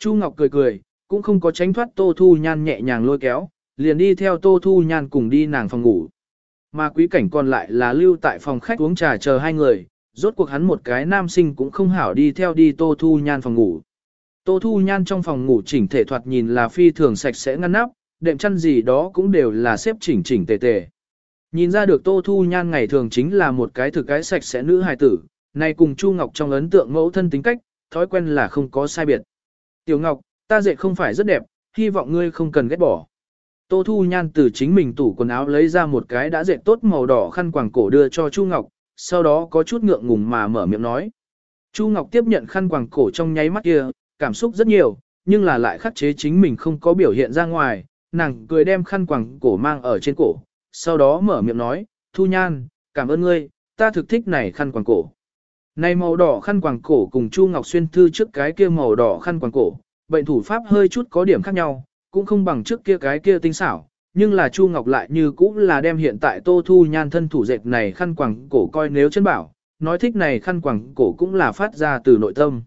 Chu Ngọc cười cười, cũng không có tránh thoát Tô Thu Nhan nhẹ nhàng lôi kéo, liền đi theo Tô Thu Nhan cùng đi nàng phòng ngủ. Mà quý cảnh còn lại là lưu tại phòng khách uống trà chờ hai người, rốt cuộc hắn một cái nam sinh cũng không hảo đi theo đi Tô Thu Nhan phòng ngủ. Tô Thu Nhan trong phòng ngủ chỉnh thể thoạt nhìn là phi thường sạch sẽ ngăn nắp, đệm chăn gì đó cũng đều là xếp chỉnh chỉnh tề tề. Nhìn ra được Tô Thu Nhan ngày thường chính là một cái thực cái sạch sẽ nữ hài tử, này cùng Chu Ngọc trong ấn tượng mẫu thân tính cách, thói quen là không có sai biệt. Tiểu Ngọc, ta dệt không phải rất đẹp, hy vọng ngươi không cần ghét bỏ. Tô Thu Nhan từ chính mình tủ quần áo lấy ra một cái đã dệt tốt màu đỏ khăn quàng cổ đưa cho Chu Ngọc, sau đó có chút ngượng ngùng mà mở miệng nói. Chu Ngọc tiếp nhận khăn quàng cổ trong nháy mắt kia, cảm xúc rất nhiều, nhưng là lại khắc chế chính mình không có biểu hiện ra ngoài, nàng cười đem khăn quàng cổ mang ở trên cổ, sau đó mở miệng nói, Thu Nhan, cảm ơn ngươi, ta thực thích này khăn quàng cổ. Này màu đỏ khăn quàng cổ cùng Chu Ngọc Xuyên thư trước cái kia màu đỏ khăn quàng cổ, bệnh thủ pháp hơi chút có điểm khác nhau, cũng không bằng trước kia cái kia tinh xảo, nhưng là Chu Ngọc lại như cũng là đem hiện tại Tô Thu Nhan thân thủ dệt này khăn quàng cổ coi nếu chân bảo, nói thích này khăn quàng cổ cũng là phát ra từ nội tâm.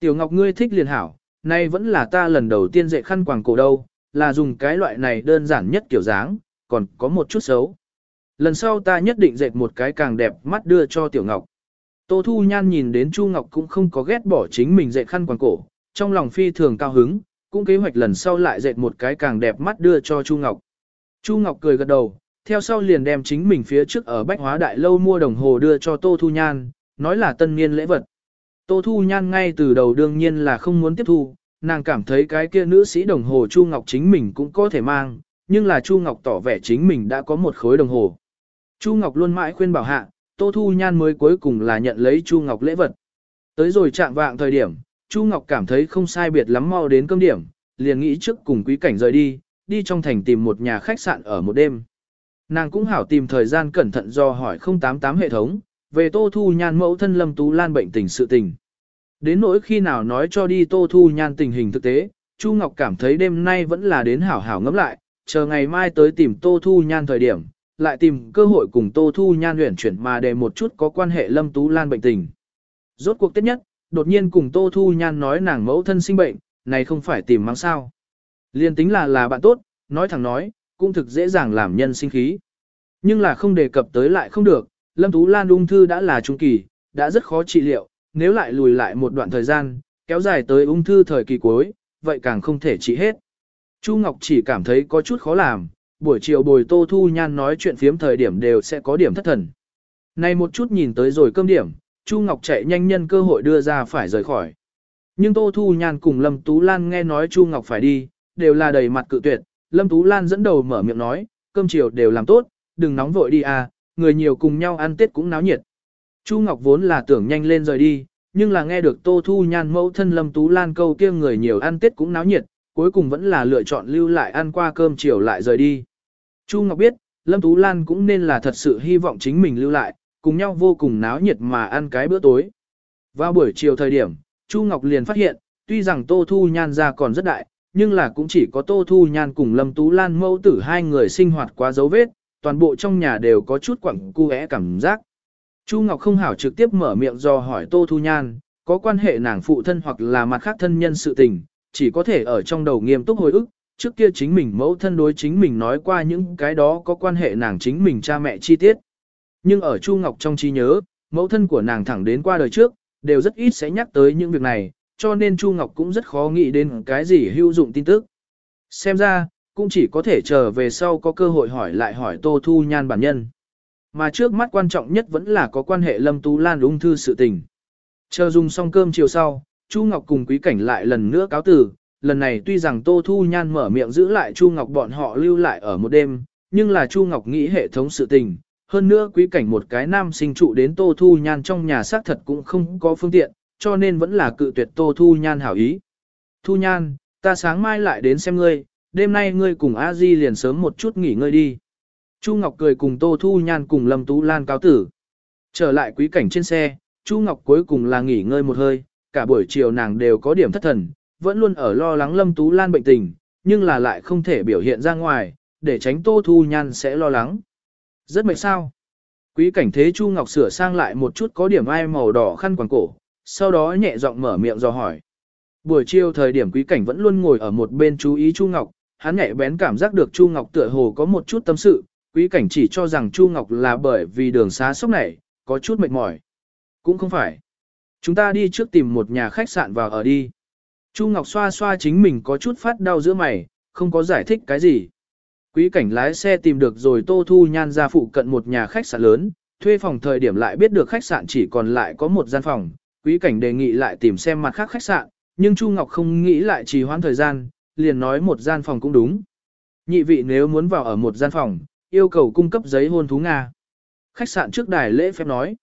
Tiểu Ngọc ngươi thích liền hảo, nay vẫn là ta lần đầu tiên dệt khăn quàng cổ đâu, là dùng cái loại này đơn giản nhất kiểu dáng, còn có một chút xấu. Lần sau ta nhất định dệt một cái càng đẹp mắt đưa cho Tiểu Ngọc. Tô Thu Nhan nhìn đến Chu Ngọc cũng không có ghét bỏ chính mình dệt khăn quàng cổ, trong lòng phi thường cao hứng, cũng kế hoạch lần sau lại dệt một cái càng đẹp mắt đưa cho Chu Ngọc. Chu Ngọc cười gật đầu, theo sau liền đem chính mình phía trước ở Bách Hóa Đại Lâu mua đồng hồ đưa cho Tô Thu Nhan, nói là tân niên lễ vật. Tô Thu Nhan ngay từ đầu đương nhiên là không muốn tiếp thu, nàng cảm thấy cái kia nữ sĩ đồng hồ Chu Ngọc chính mình cũng có thể mang, nhưng là Chu Ngọc tỏ vẻ chính mình đã có một khối đồng hồ. Chu Ngọc luôn mãi khuyên bảo hạ, Tô Thu Nhan mới cuối cùng là nhận lấy Chu Ngọc lễ vật. Tới rồi chạm vạng thời điểm, Chu Ngọc cảm thấy không sai biệt lắm mau đến cơm điểm, liền nghĩ trước cùng quý cảnh rời đi, đi trong thành tìm một nhà khách sạn ở một đêm. Nàng cũng hảo tìm thời gian cẩn thận do hỏi 088 hệ thống, về Tô Thu Nhan mẫu thân Lâm Tú Lan bệnh tình sự tình. Đến nỗi khi nào nói cho đi Tô Thu Nhan tình hình thực tế, Chu Ngọc cảm thấy đêm nay vẫn là đến hảo hảo ngẫm lại, chờ ngày mai tới tìm Tô Thu Nhan thời điểm, lại tìm cơ hội cùng Tô Thu Nhan luyện chuyển mà để một chút có quan hệ Lâm Tú Lan bệnh tình. Rốt cuộc tiết nhất, đột nhiên cùng Tô Thu Nhan nói nàng mẫu thân sinh bệnh, này không phải tìm mang sao. Liên tính là là bạn tốt, nói thẳng nói, cũng thực dễ dàng làm nhân sinh khí. Nhưng là không đề cập tới lại không được, Lâm Tú Lan ung thư đã là trung kỳ, đã rất khó trị liệu, nếu lại lùi lại một đoạn thời gian, kéo dài tới ung thư thời kỳ cuối, vậy càng không thể trị hết. Chu Ngọc chỉ cảm thấy có chút khó làm, buổi chiều bồi Tô Thu Nhan nói chuyện phiếm thời điểm đều sẽ có điểm thất thần. Này một chút nhìn tới rồi cơm điểm, Chu Ngọc chạy nhanh nhân cơ hội đưa ra phải rời khỏi. Nhưng Tô Thu Nhan cùng Lâm Tú Lan nghe nói Chu Ngọc phải đi, đều là đầy mặt cự tuyệt. Lâm Tú Lan dẫn đầu mở miệng nói, cơm chiều đều làm tốt, đừng nóng vội đi à, người nhiều cùng nhau ăn Tết cũng náo nhiệt. Chu Ngọc vốn là tưởng nhanh lên rời đi, nhưng là nghe được Tô Thu Nhan mẫu thân Lâm Tú Lan câu kia người nhiều ăn Tết cũng náo nhiệt, cuối cùng vẫn là lựa chọn lưu lại ăn qua cơm chiều lại rời đi. Chu Ngọc biết, Lâm Tú Lan cũng nên là thật sự hy vọng chính mình lưu lại, cùng nhau vô cùng náo nhiệt mà ăn cái bữa tối. Vào buổi chiều thời điểm, Chu Ngọc liền phát hiện, tuy rằng Tô Thu Nhan ra còn rất đại, nhưng là cũng chỉ có Tô Thu Nhan cùng Lâm Tú Lan mẫu tử hai người sinh hoạt quá dấu vết, toàn bộ trong nhà đều có chút quẳng cu é cảm giác. Chu Ngọc không hảo trực tiếp mở miệng do hỏi Tô Thu Nhan, có quan hệ nàng phụ thân hoặc là mặt khác thân nhân sự tình, chỉ có thể ở trong đầu nghiêm túc hồi ức, trước kia chính mình mẫu thân đối chính mình nói qua những cái đó có quan hệ nàng chính mình cha mẹ chi tiết. Nhưng ở Chu Ngọc trong trí nhớ, mẫu thân của nàng thẳng đến qua đời trước, đều rất ít sẽ nhắc tới những việc này, cho nên Chu Ngọc cũng rất khó nghĩ đến cái gì hữu dụng tin tức. Xem ra, cũng chỉ có thể chờ về sau có cơ hội hỏi lại hỏi Tô Thu Nhan bản nhân. Mà trước mắt quan trọng nhất vẫn là có quan hệ Lâm Tú Lan ung thư sự tình. Chờ dùng xong cơm chiều sau, Chu Ngọc cùng Quý Cảnh lại lần nữa cáo từ, lần này tuy rằng Tô Thu Nhan mở miệng giữ lại Chu Ngọc bọn họ lưu lại ở một đêm, nhưng là Chu Ngọc nghĩ hệ thống sự tình, hơn nữa quý cảnh một cái nam sinh trụ đến Tô Thu Nhan trong nhà xác thật cũng không có phương tiện, cho nên vẫn là cự tuyệt Tô Thu Nhan hảo ý. Thu Nhan, ta sáng mai lại đến xem ngươi, đêm nay ngươi cùng A Di liền sớm một chút nghỉ ngơi đi. Chu Ngọc cười cùng Tô Thu Nhan cùng Lâm Tú Lan cáo tử. Trở lại quý cảnh trên xe, Chu Ngọc cuối cùng là nghỉ ngơi một hơi, cả buổi chiều nàng đều có điểm thất thần, vẫn luôn ở lo lắng Lâm Tú Lan bệnh tình, nhưng là lại không thể biểu hiện ra ngoài, để tránh Tô Thu Nhan sẽ lo lắng. Rất mệt sao. Quý cảnh thế Chu Ngọc sửa sang lại một chút có điểm ai màu đỏ khăn quàng cổ, sau đó nhẹ giọng mở miệng dò hỏi. Buổi chiều thời điểm quý cảnh vẫn luôn ngồi ở một bên chú ý Chu Ngọc, hắn nhạy bén cảm giác được Chu Ngọc tựa hồ có một chút tâm sự, quý cảnh chỉ cho rằng Chu Ngọc là bởi vì đường xá sốc này, có chút mệt mỏi. Cũng không phải. Chúng ta đi trước tìm một nhà khách sạn vào ở đi. Chu Ngọc xoa xoa chính mình có chút phát đau giữa mày, không có giải thích cái gì. Quý cảnh lái xe tìm được rồi Tô Thu Nhan ra phụ cận một nhà khách sạn lớn, thuê phòng thời điểm lại biết được khách sạn chỉ còn lại có một gian phòng. Quý cảnh đề nghị lại tìm xem mặt khác khách sạn, nhưng Chu Ngọc không nghĩ lại trì hoãn thời gian, liền nói một gian phòng cũng đúng. Nhị vị nếu muốn vào ở một gian phòng, yêu cầu cung cấp giấy hôn thú Nga. Khách sạn trước đài lễ phép nói.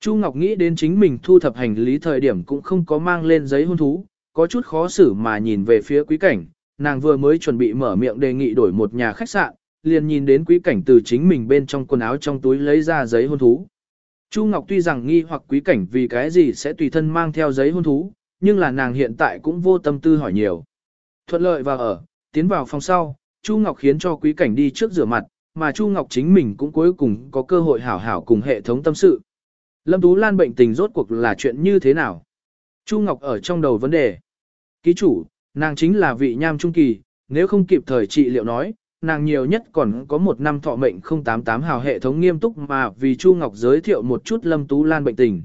Chu Ngọc nghĩ đến chính mình thu thập hành lý thời điểm cũng không có mang lên giấy hôn thú, có chút khó xử mà nhìn về phía quý cảnh, nàng vừa mới chuẩn bị mở miệng đề nghị đổi một nhà khách sạn, liền nhìn đến quý cảnh từ chính mình bên trong quần áo trong túi lấy ra giấy hôn thú. Chu Ngọc tuy rằng nghi hoặc quý cảnh vì cái gì sẽ tùy thân mang theo giấy hôn thú, nhưng là nàng hiện tại cũng vô tâm tư hỏi nhiều. Thuận lợi vào ở, tiến vào phòng sau, Chu Ngọc khiến cho quý cảnh đi trước rửa mặt, mà Chu Ngọc chính mình cũng cuối cùng có cơ hội hảo hảo cùng hệ thống tâm sự. Lâm Tú Lan bệnh tình rốt cuộc là chuyện như thế nào? Chu Ngọc ở trong đầu vấn đề. Ký chủ, nàng chính là vị nham trung kỳ, nếu không kịp thời trị liệu nói, nàng nhiều nhất còn có một năm thọ mệnh 088 hào hệ thống nghiêm túc mà vì Chu Ngọc giới thiệu một chút Lâm Tú Lan bệnh tình.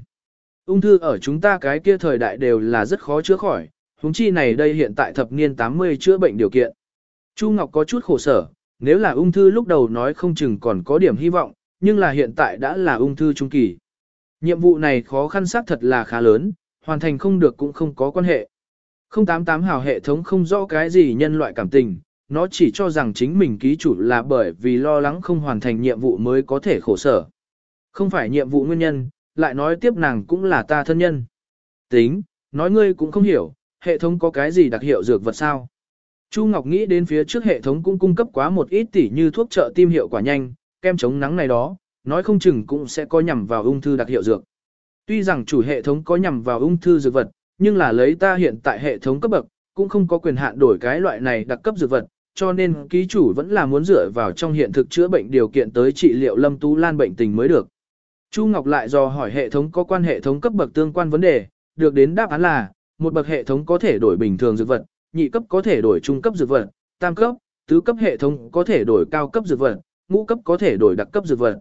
Ung thư ở chúng ta cái kia thời đại đều là rất khó chữa khỏi, huống chi này đây hiện tại thập niên 80 chữa bệnh điều kiện. Chu Ngọc có chút khổ sở, nếu là ung thư lúc đầu nói không chừng còn có điểm hy vọng, nhưng là hiện tại đã là ung thư trung kỳ. Nhiệm vụ này khó khăn xác thật là khá lớn, hoàn thành không được cũng không có quan hệ. 088 hào hệ thống không rõ cái gì nhân loại cảm tình, nó chỉ cho rằng chính mình ký chủ là bởi vì lo lắng không hoàn thành nhiệm vụ mới có thể khổ sở. Không phải nhiệm vụ nguyên nhân, lại nói tiếp nàng cũng là ta thân nhân. Tính, nói ngươi cũng không hiểu, hệ thống có cái gì đặc hiệu dược vật sao. Chu Ngọc nghĩ đến phía trước hệ thống cũng cung cấp quá một ít tỷ như thuốc trợ tim hiệu quả nhanh, kem chống nắng này đó, nói không chừng cũng sẽ có nhằm vào ung thư đặc hiệu dược. Tuy rằng chủ hệ thống có nhằm vào ung thư dược vật, nhưng là lấy ta hiện tại hệ thống cấp bậc, cũng không có quyền hạn đổi cái loại này đặc cấp dược vật, cho nên ký chủ vẫn là muốn dựa vào trong hiện thực chữa bệnh điều kiện tới trị liệu Lâm Tú Lan bệnh tình mới được. Chu Ngọc lại dò hỏi hệ thống có quan hệ thống cấp bậc tương quan vấn đề, được đến đáp án là, một bậc hệ thống có thể đổi bình thường dược vật, nhị cấp có thể đổi trung cấp dược vật, tam cấp, tứ cấp hệ thống có thể đổi cao cấp dược vật, ngũ cấp có thể đổi đặc cấp dược vật.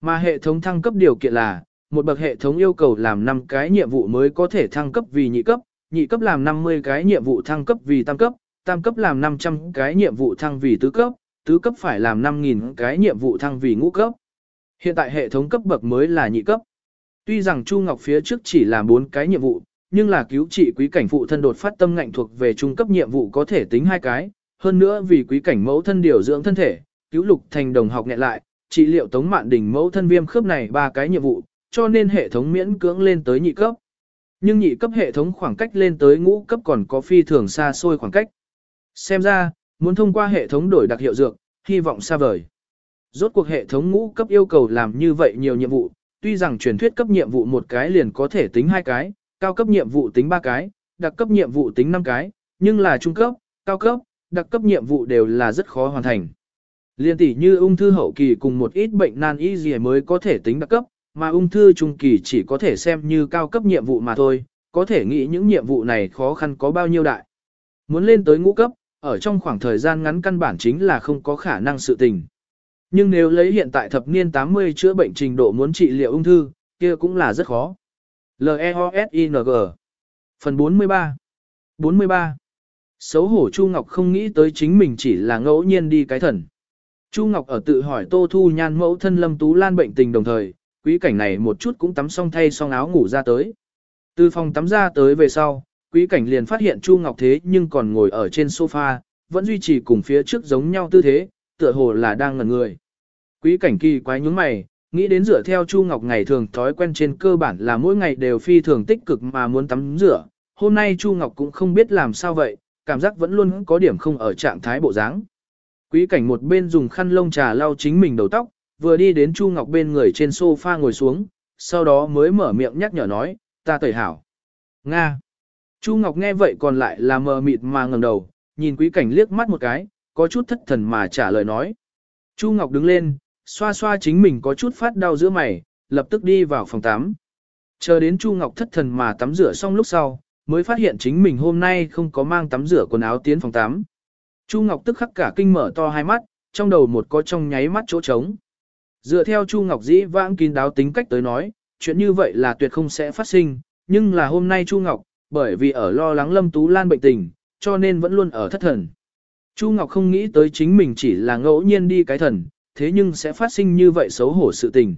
Mà hệ thống thăng cấp điều kiện là, một bậc hệ thống yêu cầu làm 5 cái nhiệm vụ mới có thể thăng cấp vì nhị cấp, nhị cấp làm 50 cái nhiệm vụ thăng cấp vì tam cấp, tam cấp làm 500 cái nhiệm vụ thăng vì tứ cấp, tứ cấp phải làm 5.000 cái nhiệm vụ thăng vì ngũ cấp. Hiện tại hệ thống cấp bậc mới là nhị cấp. Tuy rằng Chu Ngọc phía trước chỉ làm 4 cái nhiệm vụ, nhưng là cứu trị quý cảnh phụ thân đột phát tâm ngạnh thuộc về trung cấp nhiệm vụ có thể tính hai cái, hơn nữa vì quý cảnh mẫu thân điều dưỡng thân thể, cứu lục thành đồng học nghẹn lại, trị liệu tống mạn đỉnh mẫu thân viêm khớp này ba cái nhiệm vụ, cho nên hệ thống miễn cưỡng lên tới nhị cấp. Nhưng nhị cấp hệ thống khoảng cách lên tới ngũ cấp còn có phi thường xa xôi khoảng cách. Xem ra, muốn thông qua hệ thống đổi đặc hiệu dược, hy vọng xa vời. Rốt cuộc hệ thống ngũ cấp yêu cầu làm như vậy nhiều nhiệm vụ, tuy rằng truyền thuyết cấp nhiệm vụ một cái liền có thể tính hai cái, cao cấp nhiệm vụ tính ba cái, đặc cấp nhiệm vụ tính năm cái, nhưng là trung cấp, cao cấp, đặc cấp nhiệm vụ đều là rất khó hoàn thành. Liên tỷ như ung thư hậu kỳ cùng một ít bệnh nan y gì mới có thể tính đặc cấp, mà ung thư trung kỳ chỉ có thể xem như cao cấp nhiệm vụ mà thôi, có thể nghĩ những nhiệm vụ này khó khăn có bao nhiêu đại. Muốn lên tới ngũ cấp, ở trong khoảng thời gian ngắn căn bản chính là không có khả năng sự tình. Nhưng nếu lấy hiện tại thập niên 80 chữa bệnh trình độ muốn trị liệu ung thư, kia cũng là rất khó. L-E-O-S-I-N-G Phần 43 43 Xấu hổ Chu Ngọc không nghĩ tới chính mình chỉ là ngẫu nhiên đi cái thần. Chu Ngọc ở tự hỏi Tô Thu Nhan mẫu thân Lâm Tú Lan bệnh tình đồng thời, quý cảnh này một chút cũng tắm xong thay xong áo ngủ ra tới. Từ phòng tắm ra tới về sau, quý cảnh liền phát hiện Chu Ngọc thế nhưng còn ngồi ở trên sofa, vẫn duy trì cùng phía trước giống nhau tư thế, tựa hồ là đang ngẩn người. Quý cảnh kỳ quái nhướng mày, nghĩ đến rửa theo Chu Ngọc ngày thường thói quen trên cơ bản là mỗi ngày đều phi thường tích cực mà muốn tắm rửa. Hôm nay Chu Ngọc cũng không biết làm sao vậy, cảm giác vẫn luôn có điểm không ở trạng thái bộ dáng. Quý cảnh một bên dùng khăn lông trà lau chính mình đầu tóc, vừa đi đến Chu Ngọc bên người trên sofa ngồi xuống, sau đó mới mở miệng nhắc nhở nói, ta tẩy hảo. Nga. Chu Ngọc nghe vậy còn lại là mờ mịt mà ngẩng đầu, nhìn quý cảnh liếc mắt một cái, có chút thất thần mà trả lời nói. Chu Ngọc đứng lên, xoa xoa chính mình có chút phát đau giữa mày, lập tức đi vào phòng tắm. Chờ đến Chu Ngọc thất thần mà tắm rửa xong lúc sau, mới phát hiện chính mình hôm nay không có mang tắm rửa quần áo tiến phòng tắm. Chu Ngọc tức khắc cả kinh mở to hai mắt, trong đầu một có trong nháy mắt chỗ trống. Dựa theo Chu Ngọc dĩ vãng kín đáo tính cách tới nói, chuyện như vậy là tuyệt không sẽ phát sinh, nhưng là hôm nay Chu Ngọc, bởi vì ở lo lắng Lâm Tú Lan bệnh tình, cho nên vẫn luôn ở thất thần. Chu Ngọc không nghĩ tới chính mình chỉ là ngẫu nhiên đi cái thần, thế nhưng sẽ phát sinh như vậy xấu hổ sự tình.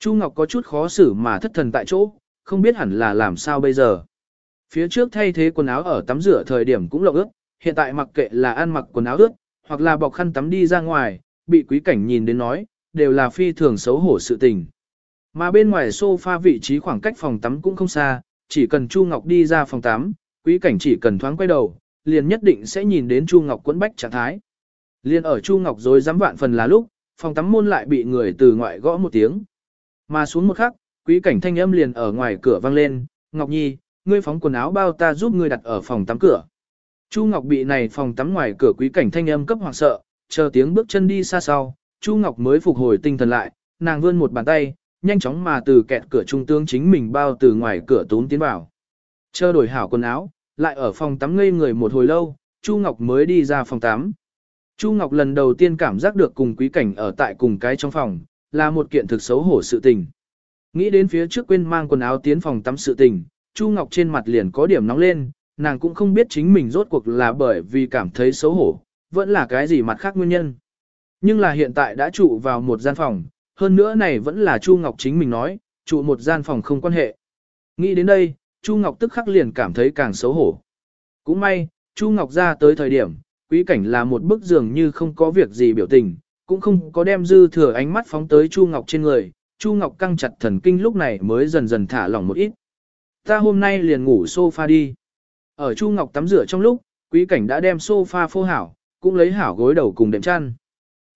Chu Ngọc có chút khó xử mà thất thần tại chỗ, không biết hẳn là làm sao bây giờ. Phía trước thay thế quần áo ở tắm rửa thời điểm cũng lộng ướt, hiện tại mặc kệ là ăn mặc quần áo ướt, hoặc là bọc khăn tắm đi ra ngoài, bị quý cảnh nhìn đến nói, đều là phi thường xấu hổ sự tình. Mà bên ngoài sofa vị trí khoảng cách phòng tắm cũng không xa, chỉ cần Chu Ngọc đi ra phòng tắm, quý cảnh chỉ cần thoáng quay đầu, liền nhất định sẽ nhìn đến Chu Ngọc quấn bách trạng thái. Liên ở Chu Ngọc rồi dám vạn phần là lúc, phòng tắm môn lại bị người từ ngoại gõ một tiếng. Mà xuống một khắc, quý cảnh thanh âm liền ở ngoài cửa vang lên, Ngọc Nhi, ngươi phóng quần áo bao ta giúp ngươi đặt ở phòng tắm cửa. Chu Ngọc bị này phòng tắm ngoài cửa quý cảnh thanh âm cấp hoảng sợ, chờ tiếng bước chân đi xa sau, Chu Ngọc mới phục hồi tinh thần lại, nàng vươn một bàn tay, nhanh chóng mà từ kẹt cửa trung tướng chính mình bao từ ngoài cửa tốn tiến vào. Chờ đổi hảo quần áo, lại ở phòng tắm ngây người một hồi lâu, Chu Ngọc mới đi ra phòng tắm. Chu Ngọc lần đầu tiên cảm giác được cùng quý cảnh ở tại cùng cái trong phòng, là một kiện thực xấu hổ sự tình. Nghĩ đến phía trước quên mang quần áo tiến phòng tắm sự tình, Chu Ngọc trên mặt liền có điểm nóng lên, nàng cũng không biết chính mình rốt cuộc là bởi vì cảm thấy xấu hổ, vẫn là cái gì mặt khác nguyên nhân. Nhưng là hiện tại đã trụ vào một gian phòng, hơn nữa này vẫn là Chu Ngọc chính mình nói, trụ một gian phòng không quan hệ. Nghĩ đến đây, Chu Ngọc tức khắc liền cảm thấy càng xấu hổ. Cũng may, Chu Ngọc ra tới thời điểm, quý cảnh là một bức giường như không có việc gì biểu tình, cũng không có đem dư thừa ánh mắt phóng tới Chu Ngọc trên người, Chu Ngọc căng chặt thần kinh lúc này mới dần dần thả lỏng một ít. Ta hôm nay liền ngủ sofa đi. Ở Chu Ngọc tắm rửa trong lúc, quý cảnh đã đem sofa phô hảo, cũng lấy hảo gối đầu cùng đệm chăn.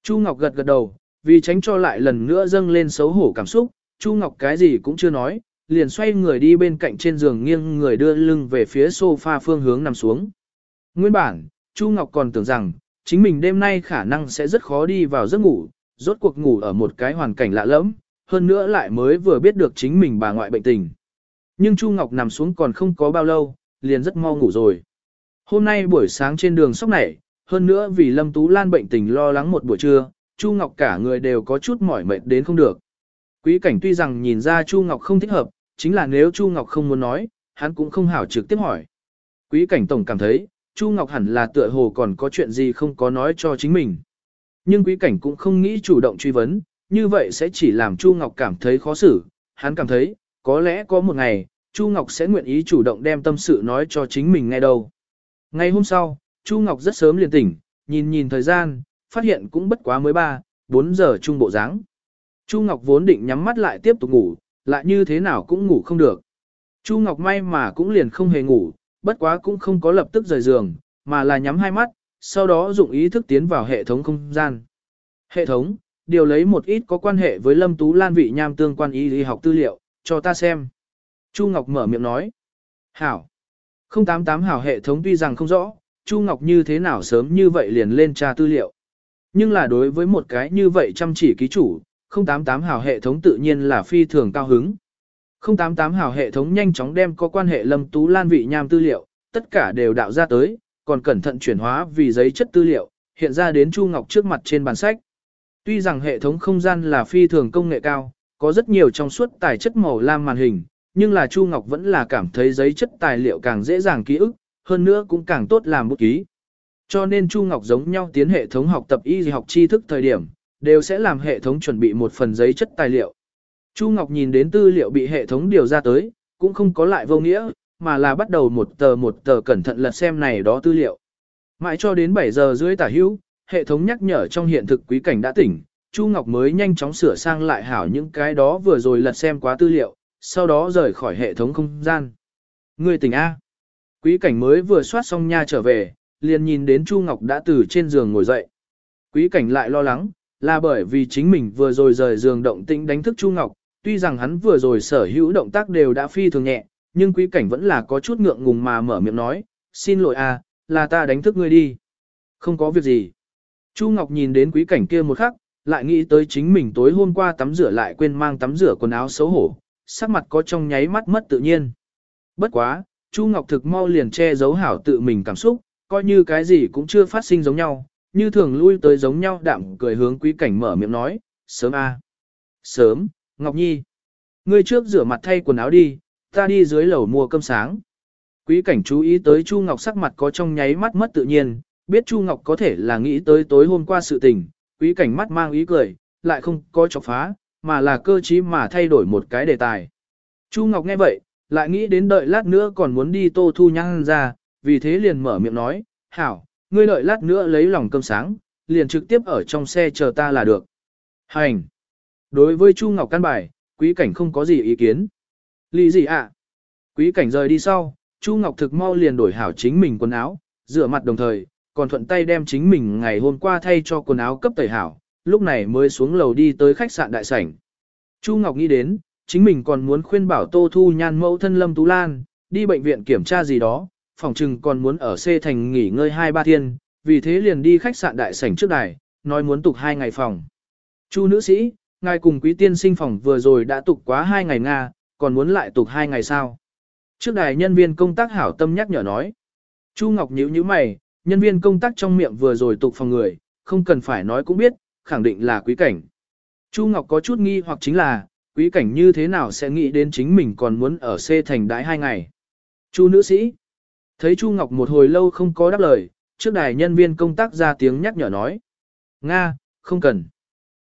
Chu Ngọc gật gật đầu, vì tránh cho lại lần nữa dâng lên xấu hổ cảm xúc, Chu Ngọc cái gì cũng chưa nói, liền xoay người đi bên cạnh trên giường nghiêng người đưa lưng về phía sofa phương hướng nằm xuống. Nguyên bản, Chu Ngọc còn tưởng rằng, chính mình đêm nay khả năng sẽ rất khó đi vào giấc ngủ, rốt cuộc ngủ ở một cái hoàn cảnh lạ lẫm, hơn nữa lại mới vừa biết được chính mình bà ngoại bệnh tình. Nhưng Chu Ngọc nằm xuống còn không có bao lâu, liền rất mau ngủ rồi. Hôm nay buổi sáng trên đường sóc này, hơn nữa vì Lâm Tú Lan bệnh tình lo lắng một buổi trưa, Chu Ngọc cả người đều có chút mỏi mệt đến không được. Quý cảnh tuy rằng nhìn ra Chu Ngọc không thích hợp, chính là nếu Chu Ngọc không muốn nói, hắn cũng không hảo trực tiếp hỏi. Quý cảnh tổng cảm thấy, Chu Ngọc hẳn là tựa hồ còn có chuyện gì không có nói cho chính mình. Nhưng quý cảnh cũng không nghĩ chủ động truy vấn, như vậy sẽ chỉ làm Chu Ngọc cảm thấy khó xử. Hắn cảm thấy, có lẽ có một ngày, Chu Ngọc sẽ nguyện ý chủ động đem tâm sự nói cho chính mình ngay đâu. Ngày hôm sau, Chu Ngọc rất sớm liền tỉnh, nhìn nhìn thời gian, phát hiện cũng bất quá mới 3, 4 giờ trung bộ dáng. Chu Ngọc vốn định nhắm mắt lại tiếp tục ngủ, lại như thế nào cũng ngủ không được. Chu Ngọc may mà cũng liền không hề ngủ, bất quá cũng không có lập tức rời giường, mà là nhắm hai mắt, sau đó dụng ý thức tiến vào hệ thống không gian. Hệ thống, điều lấy một ít có quan hệ với Lâm Tú Lan vị nham tương quan y lý học tư liệu, cho ta xem. Chu Ngọc mở miệng nói. Hảo. 088 hảo hệ thống tuy rằng không rõ, Chu Ngọc như thế nào sớm như vậy liền lên tra tư liệu. Nhưng là đối với một cái như vậy chăm chỉ ký chủ, 088 hảo hệ thống tự nhiên là phi thường cao hứng. 088 hảo hệ thống nhanh chóng đem có quan hệ Lâm Tú Lan vị nham tư liệu, tất cả đều đạo ra tới, còn cẩn thận chuyển hóa vì giấy chất tư liệu, hiện ra đến Chu Ngọc trước mặt trên bàn sách. Tuy rằng hệ thống không gian là phi thường công nghệ cao, có rất nhiều trong suốt tài chất màu lam màn hình, nhưng là Chu Ngọc vẫn là cảm thấy giấy chất tài liệu càng dễ dàng ký ức, hơn nữa cũng càng tốt làm bút ký. Cho nên Chu Ngọc giống nhau tiến hệ thống học tập y học tri thức thời điểm, đều sẽ làm hệ thống chuẩn bị một phần giấy chất tài liệu. Chu Ngọc nhìn đến tư liệu bị hệ thống điều ra tới, cũng không có lại vô nghĩa, mà là bắt đầu một tờ một tờ cẩn thận lật xem này đó tư liệu. Mãi cho đến 7 giờ rưỡi tả hữu, hệ thống nhắc nhở trong hiện thực quý cảnh đã tỉnh, Chu Ngọc mới nhanh chóng sửa sang lại hảo những cái đó vừa rồi lật xem quá tư liệu, sau đó rời khỏi hệ thống không gian. Người tỉnh A. Quý cảnh mới vừa soát xong nha trở về, liền nhìn đến Chu Ngọc đã từ trên giường ngồi dậy. Quý cảnh lại lo lắng, là bởi vì chính mình vừa rồi rời giường động tĩnh đánh thức Chu Ngọc, tuy rằng hắn vừa rồi sở hữu động tác đều đã phi thường nhẹ, nhưng quý cảnh vẫn là có chút ngượng ngùng mà mở miệng nói, xin lỗi à, là ta đánh thức ngươi đi. Không có việc gì. Chu Ngọc nhìn đến quý cảnh kia một khắc, lại nghĩ tới chính mình tối hôm qua tắm rửa lại quên mang tắm rửa quần áo xấu hổ, sắc mặt có trong nháy mắt mất tự nhiên. Bất quá, Chu Ngọc thực mau liền che giấu hảo tự mình cảm xúc, coi như cái gì cũng chưa phát sinh giống nhau, như thường lui tới giống nhau đạm cười hướng quý cảnh mở miệng nói, sớm a, Sớm, Ngọc Nhi. Ngươi trước rửa mặt thay quần áo đi, ta đi dưới lầu mua cơm sáng. Quý cảnh chú ý tới Chu Ngọc sắc mặt có trong nháy mắt mất tự nhiên, biết Chu Ngọc có thể là nghĩ tới tối hôm qua sự tình, quý cảnh mắt mang ý cười, lại không có chọc phá, mà là cơ trí mà thay đổi một cái đề tài. Chu Ngọc nghe vậy, lại nghĩ đến đợi lát nữa còn muốn đi tô thu nhang ra, vì thế liền mở miệng nói, hảo, ngươi đợi lát nữa lấy lòng cơm sáng, liền trực tiếp ở trong xe chờ ta là được. Hành! Đối với Chu Ngọc căn bài, quý cảnh không có gì ý kiến. Lý gì ạ? À? Quý cảnh rời đi sau, Chu Ngọc thực mau liền đổi hảo chính mình quần áo, rửa mặt đồng thời, còn thuận tay đem chính mình ngày hôm qua thay cho quần áo cấp tẩy hảo, lúc này mới xuống lầu đi tới khách sạn đại sảnh. Chu Ngọc nghĩ đến, chính mình còn muốn khuyên bảo Tô Thu Nhan mẫu thân Lâm Tú Lan, đi bệnh viện kiểm tra gì đó, phòng trừng còn muốn ở C thành nghỉ ngơi hai ba thiên, vì thế liền đi khách sạn đại sảnh trước đài, nói muốn tục hai ngày phòng. Chu nữ sĩ, ngài cùng quý tiên sinh phòng vừa rồi đã tục quá hai ngày Nga, còn muốn lại tục hai ngày sao? Trước đài nhân viên công tác hảo tâm nhắc nhở nói. Chu Ngọc nhíu nhíu mày, nhân viên công tác trong miệng vừa rồi tục phòng người, không cần phải nói cũng biết, khẳng định là quý cảnh. Chu Ngọc có chút nghi hoặc chính là, quý cảnh như thế nào sẽ nghĩ đến chính mình còn muốn ở C thành đái hai ngày. Chu nữ sĩ, thấy Chu Ngọc một hồi lâu không có đáp lời, trước đài nhân viên công tác ra tiếng nhắc nhở nói. Nga, không cần.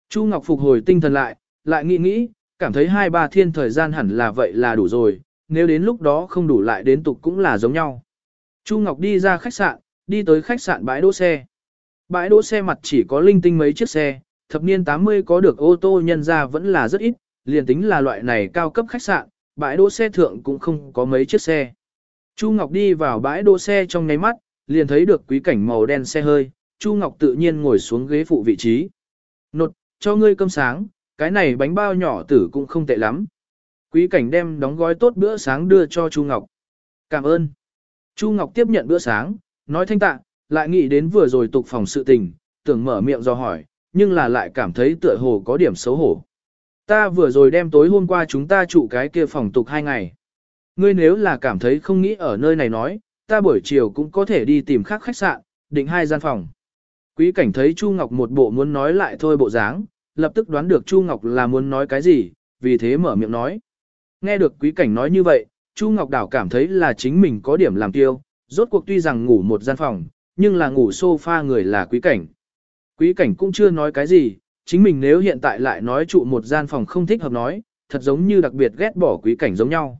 Chu Ngọc phục hồi tinh thần lại, lại nghĩ nghĩ, cảm thấy hai ba thiên thời gian hẳn là vậy là đủ rồi, nếu đến lúc đó không đủ lại đến tục cũng là giống nhau. Chu Ngọc đi ra khách sạn, đi tới khách sạn bãi đỗ xe. Bãi đỗ xe mặt chỉ có linh tinh mấy chiếc xe, thập niên 80 có được ô tô nhân ra vẫn là rất ít, liền tính là loại này cao cấp khách sạn, bãi đỗ xe thượng cũng không có mấy chiếc xe. Chu Ngọc đi vào bãi đỗ xe trong nháy mắt, liền thấy được quý cảnh màu đen xe hơi, Chu Ngọc tự nhiên ngồi xuống ghế phụ vị trí. Nột, cho ngươi cơm sáng, cái này bánh bao nhỏ tử cũng không tệ lắm. Quý cảnh đem đóng gói tốt bữa sáng đưa cho Chu Ngọc. Cảm ơn. Chu Ngọc tiếp nhận bữa sáng, nói thanh tạ, lại nghĩ đến vừa rồi tục phòng sự tình, tưởng mở miệng do hỏi, nhưng là lại cảm thấy tựa hồ có điểm xấu hổ. Ta vừa rồi đem tối hôm qua chúng ta trụ cái kia phòng tục hai ngày. Ngươi nếu là cảm thấy không nghĩ ở nơi này nói, ta buổi chiều cũng có thể đi tìm khác khách sạn, định hai gian phòng. Quý cảnh thấy Chu Ngọc một bộ muốn nói lại thôi bộ dáng, lập tức đoán được Chu Ngọc là muốn nói cái gì, vì thế mở miệng nói. Nghe được quý cảnh nói như vậy, Chu Ngọc Đảo cảm thấy là chính mình có điểm làm tiêu, rốt cuộc tuy rằng ngủ một gian phòng, nhưng là ngủ sofa người là quý cảnh. Quý cảnh cũng chưa nói cái gì, chính mình nếu hiện tại lại nói trụ một gian phòng không thích hợp nói, thật giống như đặc biệt ghét bỏ quý cảnh giống nhau.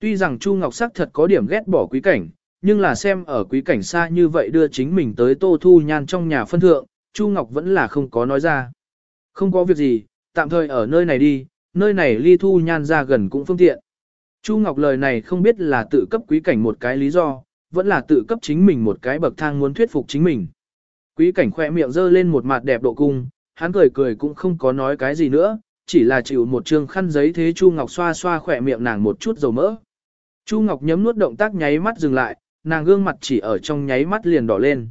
Tuy rằng Chu Ngọc sắc thật có điểm ghét bỏ quý cảnh, nhưng là xem ở quý cảnh xa như vậy đưa chính mình tới Tô Thu Nhan trong nhà phân thượng, Chu Ngọc vẫn là không có nói ra. Không có việc gì, tạm thời ở nơi này đi, nơi này ly Thu Nhan ra gần cũng phương tiện. Chu Ngọc lời này không biết là tự cấp quý cảnh một cái lý do, vẫn là tự cấp chính mình một cái bậc thang muốn thuyết phục chính mình. Quý cảnh khỏe miệng dơ lên một mặt đẹp độ cung, hắn cười cười cũng không có nói cái gì nữa, chỉ là chịu một trương khăn giấy thế Chu Ngọc xoa xoa khỏe miệng nàng một chút dầu mỡ. Chu Ngọc nhấm nuốt động tác nháy mắt dừng lại, nàng gương mặt chỉ ở trong nháy mắt liền đỏ lên.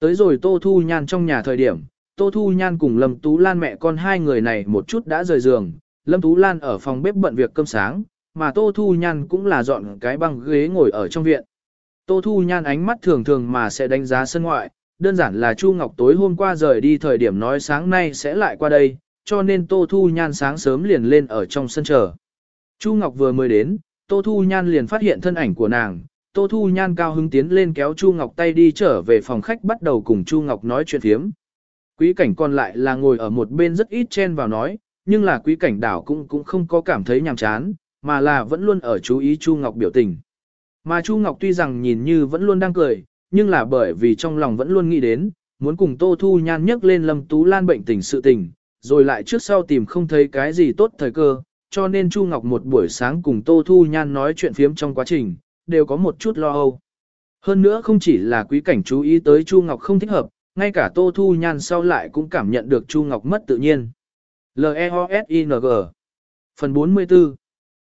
Tới rồi Tô Thu Nhan trong nhà thời điểm, Tô Thu Nhan cùng Lâm Tú Lan mẹ con hai người này một chút đã rời giường, Lâm Tú Lan ở phòng bếp bận việc cơm sáng, mà Tô Thu Nhan cũng là dọn cái băng ghế ngồi ở trong viện. Tô Thu Nhan ánh mắt thường thường mà sẽ đánh giá sân ngoại, đơn giản là Chu Ngọc tối hôm qua rời đi thời điểm nói sáng nay sẽ lại qua đây, cho nên Tô Thu Nhan sáng sớm liền lên ở trong sân chờ. Chu Ngọc vừa mới đến, Tô Thu Nhan liền phát hiện thân ảnh của nàng, Tô Thu Nhan cao hứng tiến lên kéo Chu Ngọc tay đi trở về phòng khách bắt đầu cùng Chu Ngọc nói chuyện phiếm. Quý cảnh còn lại là ngồi ở một bên rất ít chen vào nói, nhưng là quý cảnh đảo cũng cũng không có cảm thấy nhàm chán, mà là vẫn luôn ở chú ý Chu Ngọc biểu tình. Mà Chu Ngọc tuy rằng nhìn như vẫn luôn đang cười, nhưng là bởi vì trong lòng vẫn luôn nghĩ đến, muốn cùng Tô Thu Nhan nhắc lên Lâm Tú Lan bệnh tình sự tình, rồi lại trước sau tìm không thấy cái gì tốt thời cơ, cho nên Chu Ngọc một buổi sáng cùng Tô Thu Nhan nói chuyện phiếm trong quá trình, đều có một chút lo âu. Hơn nữa không chỉ là quý cảnh chú ý tới Chu Ngọc không thích hợp, ngay cả Tô Thu Nhan sau lại cũng cảm nhận được Chu Ngọc mất tự nhiên. L-E-O-S-I-N-G Phần 44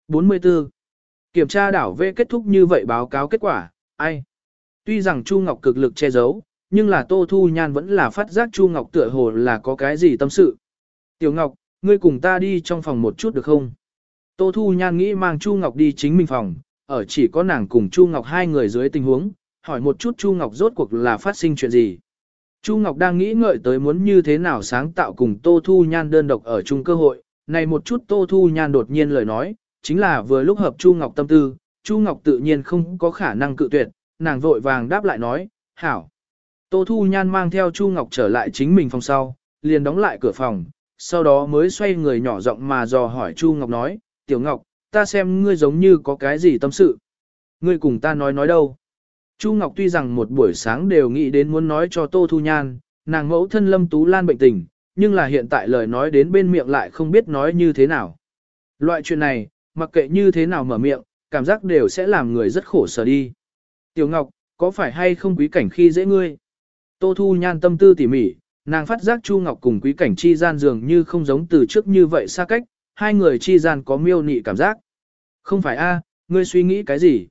44 Kiểm tra đảo V kết thúc như vậy báo cáo kết quả, ai? Tuy rằng Chu Ngọc cực lực che giấu, nhưng là Tô Thu Nhan vẫn là phát giác Chu Ngọc tựa hồ là có cái gì tâm sự. Tiểu Ngọc, ngươi cùng ta đi trong phòng một chút được không? Tô Thu Nhan nghĩ mang Chu Ngọc đi chính mình phòng, ở chỉ có nàng cùng Chu Ngọc hai người dưới tình huống, hỏi một chút Chu Ngọc rốt cuộc là phát sinh chuyện gì. Chu Ngọc đang nghĩ ngợi tới muốn như thế nào sáng tạo cùng Tô Thu Nhan đơn độc ở chung cơ hội, này một chút Tô Thu Nhan đột nhiên lời nói, chính là vừa lúc hợp Chu Ngọc tâm tư, Chu Ngọc tự nhiên không có khả năng cự tuyệt, nàng vội vàng đáp lại nói, hảo. Tô Thu Nhan mang theo Chu Ngọc trở lại chính mình phòng sau, liền đóng lại cửa phòng, sau đó mới xoay người nhỏ giọng mà dò hỏi Chu Ngọc nói, Tiểu Ngọc, ta xem ngươi giống như có cái gì tâm sự. Ngươi cùng ta nói nói đâu. Chu Ngọc tuy rằng một buổi sáng đều nghĩ đến muốn nói cho Tô Thu Nhan, nàng mẫu thân Lâm Tú Lan bệnh tình, nhưng là hiện tại lời nói đến bên miệng lại không biết nói như thế nào. Loại chuyện này, mặc kệ như thế nào mở miệng, cảm giác đều sẽ làm người rất khổ sở đi. Tiểu Ngọc, có phải hay không quý cảnh khi dễ ngươi? Tô Thu Nhan tâm tư tỉ mỉ, nàng phát giác Chu Ngọc cùng quý cảnh chi gian dường như không giống từ trước như vậy xa cách, hai người chi gian có miêu nị cảm giác. Không phải a, ngươi suy nghĩ cái gì?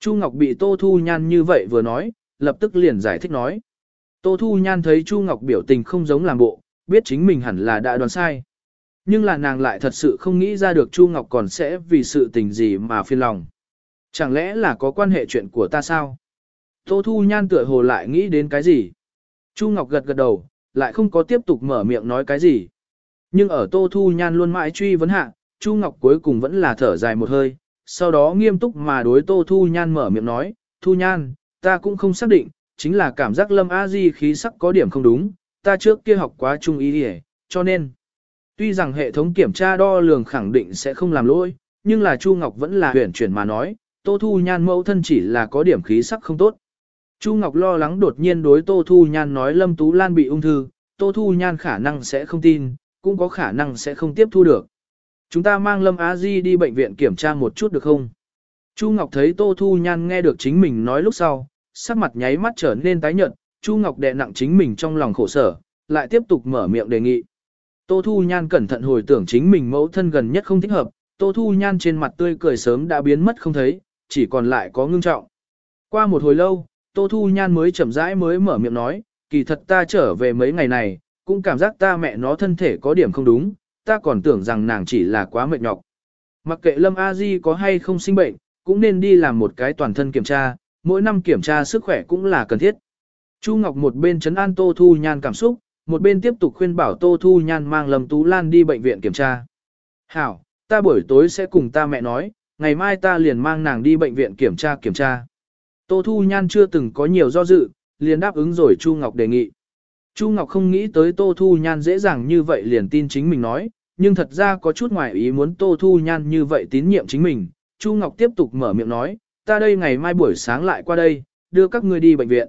Chu Ngọc bị Tô Thu Nhan như vậy vừa nói, lập tức liền giải thích nói. Tô Thu Nhan thấy Chu Ngọc biểu tình không giống làm bộ, biết chính mình hẳn là đã đoán sai. Nhưng là nàng lại thật sự không nghĩ ra được Chu Ngọc còn sẽ vì sự tình gì mà phiền lòng. Chẳng lẽ là có quan hệ chuyện của ta sao? Tô Thu Nhan tựa hồ lại nghĩ đến cái gì? Chu Ngọc gật gật đầu, lại không có tiếp tục mở miệng nói cái gì. Nhưng ở Tô Thu Nhan luôn mãi truy vấn hạ, Chu Ngọc cuối cùng vẫn là thở dài một hơi, sau đó nghiêm túc mà đối Tô Thu Nhan mở miệng nói, Thu Nhan, ta cũng không xác định, chính là cảm giác Lâm A Di khí sắc có điểm không đúng, ta trước kia học quá trung ý hề, cho nên, tuy rằng hệ thống kiểm tra đo lường khẳng định sẽ không làm lỗi, nhưng là Chu Ngọc vẫn là huyền chuyển mà nói, Tô Thu Nhan mẫu thân chỉ là có điểm khí sắc không tốt. Chu Ngọc lo lắng đột nhiên đối Tô Thu Nhan nói Lâm Tú Lan bị ung thư, Tô Thu Nhan khả năng sẽ không tin, cũng có khả năng sẽ không tiếp thu được. Chúng ta mang Lâm Á Di đi bệnh viện kiểm tra một chút được không? Chu Ngọc thấy Tô Thu Nhan nghe được chính mình nói lúc sau, sắc mặt nháy mắt trở nên tái nhợt, Chu Ngọc đè nặng chính mình trong lòng khổ sở, lại tiếp tục mở miệng đề nghị. Tô Thu Nhan cẩn thận hồi tưởng chính mình mẫu thân gần nhất không thích hợp, Tô Thu Nhan trên mặt tươi cười sớm đã biến mất không thấy, chỉ còn lại có ngưng trọng. Qua một hồi lâu, Tô Thu Nhan mới chậm rãi mới mở miệng nói, kỳ thật ta trở về mấy ngày này, cũng cảm giác ta mẹ nó thân thể có điểm không đúng, ta còn tưởng rằng nàng chỉ là quá mệt nhọc. Mặc kệ Lâm A Di có hay không sinh bệnh, cũng nên đi làm một cái toàn thân kiểm tra, mỗi năm kiểm tra sức khỏe cũng là cần thiết. Chu Ngọc một bên chấn an Tô Thu Nhan cảm xúc, một bên tiếp tục khuyên bảo Tô Thu Nhan mang Lâm Tú Lan đi bệnh viện kiểm tra. Hảo, ta buổi tối sẽ cùng ta mẹ nói, ngày mai ta liền mang nàng đi bệnh viện kiểm tra kiểm tra. Tô Thu Nhan chưa từng có nhiều do dự, liền đáp ứng rồi Chu Ngọc đề nghị. Chu Ngọc không nghĩ tới Tô Thu Nhan dễ dàng như vậy liền tin chính mình nói, nhưng thật ra có chút ngoài ý muốn Tô Thu Nhan như vậy tín nhiệm chính mình. Chu Ngọc tiếp tục mở miệng nói, ta đây ngày mai buổi sáng lại qua đây, đưa các ngươi đi bệnh viện.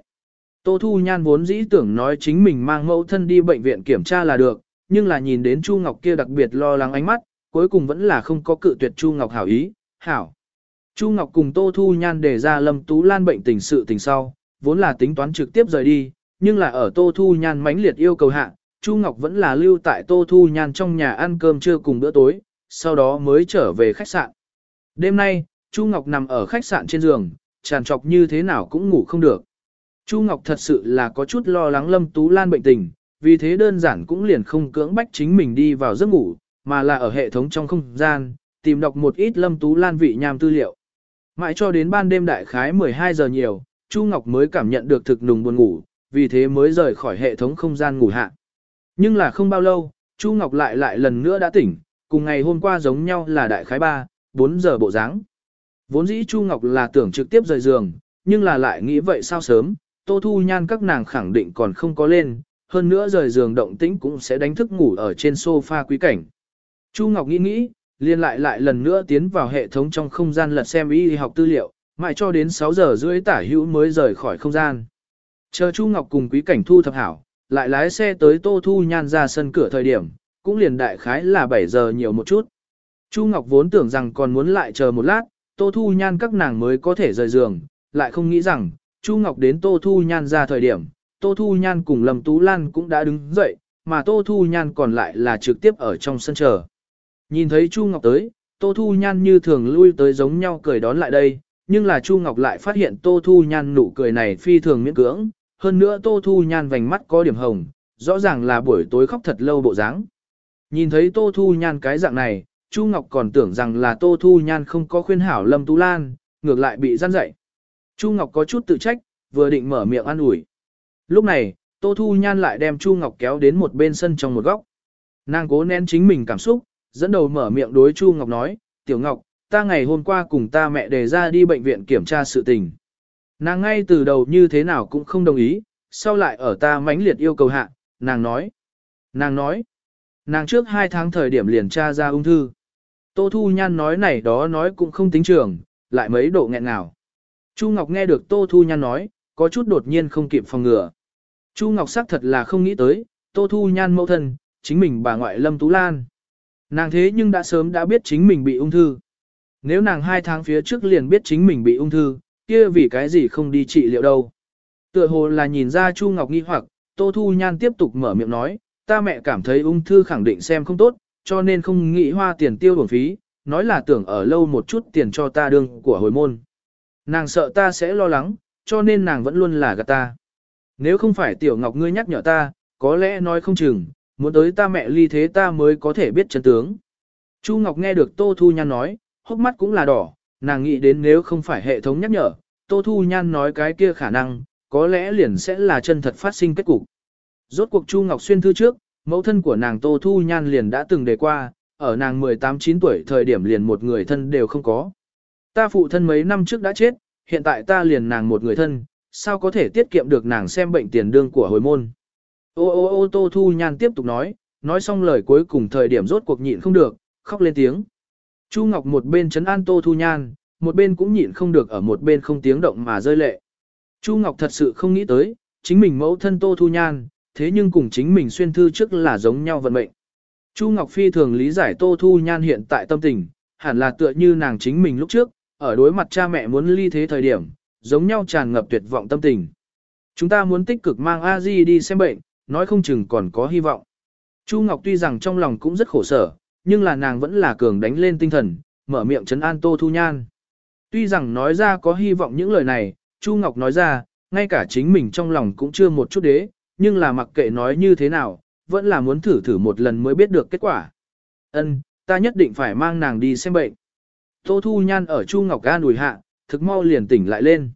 Tô Thu Nhan vốn dĩ tưởng nói chính mình mang mẫu thân đi bệnh viện kiểm tra là được, nhưng là nhìn đến Chu Ngọc kia đặc biệt lo lắng ánh mắt, cuối cùng vẫn là không có cự tuyệt Chu Ngọc hảo ý, hảo. Chu Ngọc cùng Tô Thu Nhan đề ra Lâm Tú Lan bệnh tình sự tình sau, vốn là tính toán trực tiếp rời đi, nhưng là ở Tô Thu Nhan mãnh liệt yêu cầu hạ, Chu Ngọc vẫn là lưu tại Tô Thu Nhan trong nhà ăn cơm trưa cùng bữa tối, sau đó mới trở về khách sạn. Đêm nay, Chu Ngọc nằm ở khách sạn trên giường, tràn trọc như thế nào cũng ngủ không được. Chu Ngọc thật sự là có chút lo lắng Lâm Tú Lan bệnh tình, vì thế đơn giản cũng liền không cưỡng bách chính mình đi vào giấc ngủ, mà là ở hệ thống trong không gian, tìm đọc một ít Lâm Tú Lan vị nham tư liệu. Mãi cho đến ban đêm đại khái 12 giờ nhiều, Chu Ngọc mới cảm nhận được thực nùng buồn ngủ, vì thế mới rời khỏi hệ thống không gian ngủ hạ. Nhưng là không bao lâu, Chu Ngọc lại lại lần nữa đã tỉnh, cùng ngày hôm qua giống nhau là đại khái 3, 4 giờ bộ dáng. Vốn dĩ Chu Ngọc là tưởng trực tiếp rời giường, nhưng là lại nghĩ vậy sao sớm, Tô Thu Nhan các nàng khẳng định còn không có lên, hơn nữa rời giường động tĩnh cũng sẽ đánh thức ngủ ở trên sofa quý cảnh. Chu Ngọc nghĩ nghĩ, liên lại lại lần nữa tiến vào hệ thống trong không gian lật xem y học tư liệu, mãi cho đến 6 giờ rưỡi tả hữu mới rời khỏi không gian. Chờ Chu Ngọc cùng quý cảnh thu thập hảo, lại lái xe tới Tô Thu Nhan ra sân cửa thời điểm, cũng liền đại khái là 7 giờ nhiều một chút. Chu Ngọc vốn tưởng rằng còn muốn lại chờ một lát, Tô Thu Nhan các nàng mới có thể rời giường, lại không nghĩ rằng, Chu Ngọc đến Tô Thu Nhan ra thời điểm, Tô Thu Nhan cùng Lâm Tú Lan cũng đã đứng dậy, mà Tô Thu Nhan còn lại là trực tiếp ở trong sân chờ. Nhìn thấy Chu Ngọc tới, Tô Thu Nhan như thường lui tới giống nhau cười đón lại đây, nhưng là Chu Ngọc lại phát hiện Tô Thu Nhan nụ cười này phi thường miễn cưỡng, hơn nữa Tô Thu Nhan vành mắt có điểm hồng, rõ ràng là buổi tối khóc thật lâu bộ dáng. Nhìn thấy Tô Thu Nhan cái dạng này, Chu Ngọc còn tưởng rằng là Tô Thu Nhan không có khuyên hảo Lâm Tú Lan, ngược lại bị gian dậy. Chu Ngọc có chút tự trách, vừa định mở miệng an ủi. Lúc này, Tô Thu Nhan lại đem Chu Ngọc kéo đến một bên sân trong một góc. Nàng cố nén chính mình cảm xúc, dẫn đầu mở miệng đối Chu Ngọc nói, Tiểu Ngọc, ta ngày hôm qua cùng ta mẹ đề ra đi bệnh viện kiểm tra sự tình. Nàng ngay từ đầu như thế nào cũng không đồng ý, sau lại ở ta mãnh liệt yêu cầu hạ, nàng nói. Nàng nói, nàng trước hai tháng thời điểm liền tra ra ung thư. Tô Thu Nhan nói này đó nói cũng không tính trường, lại mấy độ nghẹn nào. Chu Ngọc nghe được Tô Thu Nhan nói, có chút đột nhiên không kịp phòng ngừa. Chu Ngọc xác thật là không nghĩ tới, Tô Thu Nhan mẫu thân, chính mình bà ngoại Lâm Tú Lan. Nàng thế nhưng đã sớm đã biết chính mình bị ung thư. Nếu nàng hai tháng phía trước liền biết chính mình bị ung thư, kia vì cái gì không đi trị liệu đâu. Tựa hồ là nhìn ra Chu Ngọc nghi hoặc, Tô Thu Nhan tiếp tục mở miệng nói, ta mẹ cảm thấy ung thư khẳng định xem không tốt, cho nên không nghĩ hoa tiền tiêu bổng phí, nói là tưởng ở lâu một chút tiền cho ta đương của hồi môn. Nàng sợ ta sẽ lo lắng, cho nên nàng vẫn luôn là gạt ta. Nếu không phải Tiểu Ngọc ngươi nhắc nhở ta, có lẽ nói không chừng, muốn tới ta mẹ ly thế ta mới có thể biết chân tướng. Chu Ngọc nghe được Tô Thu Nhan nói, hốc mắt cũng là đỏ, nàng nghĩ đến nếu không phải hệ thống nhắc nhở, Tô Thu Nhan nói cái kia khả năng, có lẽ liền sẽ là chân thật phát sinh kết cục. Rốt cuộc Chu Ngọc Xuyên thư trước, mẫu thân của nàng Tô Thu Nhan liền đã từng đề qua, ở nàng 18-9 tuổi thời điểm liền một người thân đều không có. Ta phụ thân mấy năm trước đã chết, hiện tại ta liền nàng một người thân, sao có thể tiết kiệm được nàng xem bệnh tiền đương của hồi môn. Ô ô ô Tô Thu Nhan tiếp tục nói, nói xong lời cuối cùng thời điểm rốt cuộc nhịn không được, khóc lên tiếng. Chu Ngọc một bên chấn an Tô Thu Nhan, một bên cũng nhịn không được ở một bên không tiếng động mà rơi lệ. Chu Ngọc thật sự không nghĩ tới, chính mình mẫu thân Tô Thu Nhan, thế nhưng cùng chính mình xuyên thư trước là giống nhau vận mệnh. Chu Ngọc Phi thường lý giải Tô Thu Nhan hiện tại tâm tình, hẳn là tựa như nàng chính mình lúc trước, ở đối mặt cha mẹ muốn ly thế thời điểm, giống nhau tràn ngập tuyệt vọng tâm tình. Chúng ta muốn tích cực mang A Di đi xem bệnh, nói không chừng còn có hy vọng. Chu Ngọc tuy rằng trong lòng cũng rất khổ sở, nhưng là nàng vẫn là cường đánh lên tinh thần, mở miệng trấn an Tô Thu Nhan. Tuy rằng nói ra có hy vọng những lời này, Chu Ngọc nói ra, ngay cả chính mình trong lòng cũng chưa một chút đế, nhưng là mặc kệ nói như thế nào, vẫn là muốn thử thử một lần mới biết được kết quả. Ân, ta nhất định phải mang nàng đi xem bệnh. Tô Thu Nhan ở Chu Ngọc ga nùi hạ, thực mau liền tỉnh lại lên.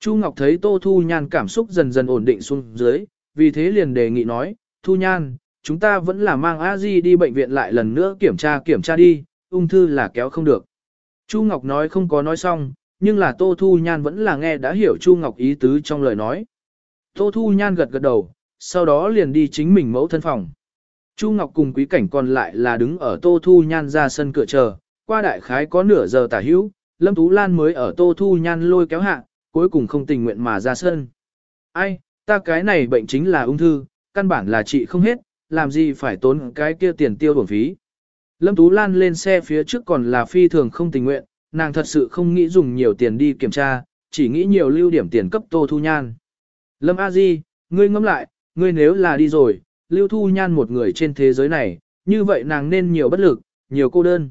Chu Ngọc thấy Tô Thu Nhan cảm xúc dần dần ổn định xuống dưới, vì thế liền đề nghị nói, Thu Nhan, chúng ta vẫn là mang a di đi bệnh viện lại lần nữa kiểm tra kiểm tra đi, ung thư là kéo không được. Chu Ngọc nói không có nói xong, nhưng là Tô Thu Nhan vẫn là nghe đã hiểu Chu Ngọc ý tứ trong lời nói. Tô Thu Nhan gật gật đầu, sau đó liền đi chính mình mẫu thân phòng. Chu Ngọc cùng quý cảnh còn lại là đứng ở Tô Thu Nhan ra sân cửa chờ, qua đại khái có nửa giờ tả hữu, Lâm Tú Lan mới ở Tô Thu Nhan lôi kéo hạ, cuối cùng không tình nguyện mà ra sân. Ai, ta cái này bệnh chính là ung thư, căn bản là trị không hết, làm gì phải tốn cái kia tiền tiêu bổng phí. Lâm Tú Lan lên xe phía trước còn là phi thường không tình nguyện, nàng thật sự không nghĩ dùng nhiều tiền đi kiểm tra, chỉ nghĩ nhiều lưu điểm tiền cấp Tô Thu Nhan. Lâm A Di, ngươi ngẫm lại, ngươi nếu là đi rồi, lưu Thu Nhan một người trên thế giới này, như vậy nàng nên nhiều bất lực, nhiều cô đơn.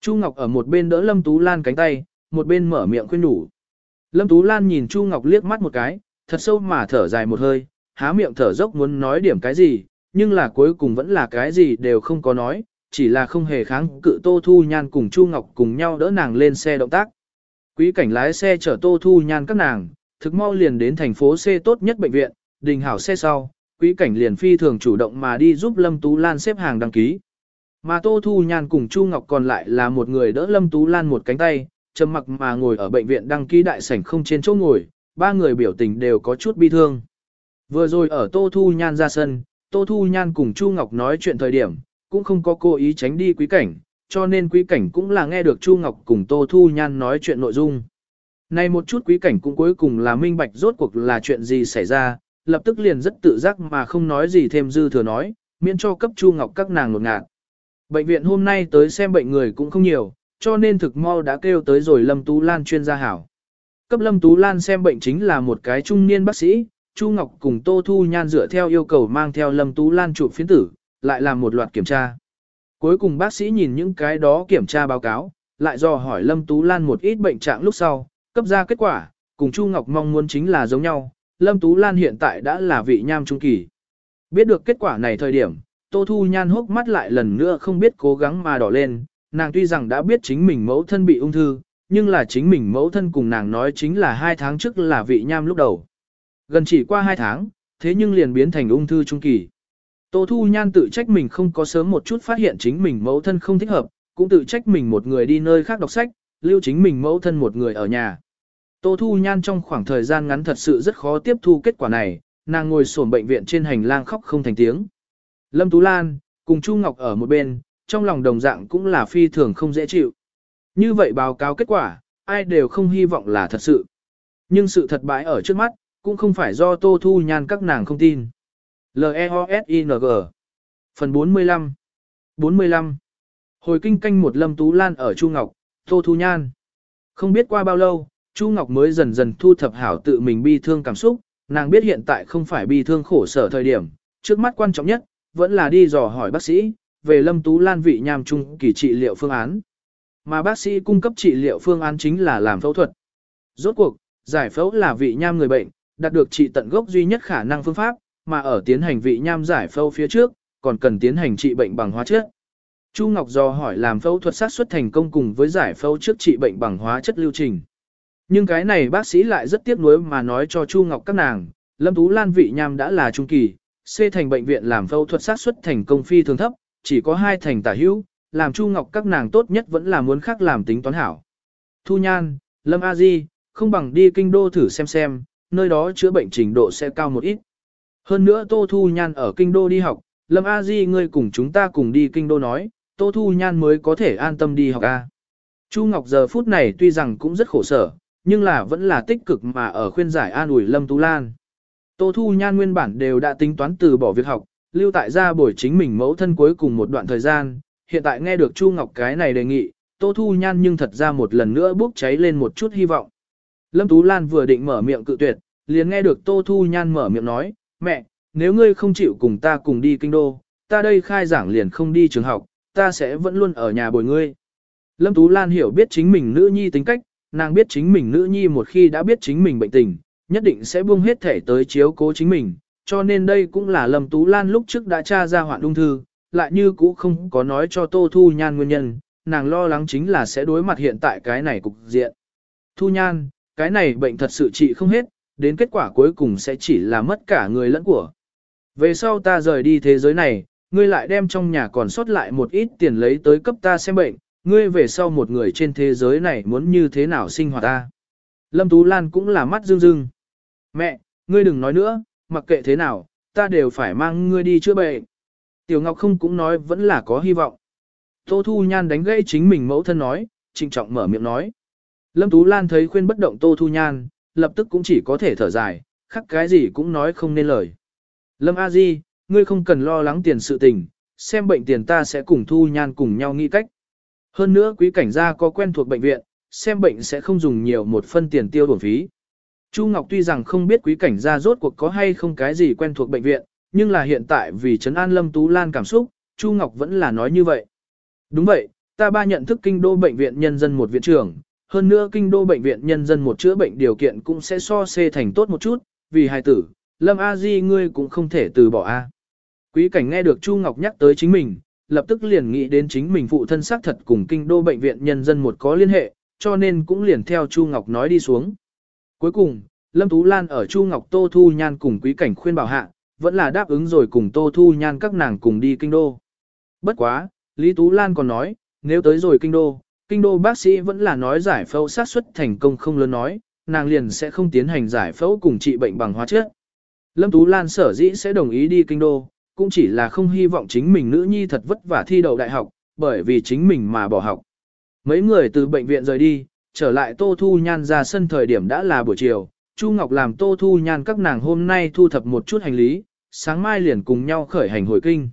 Chu Ngọc ở một bên đỡ Lâm Tú Lan cánh tay, một bên mở miệng khuyên nhủ. Lâm Tú Lan nhìn Chu Ngọc liếc mắt một cái, thật sâu mà thở dài một hơi, há miệng thở dốc muốn nói điểm cái gì, nhưng là cuối cùng vẫn là cái gì đều không có nói, chỉ là không hề kháng cự Tô Thu Nhan cùng Chu Ngọc cùng nhau đỡ nàng lên xe động tác. Quý cảnh lái xe chở Tô Thu Nhan các nàng, thực mau liền đến thành phố C tốt nhất bệnh viện, đình hảo xe sau, quý cảnh liền phi thường chủ động mà đi giúp Lâm Tú Lan xếp hàng đăng ký. Mà Tô Thu Nhan cùng Chu Ngọc còn lại là một người đỡ Lâm Tú Lan một cánh tay, trầm mặc mà ngồi ở bệnh viện đăng ký đại sảnh không trên chỗ ngồi, ba người biểu tình đều có chút bi thương. Vừa rồi ở Tô Thu Nhan ra sân, Tô Thu Nhan cùng Chu Ngọc nói chuyện thời điểm, cũng không có cố ý tránh đi quý cảnh, cho nên quý cảnh cũng là nghe được Chu Ngọc cùng Tô Thu Nhan nói chuyện nội dung. Này một chút quý cảnh cũng cuối cùng là minh bạch rốt cuộc là chuyện gì xảy ra, lập tức liền rất tự giác mà không nói gì thêm dư thừa nói, miễn cho cấp Chu Ngọc các nàng nột ngạt. Bệnh viện hôm nay tới xem bệnh người cũng không nhiều, cho nên thực mau đã kêu tới rồi Lâm Tú Lan chuyên gia hảo. Cấp Lâm Tú Lan xem bệnh chính là một cái trung niên bác sĩ, Chu Ngọc cùng Tô Thu Nhan dựa theo yêu cầu mang theo Lâm Tú Lan chụp phiến tử, lại làm một loạt kiểm tra. Cuối cùng bác sĩ nhìn những cái đó kiểm tra báo cáo, lại dò hỏi Lâm Tú Lan một ít bệnh trạng lúc sau, cấp ra kết quả, cùng Chu Ngọc mong muốn chính là giống nhau, Lâm Tú Lan hiện tại đã là vị nham trung kỳ. Biết được kết quả này thời điểm, Tô Thu Nhan hốc mắt lại lần nữa không biết cố gắng mà đỏ lên, nàng tuy rằng đã biết chính mình mẫu thân bị ung thư, nhưng là chính mình mẫu thân cùng nàng nói chính là hai tháng trước là vị nham lúc đầu. Gần chỉ qua hai tháng, thế nhưng liền biến thành ung thư trung kỳ. Tô Thu Nhan tự trách mình không có sớm một chút phát hiện chính mình mẫu thân không thích hợp, cũng tự trách mình một người đi nơi khác đọc sách, lưu chính mình mẫu thân một người ở nhà. Tô Thu Nhan trong khoảng thời gian ngắn thật sự rất khó tiếp thu kết quả này, nàng ngồi sổm bệnh viện trên hành lang khóc không thành tiếng. Lâm Tú Lan, cùng Chu Ngọc ở một bên, trong lòng đồng dạng cũng là phi thường không dễ chịu. Như vậy báo cáo kết quả, ai đều không hy vọng là thật sự. Nhưng sự thật bãi ở trước mắt, cũng không phải do Tô Thu Nhan các nàng không tin. L-E-O-S-I-N-G Phần 45 45 Hồi kinh canh một Lâm Tú Lan ở Chu Ngọc, Tô Thu Nhan. Không biết qua bao lâu, Chu Ngọc mới dần dần thu thập hảo tự mình bi thương cảm xúc, nàng biết hiện tại không phải bi thương khổ sở thời điểm, trước mắt quan trọng nhất, vẫn là đi dò hỏi bác sĩ, về Lâm Tú Lan vị nham trung kỳ trị liệu phương án. Mà bác sĩ cung cấp trị liệu phương án chính là làm phẫu thuật. Rốt cuộc, giải phẫu là vị nham người bệnh, đạt được trị tận gốc duy nhất khả năng phương pháp, mà ở tiến hành vị nham giải phẫu phía trước, còn cần tiến hành trị bệnh bằng hóa chất. Chu Ngọc dò hỏi làm phẫu thuật sát xuất thành công cùng với giải phẫu trước trị bệnh bằng hóa chất lưu trình. Nhưng cái này bác sĩ lại rất tiếc nuối mà nói cho Chu Ngọc các nàng, Lâm Tú Lan vị nham đã là trung kỳ, C thành bệnh viện làm phẫu thuật sát xuất thành công phi thường thấp, chỉ có hai thành tả hữu, làm Chu Ngọc các nàng tốt nhất vẫn là muốn khác làm tính toán hảo. Thu Nhan, Lâm A Di, không bằng đi kinh đô thử xem xem, nơi đó chữa bệnh trình độ sẽ cao một ít. Hơn nữa Tô Thu Nhan ở kinh đô đi học, Lâm A Di ngươi cùng chúng ta cùng đi kinh đô nói, Tô Thu Nhan mới có thể an tâm đi học A. Chu Ngọc giờ phút này tuy rằng cũng rất khổ sở, nhưng là vẫn là tích cực mà ở khuyên giải an ủi Lâm Tú Lan. Tô Thu Nhan nguyên bản đều đã tính toán từ bỏ việc học, lưu tại gia buổi chính mình mẫu thân cuối cùng một đoạn thời gian, hiện tại nghe được Chu Ngọc cái này đề nghị, Tô Thu Nhan nhưng thật ra một lần nữa bốc cháy lên một chút hy vọng. Lâm Tú Lan vừa định mở miệng cự tuyệt, liền nghe được Tô Thu Nhan mở miệng nói, mẹ, nếu ngươi không chịu cùng ta cùng đi kinh đô, ta đây khai giảng liền không đi trường học, ta sẽ vẫn luôn ở nhà bồi ngươi. Lâm Tú Lan hiểu biết chính mình nữ nhi tính cách, nàng biết chính mình nữ nhi một khi đã biết chính mình bệnh tình, nhất định sẽ buông hết thể tới chiếu cố chính mình, cho nên đây cũng là Lâm Tú Lan lúc trước đã tra ra hoạn ung thư, lại như cũ không có nói cho Tô Thu Nhan nguyên nhân, nàng lo lắng chính là sẽ đối mặt hiện tại cái này cục diện. Thu Nhan, cái này bệnh thật sự trị không hết, đến kết quả cuối cùng sẽ chỉ là mất cả người lẫn của. Về sau ta rời đi thế giới này, ngươi lại đem trong nhà còn sót lại một ít tiền lấy tới cấp ta xem bệnh, ngươi về sau một người trên thế giới này muốn như thế nào sinh hoạt ta. Lâm Tú Lan cũng là mắt dương dương. Mẹ, ngươi đừng nói nữa, mặc kệ thế nào, ta đều phải mang ngươi đi chữa bệnh. Tiểu Ngọc không cũng nói vẫn là có hy vọng. Tô Thu Nhan đánh gãy chính mình mẫu thân nói, trịnh trọng mở miệng nói. Lâm Tú Lan thấy khuyên bất động Tô Thu Nhan, lập tức cũng chỉ có thể thở dài, khắc cái gì cũng nói không nên lời. Lâm A Di, ngươi không cần lo lắng tiền sự tình, xem bệnh tiền ta sẽ cùng Thu Nhan cùng nhau nghĩ cách. Hơn nữa quý cảnh gia có quen thuộc bệnh viện, xem bệnh sẽ không dùng nhiều một phân tiền tiêu bổn phí. Chu Ngọc tuy rằng không biết quý cảnh gia rốt cuộc có hay không cái gì quen thuộc bệnh viện, nhưng là hiện tại vì trấn an Lâm Tú Lan cảm xúc, Chu Ngọc vẫn là nói như vậy. Đúng vậy, ta ba nhận thức kinh đô bệnh viện nhân dân một viện trưởng, hơn nữa kinh đô bệnh viện nhân dân một chữa bệnh điều kiện cũng sẽ so xê thành tốt một chút, vì hài tử, Lâm A Di ngươi cũng không thể từ bỏ A. Quý cảnh nghe được Chu Ngọc nhắc tới chính mình, lập tức liền nghĩ đến chính mình phụ thân xác thật cùng kinh đô bệnh viện nhân dân một có liên hệ, cho nên cũng liền theo Chu Ngọc nói đi xuống. Cuối cùng, Lâm Tú Lan ở Chu Ngọc Tô Thu Nhan cùng quý cảnh khuyên bảo hạ, vẫn là đáp ứng rồi cùng Tô Thu Nhan các nàng cùng đi kinh đô. Bất quá, Lý Tú Lan còn nói, nếu tới rồi kinh đô, kinh đô bác sĩ vẫn là nói giải phẫu sát suất thành công không lớn nói, nàng liền sẽ không tiến hành giải phẫu cùng trị bệnh bằng hóa chất. Lâm Tú Lan sở dĩ sẽ đồng ý đi kinh đô, cũng chỉ là không hy vọng chính mình nữ nhi thật vất vả thi đậu đại học, bởi vì chính mình mà bỏ học. Mấy người từ bệnh viện rời đi, trở lại Tô Thu Nhan ra sân thời điểm đã là buổi chiều, Chu Ngọc làm Tô Thu Nhan các nàng hôm nay thu thập một chút hành lý, sáng mai liền cùng nhau khởi hành hồi kinh.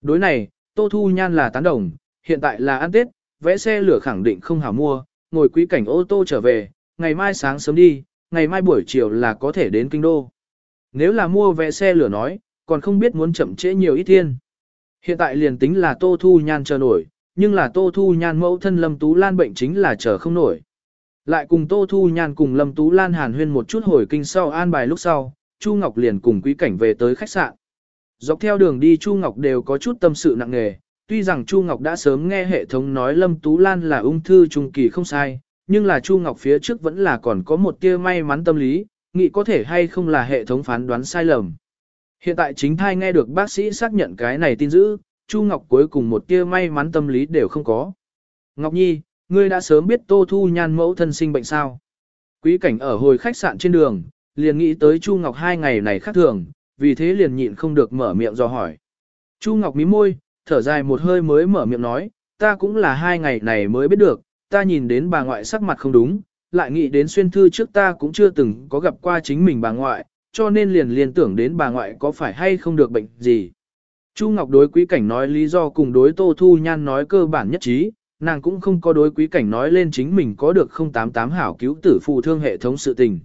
Đối này, Tô Thu Nhan là tán đồng, hiện tại là ăn Tết, vẽ xe lửa khẳng định không hảo mua, ngồi quý cảnh ô tô trở về, ngày mai sáng sớm đi, ngày mai buổi chiều là có thể đến kinh đô. Nếu là mua vé xe lửa nói, còn không biết muốn chậm trễ nhiều ít thiên. Hiện tại liền tính là Tô Thu Nhan chờ nổi, nhưng là Tô Thu Nhan mẫu thân Lâm Tú Lan bệnh chính là chờ không nổi. Lại cùng Tô Thu Nhan cùng Lâm Tú Lan hàn huyên một chút hồi kinh sau an bài lúc sau, Chu Ngọc liền cùng quý cảnh về tới khách sạn. Dọc theo đường đi Chu Ngọc đều có chút tâm sự nặng nề, tuy rằng Chu Ngọc đã sớm nghe hệ thống nói Lâm Tú Lan là ung thư trung kỳ không sai, nhưng là Chu Ngọc phía trước vẫn là còn có một tia may mắn tâm lý, nghĩ có thể hay không là hệ thống phán đoán sai lầm. Hiện tại chính thai nghe được bác sĩ xác nhận cái này tin dữ, Chu Ngọc cuối cùng một tia may mắn tâm lý đều không có. Ngọc Nhi, ngươi đã sớm biết Tô Thu Nhan mẫu thân sinh bệnh sao? Quý cảnh ở hồi khách sạn trên đường, liền nghĩ tới Chu Ngọc hai ngày này khác thường, vì thế liền nhịn không được mở miệng do hỏi. Chu Ngọc mí môi, thở dài một hơi mới mở miệng nói, ta cũng là hai ngày này mới biết được, ta nhìn đến bà ngoại sắc mặt không đúng, lại nghĩ đến xuyên thư trước ta cũng chưa từng có gặp qua chính mình bà ngoại, cho nên liền liên tưởng đến bà ngoại có phải hay không được bệnh gì. Chu Ngọc đối quý cảnh nói lý do cùng đối Tô Thu Nhan nói cơ bản nhất trí, nàng cũng không có đối quý cảnh nói lên chính mình có được 088 hảo cứu tử phù thương hệ thống sự tình.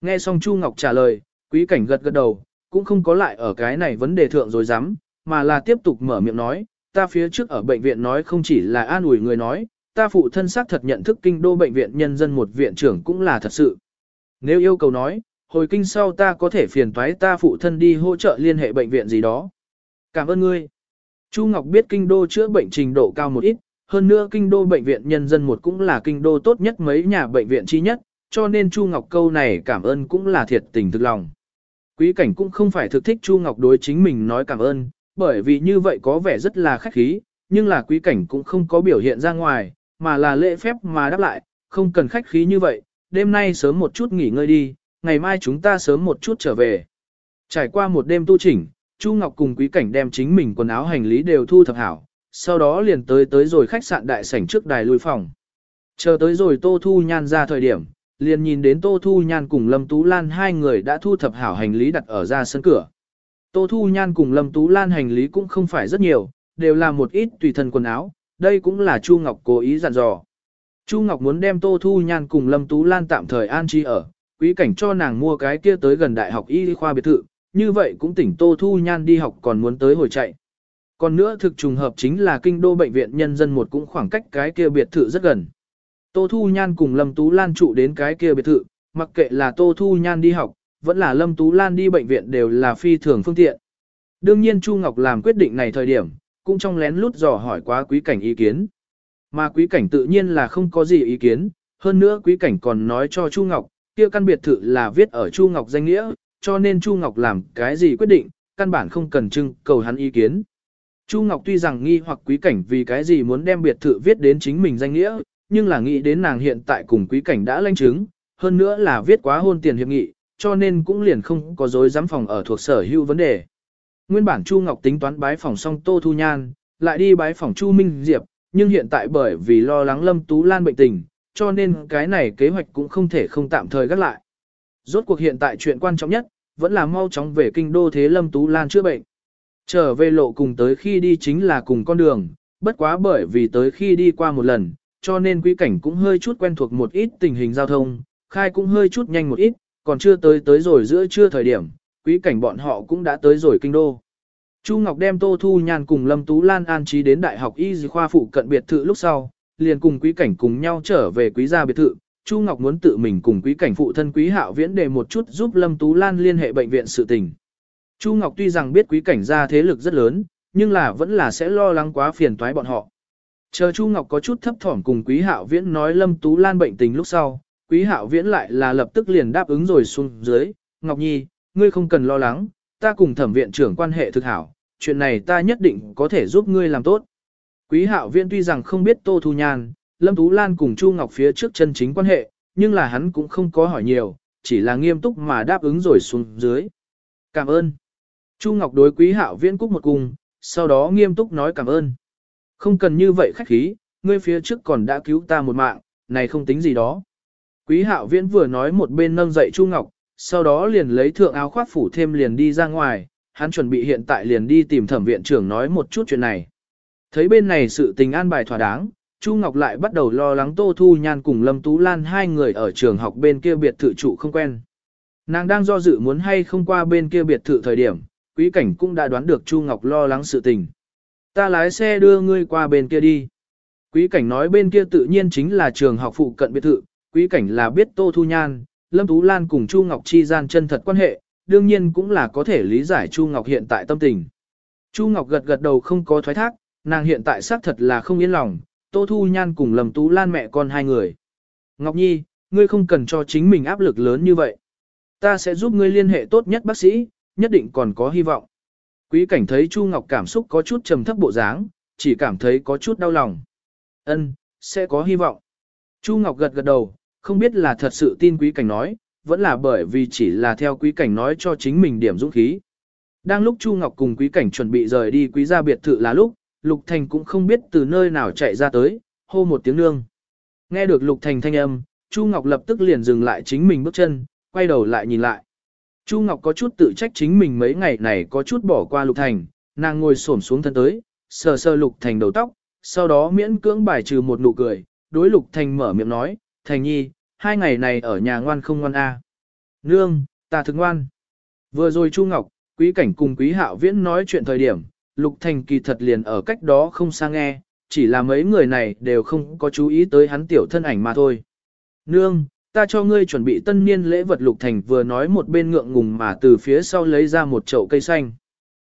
Nghe xong Chu Ngọc trả lời, quý cảnh gật gật đầu, cũng không có lại ở cái này vấn đề thượng rồi dám, mà là tiếp tục mở miệng nói, ta phía trước ở bệnh viện nói không chỉ là an ủi người nói, ta phụ thân xác thật nhận thức kinh đô bệnh viện nhân dân một viện trưởng cũng là thật sự. Nếu yêu cầu nói, hồi kinh sau ta có thể phiền toái ta phụ thân đi hỗ trợ liên hệ bệnh viện gì đó. Cảm ơn ngươi. Chu Ngọc biết kinh đô chữa bệnh trình độ cao một ít, hơn nữa kinh đô bệnh viện nhân dân một cũng là kinh đô tốt nhất mấy nhà bệnh viện chi nhất, cho nên Chu Ngọc câu này cảm ơn cũng là thiệt tình thực lòng. Quý cảnh cũng không phải thực thích Chu Ngọc đối chính mình nói cảm ơn, bởi vì như vậy có vẻ rất là khách khí, nhưng là quý cảnh cũng không có biểu hiện ra ngoài, mà là lễ phép mà đáp lại, không cần khách khí như vậy, đêm nay sớm một chút nghỉ ngơi đi, ngày mai chúng ta sớm một chút trở về. Trải qua một đêm tu chỉnh, Chu Ngọc cùng quý cảnh đem chính mình quần áo hành lý đều thu thập hảo, sau đó liền tới tới rồi khách sạn đại sảnh trước đài lui phòng. Chờ tới rồi Tô Thu Nhan ra thời điểm, liền nhìn đến Tô Thu Nhan cùng Lâm Tú Lan hai người đã thu thập hảo hành lý đặt ở ra sân cửa. Tô Thu Nhan cùng Lâm Tú Lan hành lý cũng không phải rất nhiều, đều là một ít tùy thân quần áo, đây cũng là Chu Ngọc cố ý dặn dò. Chu Ngọc muốn đem Tô Thu Nhan cùng Lâm Tú Lan tạm thời an trí ở, quý cảnh cho nàng mua cái kia tới gần đại học y khoa biệt thự, như vậy cũng tỉnh Tô Thu Nhan đi học còn muốn tới hồi chạy. Còn nữa thực trùng hợp chính là kinh đô bệnh viện nhân dân một cũng khoảng cách cái kia biệt thự rất gần. Tô Thu Nhan cùng Lâm Tú Lan trụ đến cái kia biệt thự, mặc kệ là Tô Thu Nhan đi học, vẫn là Lâm Tú Lan đi bệnh viện đều là phi thường phương tiện. Đương nhiên Chu Ngọc làm quyết định này thời điểm, cũng trong lén lút dò hỏi quá quý cảnh ý kiến. Mà quý cảnh tự nhiên là không có gì ý kiến, hơn nữa quý cảnh còn nói cho Chu Ngọc, kia căn biệt thự là viết ở Chu Ngọc danh nghĩa, cho nên Chu Ngọc làm cái gì quyết định, căn bản không cần trưng cầu hắn ý kiến. Chu Ngọc tuy rằng nghi hoặc quý cảnh vì cái gì muốn đem biệt thự viết đến chính mình danh nghĩa, nhưng là nghĩ đến nàng hiện tại cùng quý cảnh đã lanh chứng, hơn nữa là viết quá hôn tiền hiệp nghị, cho nên cũng liền không có dối dám phòng ở thuộc sở hữu vấn đề. Nguyên bản Chu Ngọc tính toán bái phòng xong Tô Thu Nhan, lại đi bái phòng Chu Minh Diệp, nhưng hiện tại bởi vì lo lắng Lâm Tú Lan bệnh tình, cho nên cái này kế hoạch cũng không thể không tạm thời gác lại. Rốt cuộc hiện tại chuyện quan trọng nhất, vẫn là mau chóng về kinh đô thế Lâm Tú Lan chữa bệnh. Trở về lộ cùng tới khi đi chính là cùng con đường, bất quá bởi vì tới khi đi qua một lần, cho nên quý cảnh cũng hơi chút quen thuộc một ít tình hình giao thông, khai cũng hơi chút nhanh một ít, còn chưa tới tới rồi giữa trưa thời điểm, quý cảnh bọn họ cũng đã tới rồi kinh đô. Chu Ngọc đem Tô Thu Nhan cùng Lâm Tú Lan an trí đến Đại học Y khoa phụ cận biệt thự lúc sau, liền cùng quý cảnh cùng nhau trở về quý gia biệt thự. Chu Ngọc muốn tự mình cùng quý cảnh phụ thân quý hạo viễn để một chút giúp Lâm Tú Lan liên hệ bệnh viện sự tình. Chu Ngọc tuy rằng biết quý cảnh gia thế lực rất lớn, nhưng là vẫn là sẽ lo lắng quá phiền toái bọn họ. Chờ Chu Ngọc có chút thấp thỏm cùng quý hạo viễn nói Lâm Tú Lan bệnh tình lúc sau, quý hạo viễn lại là lập tức liền đáp ứng rồi xuống dưới. Ngọc Nhi, ngươi không cần lo lắng, ta cùng thẩm viện trưởng quan hệ thực hảo, chuyện này ta nhất định có thể giúp ngươi làm tốt. Quý hạo viễn tuy rằng không biết Tô Thu Nhan, Lâm Tú Lan cùng Chu Ngọc phía trước chân chính quan hệ, nhưng là hắn cũng không có hỏi nhiều, chỉ là nghiêm túc mà đáp ứng rồi xuống dưới. Cảm ơn. Chu Ngọc đối quý hạo viễn cúc một cung, sau đó nghiêm túc nói cảm ơn. Không cần như vậy khách khí, ngươi phía trước còn đã cứu ta một mạng, này không tính gì đó. Quý hạo viễn vừa nói một bên nâng dậy Chu Ngọc, sau đó liền lấy thượng áo khoác phủ thêm liền đi ra ngoài, hắn chuẩn bị hiện tại liền đi tìm thẩm viện trưởng nói một chút chuyện này. Thấy bên này sự tình an bài thỏa đáng, Chu Ngọc lại bắt đầu lo lắng Tô Thu Nhan cùng Lâm Tú Lan hai người ở trường học bên kia biệt thự trụ không quen. Nàng đang do dự muốn hay không qua bên kia biệt thự thời điểm, quý cảnh cũng đã đoán được Chu Ngọc lo lắng sự tình. Ta lái xe đưa ngươi qua bên kia đi. Quý cảnh nói bên kia tự nhiên chính là trường học phụ cận biệt thự, quý cảnh là biết Tô Thu Nhan, Lâm Tú Lan cùng Chu Ngọc chi gian chân thật quan hệ, đương nhiên cũng là có thể lý giải Chu Ngọc hiện tại tâm tình. Chu Ngọc gật gật đầu không có thoái thác, nàng hiện tại xác thật là không yên lòng, Tô Thu Nhan cùng Lâm Tú Lan mẹ con hai người. Ngọc Nhi, ngươi không cần cho chính mình áp lực lớn như vậy. Ta sẽ giúp ngươi liên hệ tốt nhất bác sĩ, nhất định còn có hy vọng. Quý cảnh thấy Chu Ngọc cảm xúc có chút trầm thấp bộ dáng, chỉ cảm thấy có chút đau lòng. Ân, sẽ có hy vọng. Chu Ngọc gật gật đầu, không biết là thật sự tin quý cảnh nói, vẫn là bởi vì chỉ là theo quý cảnh nói cho chính mình điểm dũng khí. Đang lúc Chu Ngọc cùng quý cảnh chuẩn bị rời đi quý gia biệt thự là lúc, Lục Thành cũng không biết từ nơi nào chạy ra tới, hô một tiếng nương. Nghe được Lục Thành thanh âm, Chu Ngọc lập tức liền dừng lại chính mình bước chân, quay đầu lại nhìn lại. Chu Ngọc có chút tự trách chính mình mấy ngày này có chút bỏ qua Lục Thành, nàng ngồi xổm xuống thân tới, sờ sờ Lục Thành đầu tóc, sau đó miễn cưỡng bài trừ một nụ cười, đối Lục Thành mở miệng nói, Thành nhi, hai ngày này ở nhà ngoan không ngoan a? Nương, ta thức ngoan. Vừa rồi Chu Ngọc, Quý Cảnh cùng Quý Hạo Viễn nói chuyện thời điểm, Lục Thành kỳ thật liền ở cách đó không xa nghe, chỉ là mấy người này đều không có chú ý tới hắn tiểu thân ảnh mà thôi. Nương, ta cho ngươi chuẩn bị tân niên lễ vật Lục Thành vừa nói một bên ngượng ngùng mà từ phía sau lấy ra một chậu cây xanh.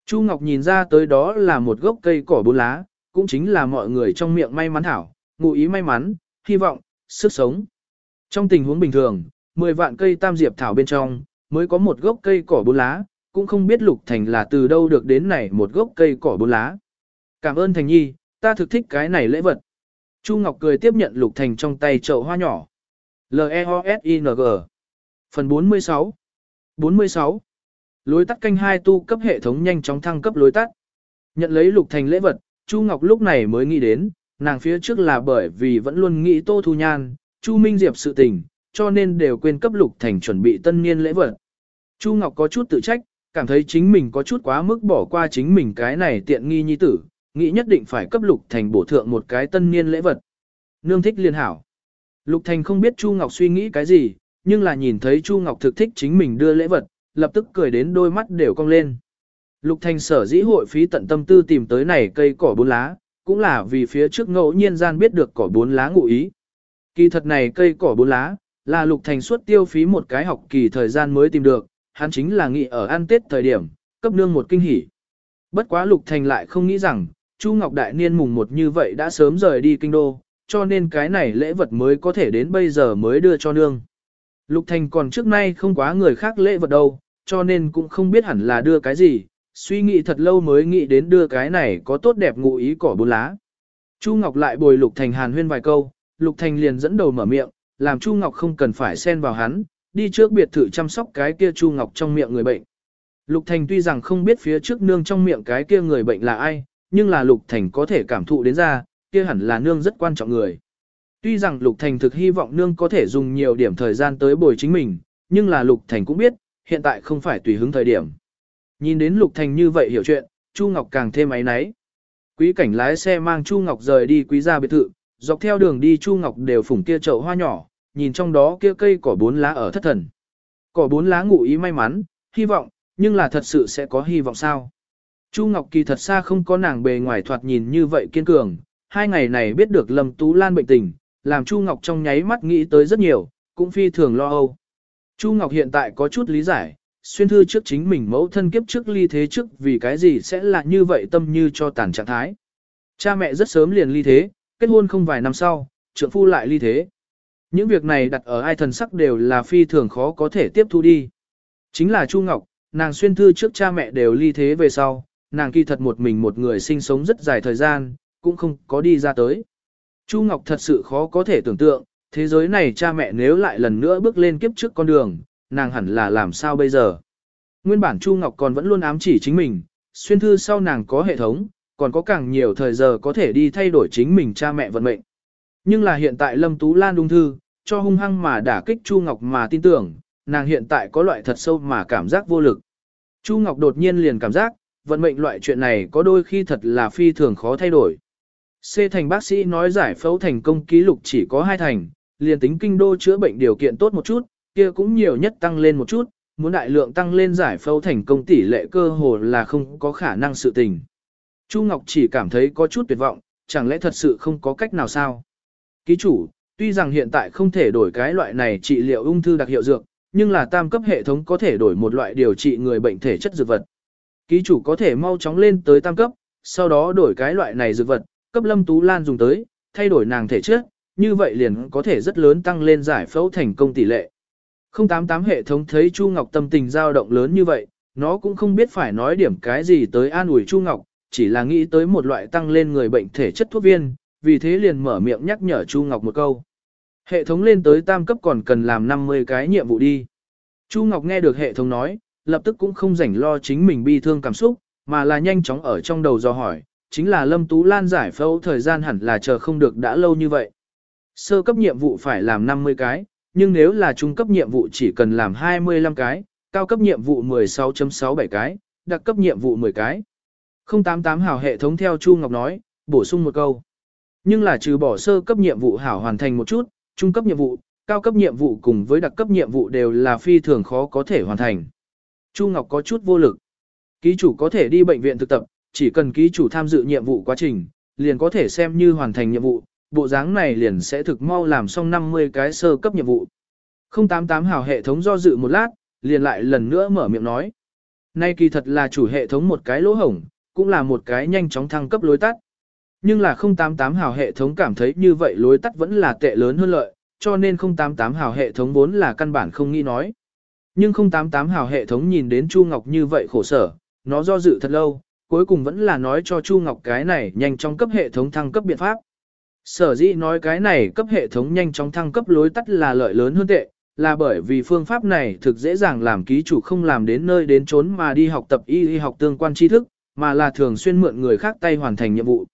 Chu Ngọc nhìn ra tới đó là một gốc cây cỏ bốn lá, cũng chính là mọi người trong miệng may mắn hảo, ngụ ý may mắn, hy vọng, sức sống. Trong tình huống bình thường, 10 vạn cây tam diệp thảo bên trong, mới có một gốc cây cỏ bốn lá, cũng không biết Lục Thành là từ đâu được đến này một gốc cây cỏ bốn lá. Cảm ơn Thành Nhi, ta thực thích cái này lễ vật. Chu Ngọc cười tiếp nhận Lục Thành trong tay chậu hoa nhỏ. L-E-O-S-I-N-G Phần 46 46 Lối tắt canh hai tu cấp hệ thống nhanh chóng thăng cấp lối tắt. Nhận lấy Lục Thành lễ vật, Chu Ngọc lúc này mới nghĩ đến, nàng phía trước là bởi vì vẫn luôn nghĩ Tô Thu Nhan, Chu Minh Diệp sự tình, cho nên đều quên cấp Lục Thành chuẩn bị tân niên lễ vật. Chu Ngọc có chút tự trách, cảm thấy chính mình có chút quá mức bỏ qua chính mình cái này tiện nghi nhi tử, nghĩ nhất định phải cấp Lục Thành bổ thượng một cái tân niên lễ vật. Nương thích liên hảo. Lục Thành không biết Chu Ngọc suy nghĩ cái gì, nhưng là nhìn thấy Chu Ngọc thực thích chính mình đưa lễ vật, lập tức cười đến đôi mắt đều cong lên. Lục Thành sở dĩ hội phí tận tâm tư tìm tới này cây cỏ bốn lá, cũng là vì phía trước ngẫu nhiên gian biết được cỏ bốn lá ngụ ý. Kỳ thật này cây cỏ bốn lá, là Lục Thành suốt tiêu phí một cái học kỳ thời gian mới tìm được, hắn chính là nghĩ ở ăn Tết thời điểm, cấp nương một kinh hỉ. Bất quá Lục Thành lại không nghĩ rằng, Chu Ngọc Đại Niên mùng một như vậy đã sớm rời đi kinh đô, cho nên cái này lễ vật mới có thể đến bây giờ mới đưa cho nương. Lục Thành còn trước nay không quá người khác lễ vật đâu, cho nên cũng không biết hẳn là đưa cái gì, suy nghĩ thật lâu mới nghĩ đến đưa cái này có tốt đẹp ngụ ý cỏ bốn lá. Chu Ngọc lại bồi Lục Thành hàn huyên vài câu, Lục Thành liền dẫn đầu mở miệng, làm Chu Ngọc không cần phải xen vào hắn, đi trước biệt thự chăm sóc cái kia Chu Ngọc trong miệng người bệnh. Lục Thành tuy rằng không biết phía trước nương trong miệng cái kia người bệnh là ai, nhưng là Lục Thành có thể cảm thụ đến ra, kia hẳn là nương rất quan trọng người. Tuy rằng Lục Thành thực hy vọng nương có thể dùng nhiều điểm thời gian tới bồi chính mình, nhưng là Lục Thành cũng biết, hiện tại không phải tùy hứng thời điểm. Nhìn đến Lục Thành như vậy hiểu chuyện, Chu Ngọc càng thêm áy náy. Quý cảnh lái xe mang Chu Ngọc rời đi quý gia biệt thự, dọc theo đường đi Chu Ngọc đều phủng kia chậu hoa nhỏ, nhìn trong đó kia cây cỏ bốn lá ở thất thần. Cỏ bốn lá ngụ ý may mắn, hy vọng, nhưng là thật sự sẽ có hy vọng sao? Chu Ngọc Kỳ thật xa không có nàng bề ngoài thoạt nhìn như vậy kiên cường, hai ngày này biết được Lâm Tú Lan bệnh tình, làm Chu Ngọc trong nháy mắt nghĩ tới rất nhiều, cũng phi thường lo âu. Chu Ngọc hiện tại có chút lý giải, xuyên thư trước chính mình mẫu thân kiếp trước ly thế trước vì cái gì sẽ là như vậy tâm như cho tàn trạng thái. Cha mẹ rất sớm liền ly thế, kết hôn không vài năm sau, trượng phu lại ly thế. Những việc này đặt ở ai thần sắc đều là phi thường khó có thể tiếp thu đi. Chính là Chu Ngọc, nàng xuyên thư trước cha mẹ đều ly thế về sau, nàng kỳ thật một mình một người sinh sống rất dài thời gian, cũng không có đi ra tới. Chu Ngọc thật sự khó có thể tưởng tượng, thế giới này cha mẹ nếu lại lần nữa bước lên kiếp trước con đường, nàng hẳn là làm sao bây giờ. Nguyên bản Chu Ngọc còn vẫn luôn ám chỉ chính mình, xuyên thư sau nàng có hệ thống, còn có càng nhiều thời giờ có thể đi thay đổi chính mình cha mẹ vận mệnh. Nhưng là hiện tại Lâm Tú Lan ung thư, cho hung hăng mà đả kích Chu Ngọc mà tin tưởng, nàng hiện tại có loại thật sâu mà cảm giác vô lực. Chu Ngọc đột nhiên liền cảm giác, vận mệnh loại chuyện này có đôi khi thật là phi thường khó thay đổi. C thành bác sĩ nói giải phẫu thành công ký lục chỉ có hai thành, liền tính kinh đô chữa bệnh điều kiện tốt một chút, kia cũng nhiều nhất tăng lên một chút, muốn đại lượng tăng lên giải phẫu thành công tỷ lệ cơ hồ là không có khả năng sự tình. Chu Ngọc chỉ cảm thấy có chút tuyệt vọng, chẳng lẽ thật sự không có cách nào sao? Ký chủ, tuy rằng hiện tại không thể đổi cái loại này trị liệu ung thư đặc hiệu dược, nhưng là tam cấp hệ thống có thể đổi một loại điều trị người bệnh thể chất dược vật. Ký chủ có thể mau chóng lên tới tam cấp, sau đó đổi cái loại này dược vật, cấp Lâm Tú Lan dùng tới, thay đổi nàng thể chất, như vậy liền có thể rất lớn tăng lên giải phẫu thành công tỷ lệ. 088 hệ thống thấy Chu Ngọc tâm tình dao động lớn như vậy, nó cũng không biết phải nói điểm cái gì tới an ủi Chu Ngọc, chỉ là nghĩ tới một loại tăng lên người bệnh thể chất thuốc viên, vì thế liền mở miệng nhắc nhở Chu Ngọc một câu. Hệ thống lên tới tam cấp còn cần làm 50 cái nhiệm vụ đi. Chu Ngọc nghe được hệ thống nói, lập tức cũng không rảnh lo chính mình bi thương cảm xúc, mà là nhanh chóng ở trong đầu do hỏi, chính là Lâm Tú Lan giải phẫu thời gian hẳn là chờ không được đã lâu như vậy. Sơ cấp nhiệm vụ phải làm 50 cái, nhưng nếu là trung cấp nhiệm vụ chỉ cần làm 25 cái, cao cấp nhiệm vụ 16.67 cái, đặc cấp nhiệm vụ 10 cái. 088 hảo hệ thống theo Chu Ngọc nói, bổ sung một câu. Nhưng là trừ bỏ sơ cấp nhiệm vụ hảo hoàn thành một chút, trung cấp nhiệm vụ, cao cấp nhiệm vụ cùng với đặc cấp nhiệm vụ đều là phi thường khó có thể hoàn thành. Chu Ngọc có chút vô lực. Ký chủ có thể đi bệnh viện thực tập, chỉ cần ký chủ tham dự nhiệm vụ quá trình, liền có thể xem như hoàn thành nhiệm vụ, bộ dáng này liền sẽ thực mau làm xong 50 cái sơ cấp nhiệm vụ. 088 hào hệ thống do dự một lát, liền lại lần nữa mở miệng nói. Nay kỳ thật là chủ hệ thống một cái lỗ hổng, cũng là một cái nhanh chóng thăng cấp lối tắt. Nhưng là 088 hào hệ thống cảm thấy như vậy lối tắt vẫn là tệ lớn hơn lợi, cho nên 088 hào hệ thống vốn là căn bản không nghĩ nói. Nhưng 088 hào hệ thống nhìn đến Chu Ngọc như vậy khổ sở, nó do dự thật lâu, cuối cùng vẫn là nói cho Chu Ngọc cái này nhanh chóng cấp hệ thống thăng cấp biện pháp. Sở dĩ nói cái này cấp hệ thống nhanh chóng thăng cấp lối tắt là lợi lớn hơn tệ, là bởi vì phương pháp này thực dễ dàng làm ký chủ không làm đến nơi đến trốn mà đi học tập y y học tương quan tri thức, mà là thường xuyên mượn người khác tay hoàn thành nhiệm vụ.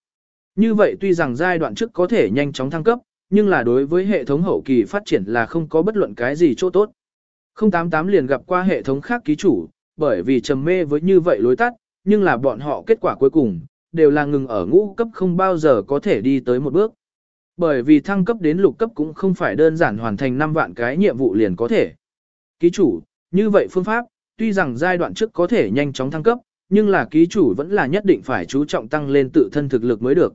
Như vậy tuy rằng giai đoạn trước có thể nhanh chóng thăng cấp, nhưng là đối với hệ thống hậu kỳ phát triển là không có bất luận cái gì chỗ tốt. 088 liền gặp qua hệ thống khác ký chủ, bởi vì trầm mê với như vậy lối tắt, nhưng là bọn họ kết quả cuối cùng, đều là ngừng ở ngũ cấp không bao giờ có thể đi tới một bước. Bởi vì thăng cấp đến lục cấp cũng không phải đơn giản hoàn thành 5 vạn cái nhiệm vụ liền có thể. Ký chủ, như vậy phương pháp, tuy rằng giai đoạn trước có thể nhanh chóng thăng cấp, nhưng là ký chủ vẫn là nhất định phải chú trọng tăng lên tự thân thực lực mới được.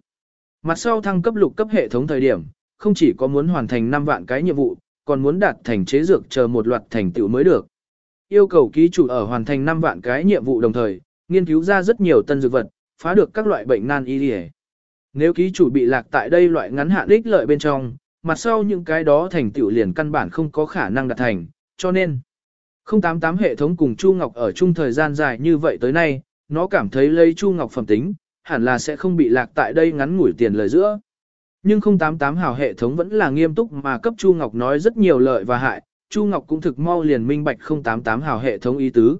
Mặt sau thăng cấp lục cấp hệ thống thời điểm, không chỉ có muốn hoàn thành 5 vạn cái nhiệm vụ, còn muốn đạt thành chế dược chờ một loạt thành tựu mới được. Yêu cầu ký chủ ở hoàn thành 5 vạn cái nhiệm vụ đồng thời, nghiên cứu ra rất nhiều tân dược vật, phá được các loại bệnh nan y liề. Nếu ký chủ bị lạc tại đây loại ngắn hạn ích lợi bên trong, mặt sau những cái đó thành tựu liền căn bản không có khả năng đạt thành, cho nên 088 hệ thống cùng Chu Ngọc ở chung thời gian dài như vậy tới nay, nó cảm thấy lấy Chu Ngọc phẩm tính, hẳn là sẽ không bị lạc tại đây ngắn ngủi tiền lời giữa. Nhưng 088 hào hệ thống vẫn là nghiêm túc mà cấp Chu Ngọc nói rất nhiều lợi và hại, Chu Ngọc cũng thực mau liền minh bạch 088 hào hệ thống ý tứ.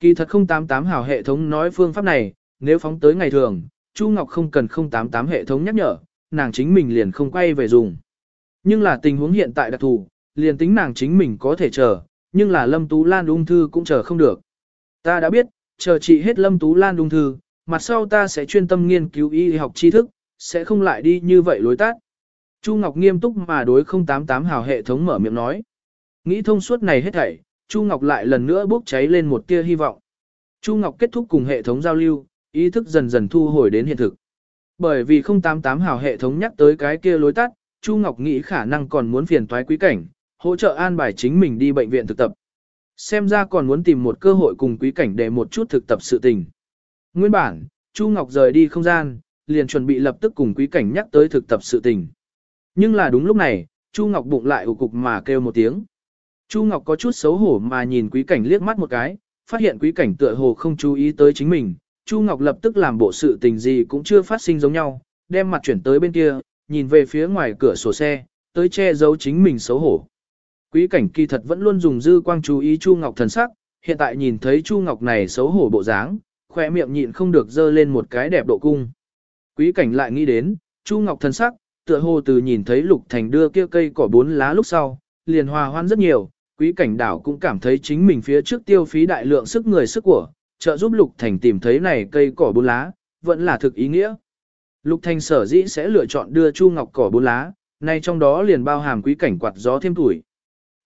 Kỳ thật 088 hào hệ thống nói phương pháp này, nếu phóng tới ngày thường, Chu Ngọc không cần 088 hệ thống nhắc nhở, nàng chính mình liền không quay về dùng. Nhưng là tình huống hiện tại đặc thù, liền tính nàng chính mình có thể chờ, nhưng là Lâm Tú Lan ung thư cũng chờ không được. Ta đã biết, chờ chị hết Lâm Tú Lan ung thư, mặt sau ta sẽ chuyên tâm nghiên cứu y học tri thức, sẽ không lại đi như vậy lối tắt. Chu Ngọc nghiêm túc mà đối 088 hào hệ thống mở miệng nói. Nghĩ thông suốt này hết thảy, Chu Ngọc lại lần nữa bốc cháy lên một tia hy vọng. Chu Ngọc kết thúc cùng hệ thống giao lưu, ý thức dần dần thu hồi đến hiện thực. Bởi vì 088 hào hệ thống nhắc tới cái kia lối tắt, Chu Ngọc nghĩ khả năng còn muốn phiền toái quý cảnh, hỗ trợ an bài chính mình đi bệnh viện thực tập. Xem ra còn muốn tìm một cơ hội cùng quý cảnh để một chút thực tập sự tình. Nguyên bản, Chu Ngọc rời đi không gian, liền chuẩn bị lập tức cùng quý cảnh nhắc tới thực tập sự tình. Nhưng là đúng lúc này, Chu Ngọc bụng lại ủ cục mà kêu một tiếng. Chu Ngọc có chút xấu hổ mà nhìn quý cảnh liếc mắt một cái, phát hiện quý cảnh tựa hồ không chú ý tới chính mình. Chu Ngọc lập tức làm bộ sự tình gì cũng chưa phát sinh giống nhau, đem mặt chuyển tới bên kia, nhìn về phía ngoài cửa sổ xe, tới che giấu chính mình xấu hổ. Quý cảnh kỳ thật vẫn luôn dùng dư quang chú ý Chu Ngọc thần sắc, hiện tại nhìn thấy Chu Ngọc này xấu hổ bộ dáng, khỏe miệng nhịn không được dơ lên một cái đẹp độ cung. Quý cảnh lại nghĩ đến, Chu Ngọc thần sắc, tựa hồ từ nhìn thấy Lục Thành đưa kia cây cỏ bốn lá lúc sau, liền hòa hoan rất nhiều, quý cảnh đảo cũng cảm thấy chính mình phía trước tiêu phí đại lượng sức người sức của, trợ giúp Lục Thành tìm thấy này cây cỏ bốn lá, vẫn là thực ý nghĩa. Lục Thành sở dĩ sẽ lựa chọn đưa Chu Ngọc cỏ bốn lá, nay trong đó liền bao hàm quý cảnh quạt gió thêm tuổi.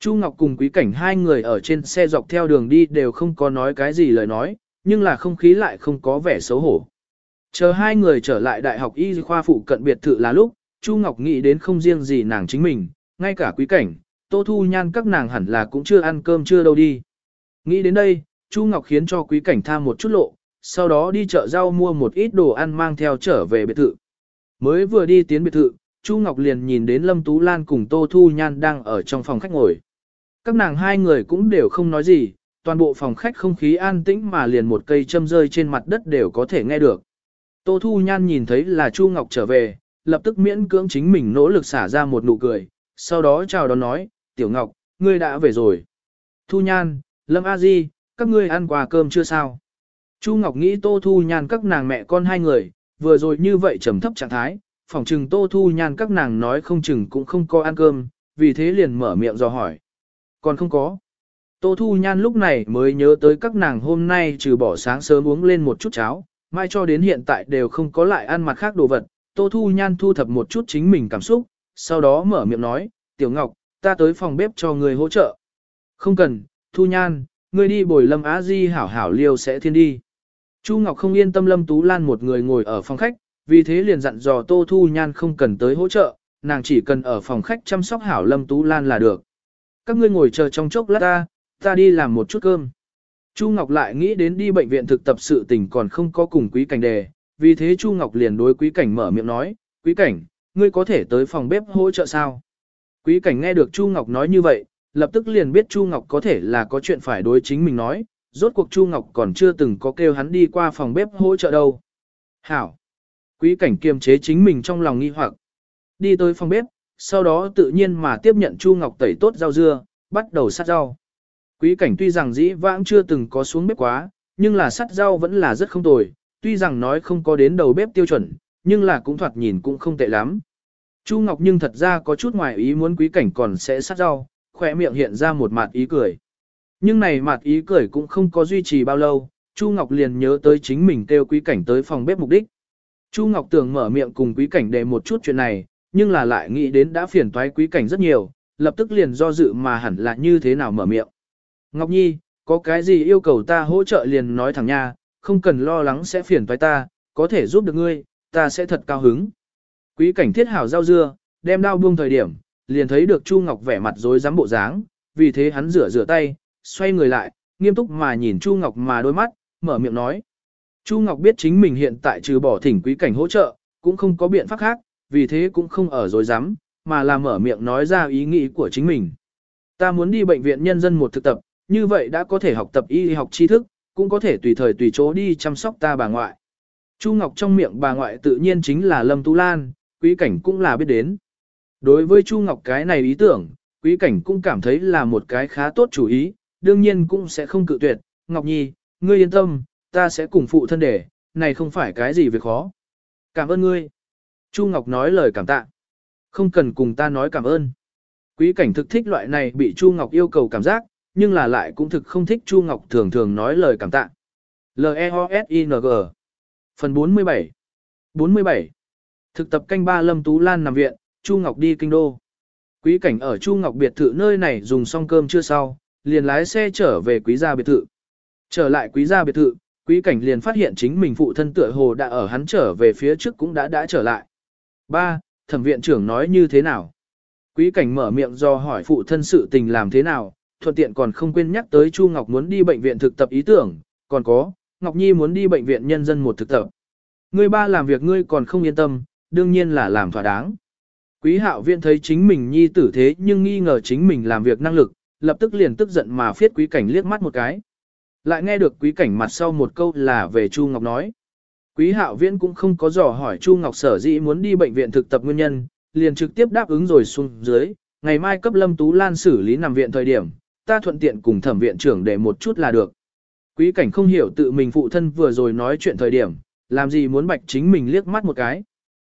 Chu Ngọc cùng quý cảnh hai người ở trên xe dọc theo đường đi đều không có nói cái gì lời nói, nhưng là không khí lại không có vẻ xấu hổ. Chờ hai người trở lại đại học y khoa phụ cận biệt thự là lúc, Chu Ngọc nghĩ đến không riêng gì nàng chính mình, ngay cả quý cảnh, Tô Thu Nhan các nàng hẳn là cũng chưa ăn cơm chưa đâu đi. Nghĩ đến đây, Chu Ngọc khiến cho quý cảnh tha một chút lộ, sau đó đi chợ rau mua một ít đồ ăn mang theo trở về biệt thự. Mới vừa đi tiến biệt thự, Chu Ngọc liền nhìn đến Lâm Tú Lan cùng Tô Thu Nhan đang ở trong phòng khách ngồi. Các nàng hai người cũng đều không nói gì, toàn bộ phòng khách không khí an tĩnh mà liền một cây châm rơi trên mặt đất đều có thể nghe được. Tô Thu Nhan nhìn thấy là Chu Ngọc trở về, lập tức miễn cưỡng chính mình nỗ lực xả ra một nụ cười, sau đó chào đón nói, Tiểu Ngọc, ngươi đã về rồi. Thu Nhan, Lâm A Di, các ngươi ăn quà cơm chưa sao? Chu Ngọc nghĩ Tô Thu Nhan các nàng mẹ con hai người, vừa rồi như vậy trầm thấp trạng thái, phỏng chừng Tô Thu Nhan các nàng nói không chừng cũng không có ăn cơm, vì thế liền mở miệng dò hỏi. Còn không có. Tô Thu Nhan lúc này mới nhớ tới các nàng hôm nay trừ bỏ sáng sớm uống lên một chút cháo, mai cho đến hiện tại đều không có lại ăn mặt khác đồ vật. Tô Thu Nhan thu thập một chút chính mình cảm xúc, sau đó mở miệng nói, Tiểu Ngọc, ta tới phòng bếp cho người hỗ trợ. Không cần, Thu Nhan, ngươi đi bồi Lâm Á Di hảo hảo liêu sẽ thiên đi. Chu Ngọc không yên tâm Lâm Tú Lan một người ngồi ở phòng khách, vì thế liền dặn dò Tô Thu Nhan không cần tới hỗ trợ, nàng chỉ cần ở phòng khách chăm sóc hảo Lâm Tú Lan là được. Các ngươi ngồi chờ trong chốc lát ta, ta đi làm một chút cơm. Chu Ngọc lại nghĩ đến đi bệnh viện thực tập sự tình còn không có cùng quý cảnh đề, vì thế Chu Ngọc liền đối quý cảnh mở miệng nói, quý cảnh, ngươi có thể tới phòng bếp hỗ trợ sao? Quý cảnh nghe được Chu Ngọc nói như vậy, lập tức liền biết Chu Ngọc có thể là có chuyện phải đối chính mình nói, rốt cuộc Chu Ngọc còn chưa từng có kêu hắn đi qua phòng bếp hỗ trợ đâu. Hảo! Quý cảnh kiềm chế chính mình trong lòng nghi hoặc. Đi tới phòng bếp, sau đó tự nhiên mà tiếp nhận Chu Ngọc tẩy tốt rau dưa, bắt đầu sát rau. Quý cảnh tuy rằng dĩ vãng chưa từng có xuống bếp quá, nhưng là sát rau vẫn là rất không tồi, tuy rằng nói không có đến đầu bếp tiêu chuẩn, nhưng là cũng thoạt nhìn cũng không tệ lắm. Chu Ngọc nhưng thật ra có chút ngoài ý muốn quý cảnh còn sẽ sát rau, khỏe miệng hiện ra một mặt ý cười. Nhưng này mặt ý cười cũng không có duy trì bao lâu, Chu Ngọc liền nhớ tới chính mình kêu quý cảnh tới phòng bếp mục đích. Chu Ngọc tưởng mở miệng cùng quý cảnh để một chút chuyện này, nhưng là lại nghĩ đến đã phiền toái quý cảnh rất nhiều, lập tức liền do dự mà hẳn là như thế nào mở miệng. Ngọc Nhi, có cái gì yêu cầu ta hỗ trợ liền nói thẳng nha, không cần lo lắng sẽ phiền toái ta, có thể giúp được ngươi, ta sẽ thật cao hứng. Quý cảnh thiết hảo rau dưa, đem đao buông thời điểm, liền thấy được Chu Ngọc vẻ mặt rối rắm bộ dáng, vì thế hắn rửa rửa tay, xoay người lại, nghiêm túc mà nhìn Chu Ngọc mà đôi mắt, mở miệng nói. Chu Ngọc biết chính mình hiện tại trừ bỏ thỉnh quý cảnh hỗ trợ, cũng không có biện pháp khác, vì thế cũng không ở rối rắm mà là mở miệng nói ra ý nghĩ của chính mình. Ta muốn đi bệnh viện nhân dân một thực tập, như vậy đã có thể học tập y học tri thức, cũng có thể tùy thời tùy chỗ đi chăm sóc ta bà ngoại. Chu Ngọc trong miệng bà ngoại tự nhiên chính là Lâm Tú Lan, quý cảnh cũng là biết đến. Đối với Chu Ngọc cái này ý tưởng, quý cảnh cũng cảm thấy là một cái khá tốt chủ ý, đương nhiên cũng sẽ không cự tuyệt. Ngọc Nhi, ngươi yên tâm, ta sẽ cùng phụ thân để, này không phải cái gì việc khó. Cảm ơn ngươi. Chu Ngọc nói lời cảm tạ. Không cần cùng ta nói cảm ơn. Quý cảnh thực thích loại này bị Chu Ngọc yêu cầu cảm giác, nhưng là lại cũng thực không thích Chu Ngọc thường thường nói lời cảm tạ. L-E-O-S-I-N-G Phần 47 47 Thực tập canh ba Lâm Tú Lan nằm viện, Chu Ngọc đi kinh đô. Quý cảnh ở Chu Ngọc biệt thự nơi này dùng xong cơm chưa sau, liền lái xe trở về quý gia biệt thự. Trở lại quý gia biệt thự, quý cảnh liền phát hiện chính mình phụ thân tựa hồ đã ở hắn trở về phía trước cũng đã đã trở lại. Ba, thẩm viện trưởng nói như thế nào? Quý cảnh mở miệng do hỏi phụ thân sự tình làm thế nào, thuận tiện còn không quên nhắc tới Chu Ngọc muốn đi bệnh viện thực tập ý tưởng, còn có, Ngọc Nhi muốn đi bệnh viện nhân dân một thực tập. Ngươi ba làm việc ngươi còn không yên tâm, đương nhiên là làm thỏa đáng. Quý hạo viện thấy chính mình nhi tử thế nhưng nghi ngờ chính mình làm việc năng lực, lập tức liền tức giận mà phiết quý cảnh liếc mắt một cái. Lại nghe được quý cảnh mặt sau một câu là về Chu Ngọc nói. Quý hạo viễn cũng không có dò hỏi Chu Ngọc sở dĩ muốn đi bệnh viện thực tập nguyên nhân, liền trực tiếp đáp ứng rồi xuống dưới, ngày mai cấp Lâm Tú Lan xử lý nằm viện thời điểm, ta thuận tiện cùng thẩm viện trưởng để một chút là được. Quý cảnh không hiểu tự mình phụ thân vừa rồi nói chuyện thời điểm, làm gì muốn bạch chính mình liếc mắt một cái.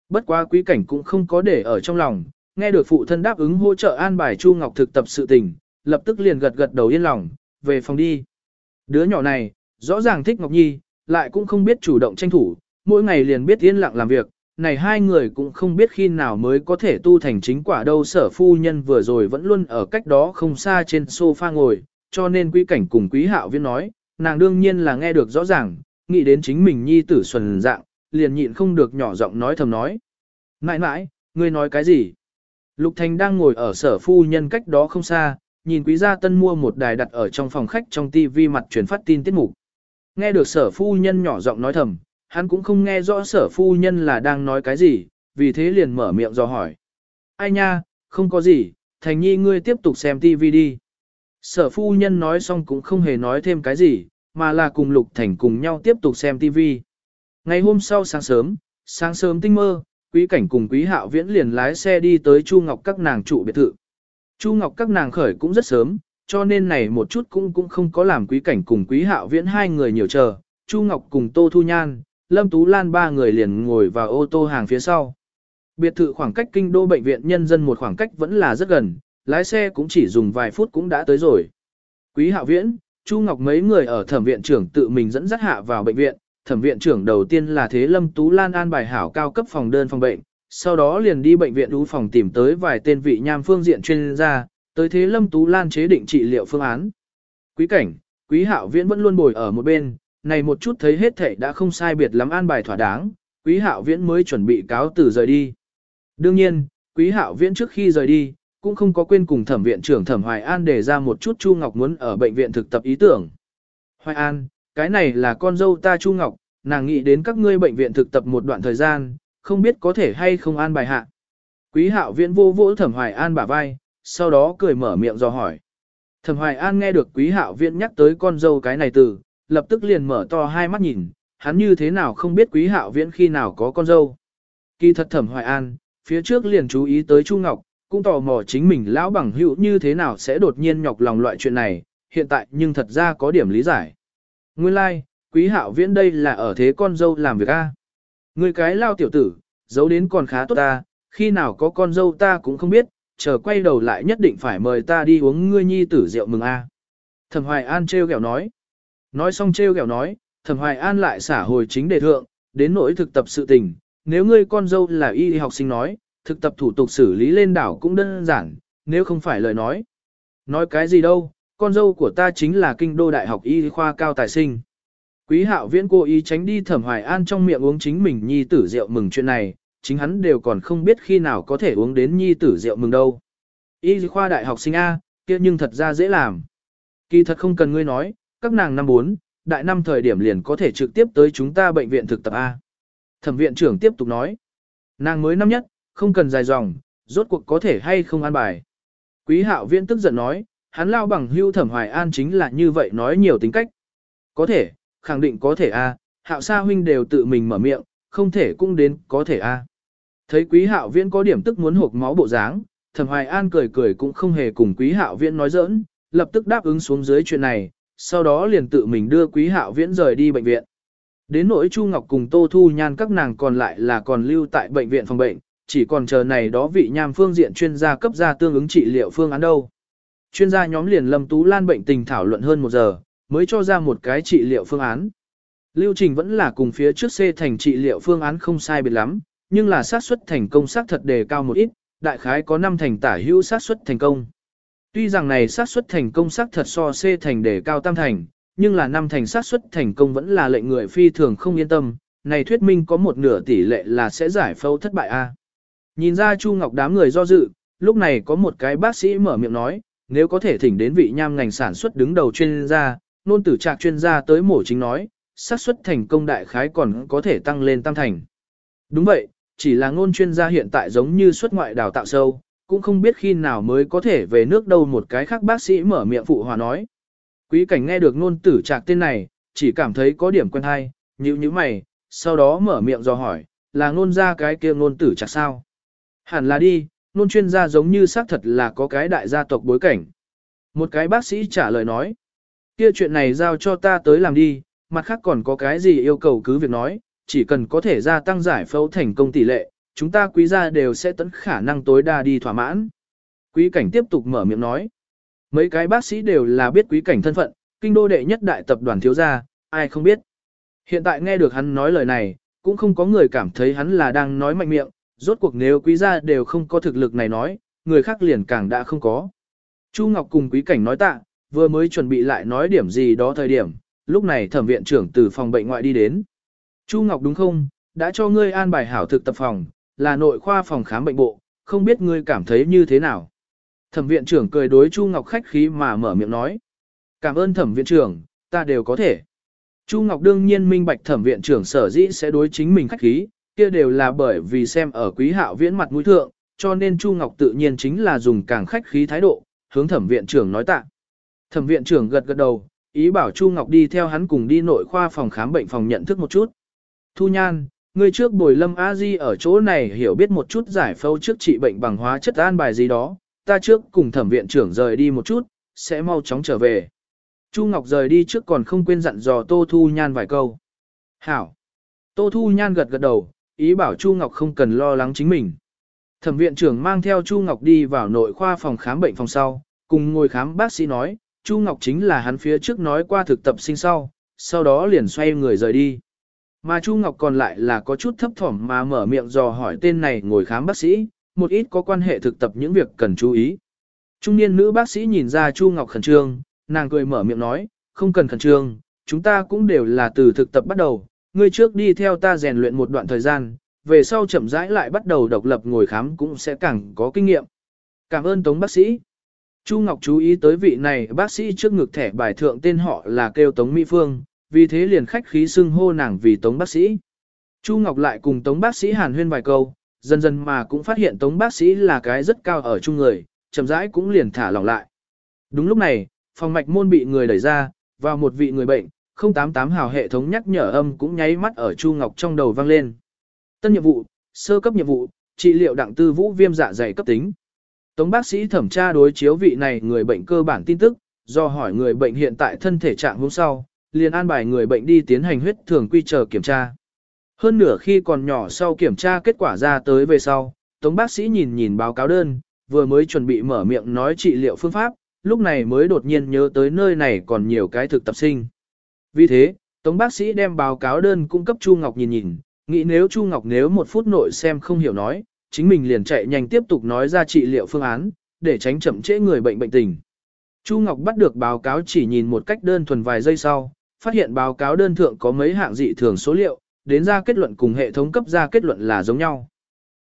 Bất quá quý cảnh cũng không có để ở trong lòng, nghe được phụ thân đáp ứng hỗ trợ an bài Chu Ngọc thực tập sự tình, lập tức liền gật gật đầu yên lòng, về phòng đi. Đứa nhỏ này, rõ ràng thích Ngọc Nhi, lại cũng không biết chủ động tranh thủ, mỗi ngày liền biết yên lặng làm việc, này hai người cũng không biết khi nào mới có thể tu thành chính quả đâu sở phu nhân vừa rồi vẫn luôn ở cách đó không xa trên sofa ngồi, cho nên quý cảnh cùng quý hạo viên nói, nàng đương nhiên là nghe được rõ ràng, nghĩ đến chính mình nhi tử xuân dạng, liền nhịn không được nhỏ giọng nói thầm nói. Mãi mãi, ngươi nói cái gì? Lục Thành đang ngồi ở sở phu nhân cách đó không xa, nhìn quý gia tân mua một đài đặt ở trong phòng khách trong tivi mặt truyền phát tin tiết mục. Nghe được sở phu nhân nhỏ giọng nói thầm, hắn cũng không nghe rõ sở phu nhân là đang nói cái gì, vì thế liền mở miệng do hỏi. Ai nha, không có gì, thành nhi ngươi tiếp tục xem TV đi. Sở phu nhân nói xong cũng không hề nói thêm cái gì, mà là cùng Lục Thành cùng nhau tiếp tục xem TV. Ngày hôm sau sáng sớm, sáng sớm tinh mơ, quý cảnh cùng quý hạo viễn liền lái xe đi tới Chu Ngọc các nàng trụ biệt thự. Chu Ngọc các nàng khởi cũng rất sớm, cho nên này một chút cũng cũng không có làm quý cảnh cùng quý hạo viễn hai người nhiều chờ. Chu Ngọc cùng Tô Thu Nhan, Lâm Tú Lan ba người liền ngồi vào ô tô hàng phía sau. Biệt thự khoảng cách kinh đô bệnh viện nhân dân một khoảng cách vẫn là rất gần, lái xe cũng chỉ dùng vài phút cũng đã tới rồi. Quý Hạo Viễn, Chu Ngọc mấy người ở thẩm viện trưởng tự mình dẫn dắt hạ vào bệnh viện, thẩm viện trưởng đầu tiên là Thế Lâm Tú Lan an bài hảo cao cấp phòng đơn phòng bệnh, sau đó liền đi bệnh viện đú phòng tìm tới vài tên vị nham phương diện chuyên gia, tới Thế Lâm Tú Lan chế định trị liệu phương án. Quý cảnh, Quý Hạo Viễn vẫn luôn bồi ở một bên, này một chút thấy hết thảy đã không sai biệt lắm an bài thỏa đáng, Quý Hạo Viễn mới chuẩn bị cáo từ rời đi. Đương nhiên, Quý Hạo Viễn trước khi rời đi, cũng không có quên cùng thẩm viện trưởng thẩm Hoài An để ra một chút Chu Ngọc muốn ở bệnh viện thực tập ý tưởng. Hoài An, cái này là con dâu ta Chu Ngọc, nàng nghĩ đến các ngươi bệnh viện thực tập một đoạn thời gian, không biết có thể hay không an bài hạ. Quý hạo viện vô vỗ thẩm Hoài An bả vai, sau đó cười mở miệng do hỏi. Thẩm Hoài An nghe được quý hạo viện nhắc tới con dâu cái này từ, lập tức liền mở to hai mắt nhìn, hắn như thế nào không biết quý hạo viễn khi nào có con dâu. Kỳ thật thẩm Hoài An, phía trước liền chú ý tới Chu Ngọc, cũng tò mò chính mình lão bằng hữu như thế nào sẽ đột nhiên nhọc lòng loại chuyện này, hiện tại nhưng thật ra có điểm lý giải. Nguyên lai, like, quý hạo viễn đây là ở thế con dâu làm việc a. Người cái lao tiểu tử, giấu đến còn khá tốt ta, khi nào có con dâu ta cũng không biết, chờ quay đầu lại nhất định phải mời ta đi uống ngươi nhi tử rượu mừng a. Thẩm Hoài An treo gẹo nói. Nói xong treo gẹo nói, Thẩm Hoài An lại xả hồi chính đề thượng, đến nỗi thực tập sự tình, nếu ngươi con dâu là y học sinh nói, thực tập thủ tục xử lý lên đảo cũng đơn giản, nếu không phải lời nói. Nói cái gì đâu, con dâu của ta chính là kinh đô đại học y khoa cao tài sinh. Quý hạo viễn cố ý tránh đi thẩm hoài an trong miệng uống chính mình nhi tử rượu mừng chuyện này, chính hắn đều còn không biết khi nào có thể uống đến nhi tử rượu mừng đâu. Y khoa đại học sinh A, kia nhưng thật ra dễ làm. Kỳ thật không cần ngươi nói, các nàng năm bốn, đại năm thời điểm liền có thể trực tiếp tới chúng ta bệnh viện thực tập A. Thẩm viện trưởng tiếp tục nói, nàng mới năm nhất, không cần dài dòng, rốt cuộc có thể hay không an bài. Quý hạo viễn tức giận nói, hắn lao bằng hưu thẩm hoài an chính là như vậy nói nhiều tính cách. Có thể, khẳng định có thể a, hạo sa huynh đều tự mình mở miệng, không thể cũng đến có thể a. Thấy quý hạo viễn có điểm tức muốn hộp máu bộ dáng, thẩm hoài an cười cười cũng không hề cùng quý hạo viễn nói giỡn, lập tức đáp ứng xuống dưới chuyện này, sau đó liền tự mình đưa quý hạo viễn rời đi bệnh viện. Đến nỗi Chu Ngọc cùng Tô Thu Nhan các nàng còn lại là còn lưu tại bệnh viện phòng bệnh, chỉ còn chờ này đó vị nham phương diện chuyên gia cấp ra tương ứng trị liệu phương án đâu. Chuyên gia nhóm liền Lâm Tú Lan bệnh tình thảo luận hơn một giờ, mới cho ra một cái trị liệu phương án. Lưu trình vẫn là cùng phía trước C thành trị liệu phương án không sai biệt lắm, nhưng là xác suất thành công xác thật đề cao một ít, đại khái có 5 thành tả hữu xác suất thành công. Tuy rằng này xác suất thành công xác thật so C thành đề cao tam thành, nhưng là năm thành xác suất thành công vẫn là lệnh người phi thường không yên tâm, này thuyết minh có một nửa tỷ lệ là sẽ giải phẫu thất bại a. Nhìn ra Chu Ngọc đám người do dự, lúc này có một cái bác sĩ mở miệng nói, nếu có thể thỉnh đến vị nham ngành sản xuất đứng đầu chuyên gia, nôn tử trạc chuyên gia tới mổ chính nói, xác suất thành công đại khái còn có thể tăng lên tam thành. Đúng vậy, chỉ là ngôn chuyên gia hiện tại giống như xuất ngoại đào tạo sâu, cũng không biết khi nào mới có thể về nước đâu một cái khác bác sĩ mở miệng phụ hòa nói. Quý cảnh nghe được ngôn tử trạc tên này, chỉ cảm thấy có điểm quen hay, nhíu nhíu mày, sau đó mở miệng do hỏi, là ngôn ra cái kia ngôn tử trạc sao? Hẳn là đi, nôn chuyên gia giống như xác thật là có cái đại gia tộc bối cảnh. Một cái bác sĩ trả lời nói, kia chuyện này giao cho ta tới làm đi, mặt khác còn có cái gì yêu cầu cứ việc nói, chỉ cần có thể gia tăng giải phẫu thành công tỷ lệ, chúng ta quý gia đều sẽ tận khả năng tối đa đi thỏa mãn. Quý cảnh tiếp tục mở miệng nói, mấy cái bác sĩ đều là biết quý cảnh thân phận, kinh đô đệ nhất đại tập đoàn thiếu gia, ai không biết. Hiện tại nghe được hắn nói lời này, cũng không có người cảm thấy hắn là đang nói mạnh miệng, rốt cuộc nếu quý gia đều không có thực lực này nói, người khác liền càng đã không có. Chu Ngọc cùng quý cảnh nói tạ, vừa mới chuẩn bị lại nói điểm gì đó thời điểm, lúc này thẩm viện trưởng từ phòng bệnh ngoại đi đến. Chu Ngọc đúng không, đã cho ngươi an bài hảo thực tập phòng, là nội khoa phòng khám bệnh bộ, không biết ngươi cảm thấy như thế nào. Thẩm viện trưởng cười đối Chu Ngọc khách khí mà mở miệng nói. Cảm ơn thẩm viện trưởng, ta đều có thể. Chu Ngọc đương nhiên minh bạch thẩm viện trưởng sở dĩ sẽ đối chính mình khách khí, kia đều là bởi vì xem ở quý hạo viễn mặt mũi thượng, cho nên Chu Ngọc tự nhiên chính là dùng càng khách khí thái độ, hướng thẩm viện trưởng nói tạ. Thẩm viện trưởng gật gật đầu, ý bảo Chu Ngọc đi theo hắn cùng đi nội khoa phòng khám bệnh phòng nhận thức một chút. Thu Nhan, ngươi trước bồi lâm a di ở chỗ này hiểu biết một chút giải phẫu trước trị bệnh bằng hóa chất an bài gì đó, ta trước cùng thẩm viện trưởng rời đi một chút, sẽ mau chóng trở về. Chu Ngọc rời đi trước còn không quên dặn dò Tô Thu Nhan vài câu. Hảo. Tô Thu Nhan gật gật đầu, ý bảo Chu Ngọc không cần lo lắng chính mình. Thẩm viện trưởng mang theo Chu Ngọc đi vào nội khoa phòng khám bệnh phòng sau, cùng ngồi khám bác sĩ nói, Chu Ngọc chính là hắn phía trước nói qua thực tập sinh sau, sau đó liền xoay người rời đi. Mà Chu Ngọc còn lại là có chút thấp thỏm mà mở miệng dò hỏi tên này ngồi khám bác sĩ, một ít có quan hệ thực tập những việc cần chú ý. Trung niên nữ bác sĩ nhìn ra Chu Ngọc khẩn trương, nàng cười mở miệng nói, không cần khẩn trương, chúng ta cũng đều là từ thực tập bắt đầu, ngươi trước đi theo ta rèn luyện một đoạn thời gian, về sau chậm rãi lại bắt đầu độc lập ngồi khám cũng sẽ càng có kinh nghiệm. Cảm ơn Tống bác sĩ. Chu Ngọc chú ý tới vị này bác sĩ trước ngực thẻ bài thượng tên họ là kêu Tống Mỹ Phương, vì thế liền khách khí xưng hô nàng vì Tống bác sĩ. Chu Ngọc lại cùng Tống bác sĩ hàn huyên vài câu, dần dần mà cũng phát hiện Tống bác sĩ là cái rất cao ở chung người, chậm rãi cũng liền thả lỏng lại. Đúng lúc này, phòng mạch môn bị người đẩy ra, vào một vị người bệnh, 088 hào hệ thống nhắc nhở âm cũng nháy mắt ở Chu Ngọc trong đầu vang lên. Tân nhiệm vụ, sơ cấp nhiệm vụ, trị liệu đặng tư vũ viêm dạ dày cấp tính. Tống bác sĩ thẩm tra đối chiếu vị này người bệnh cơ bản tin tức, do hỏi người bệnh hiện tại thân thể trạng hôm sau, liền an bài người bệnh đi tiến hành huyết thường quy chờ kiểm tra. Hơn nửa khi còn nhỏ sau kiểm tra kết quả ra tới về sau, Tống bác sĩ nhìn nhìn báo cáo đơn, vừa mới chuẩn bị mở miệng nói trị liệu phương pháp, lúc này mới đột nhiên nhớ tới nơi này còn nhiều cái thực tập sinh. Vì thế, Tống bác sĩ đem báo cáo đơn cung cấp Chu Ngọc nhìn nhìn, nghĩ nếu Chu Ngọc nếu một phút nội xem không hiểu nói, chính mình liền chạy nhanh tiếp tục nói ra trị liệu phương án, để tránh chậm trễ người bệnh bệnh tình. Chu Ngọc bắt được báo cáo chỉ nhìn một cách đơn thuần vài giây sau, phát hiện báo cáo đơn thượng có mấy hạng dị thường số liệu, đến ra kết luận cùng hệ thống cấp ra kết luận là giống nhau.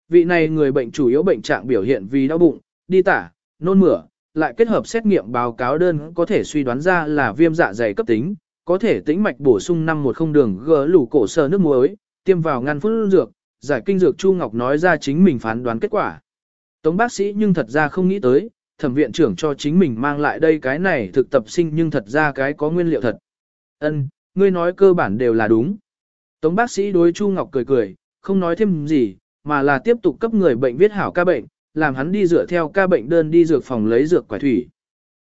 Vị này người bệnh chủ yếu bệnh trạng biểu hiện vì đau bụng, đi tả, nôn mửa, lại kết hợp xét nghiệm báo cáo đơn có thể suy đoán ra là viêm dạ dày cấp tính, có thể tĩnh mạch bổ sung năm một không đường gỡ lủ cổ sơ nước muối, tiêm vào ngăn phun dược, giải kinh dược Chu Ngọc nói ra chính mình phán đoán kết quả. Tống bác sĩ nhưng thật ra không nghĩ tới, thẩm viện trưởng cho chính mình mang lại đây cái này thực tập sinh nhưng thật ra cái có nguyên liệu thật. Ân, ngươi nói cơ bản đều là đúng. Tống bác sĩ đối Chu Ngọc cười cười, không nói thêm gì, mà là tiếp tục cấp người bệnh viết hảo ca bệnh, làm hắn đi dựa theo ca bệnh đơn đi dược phòng lấy dược quả thủy.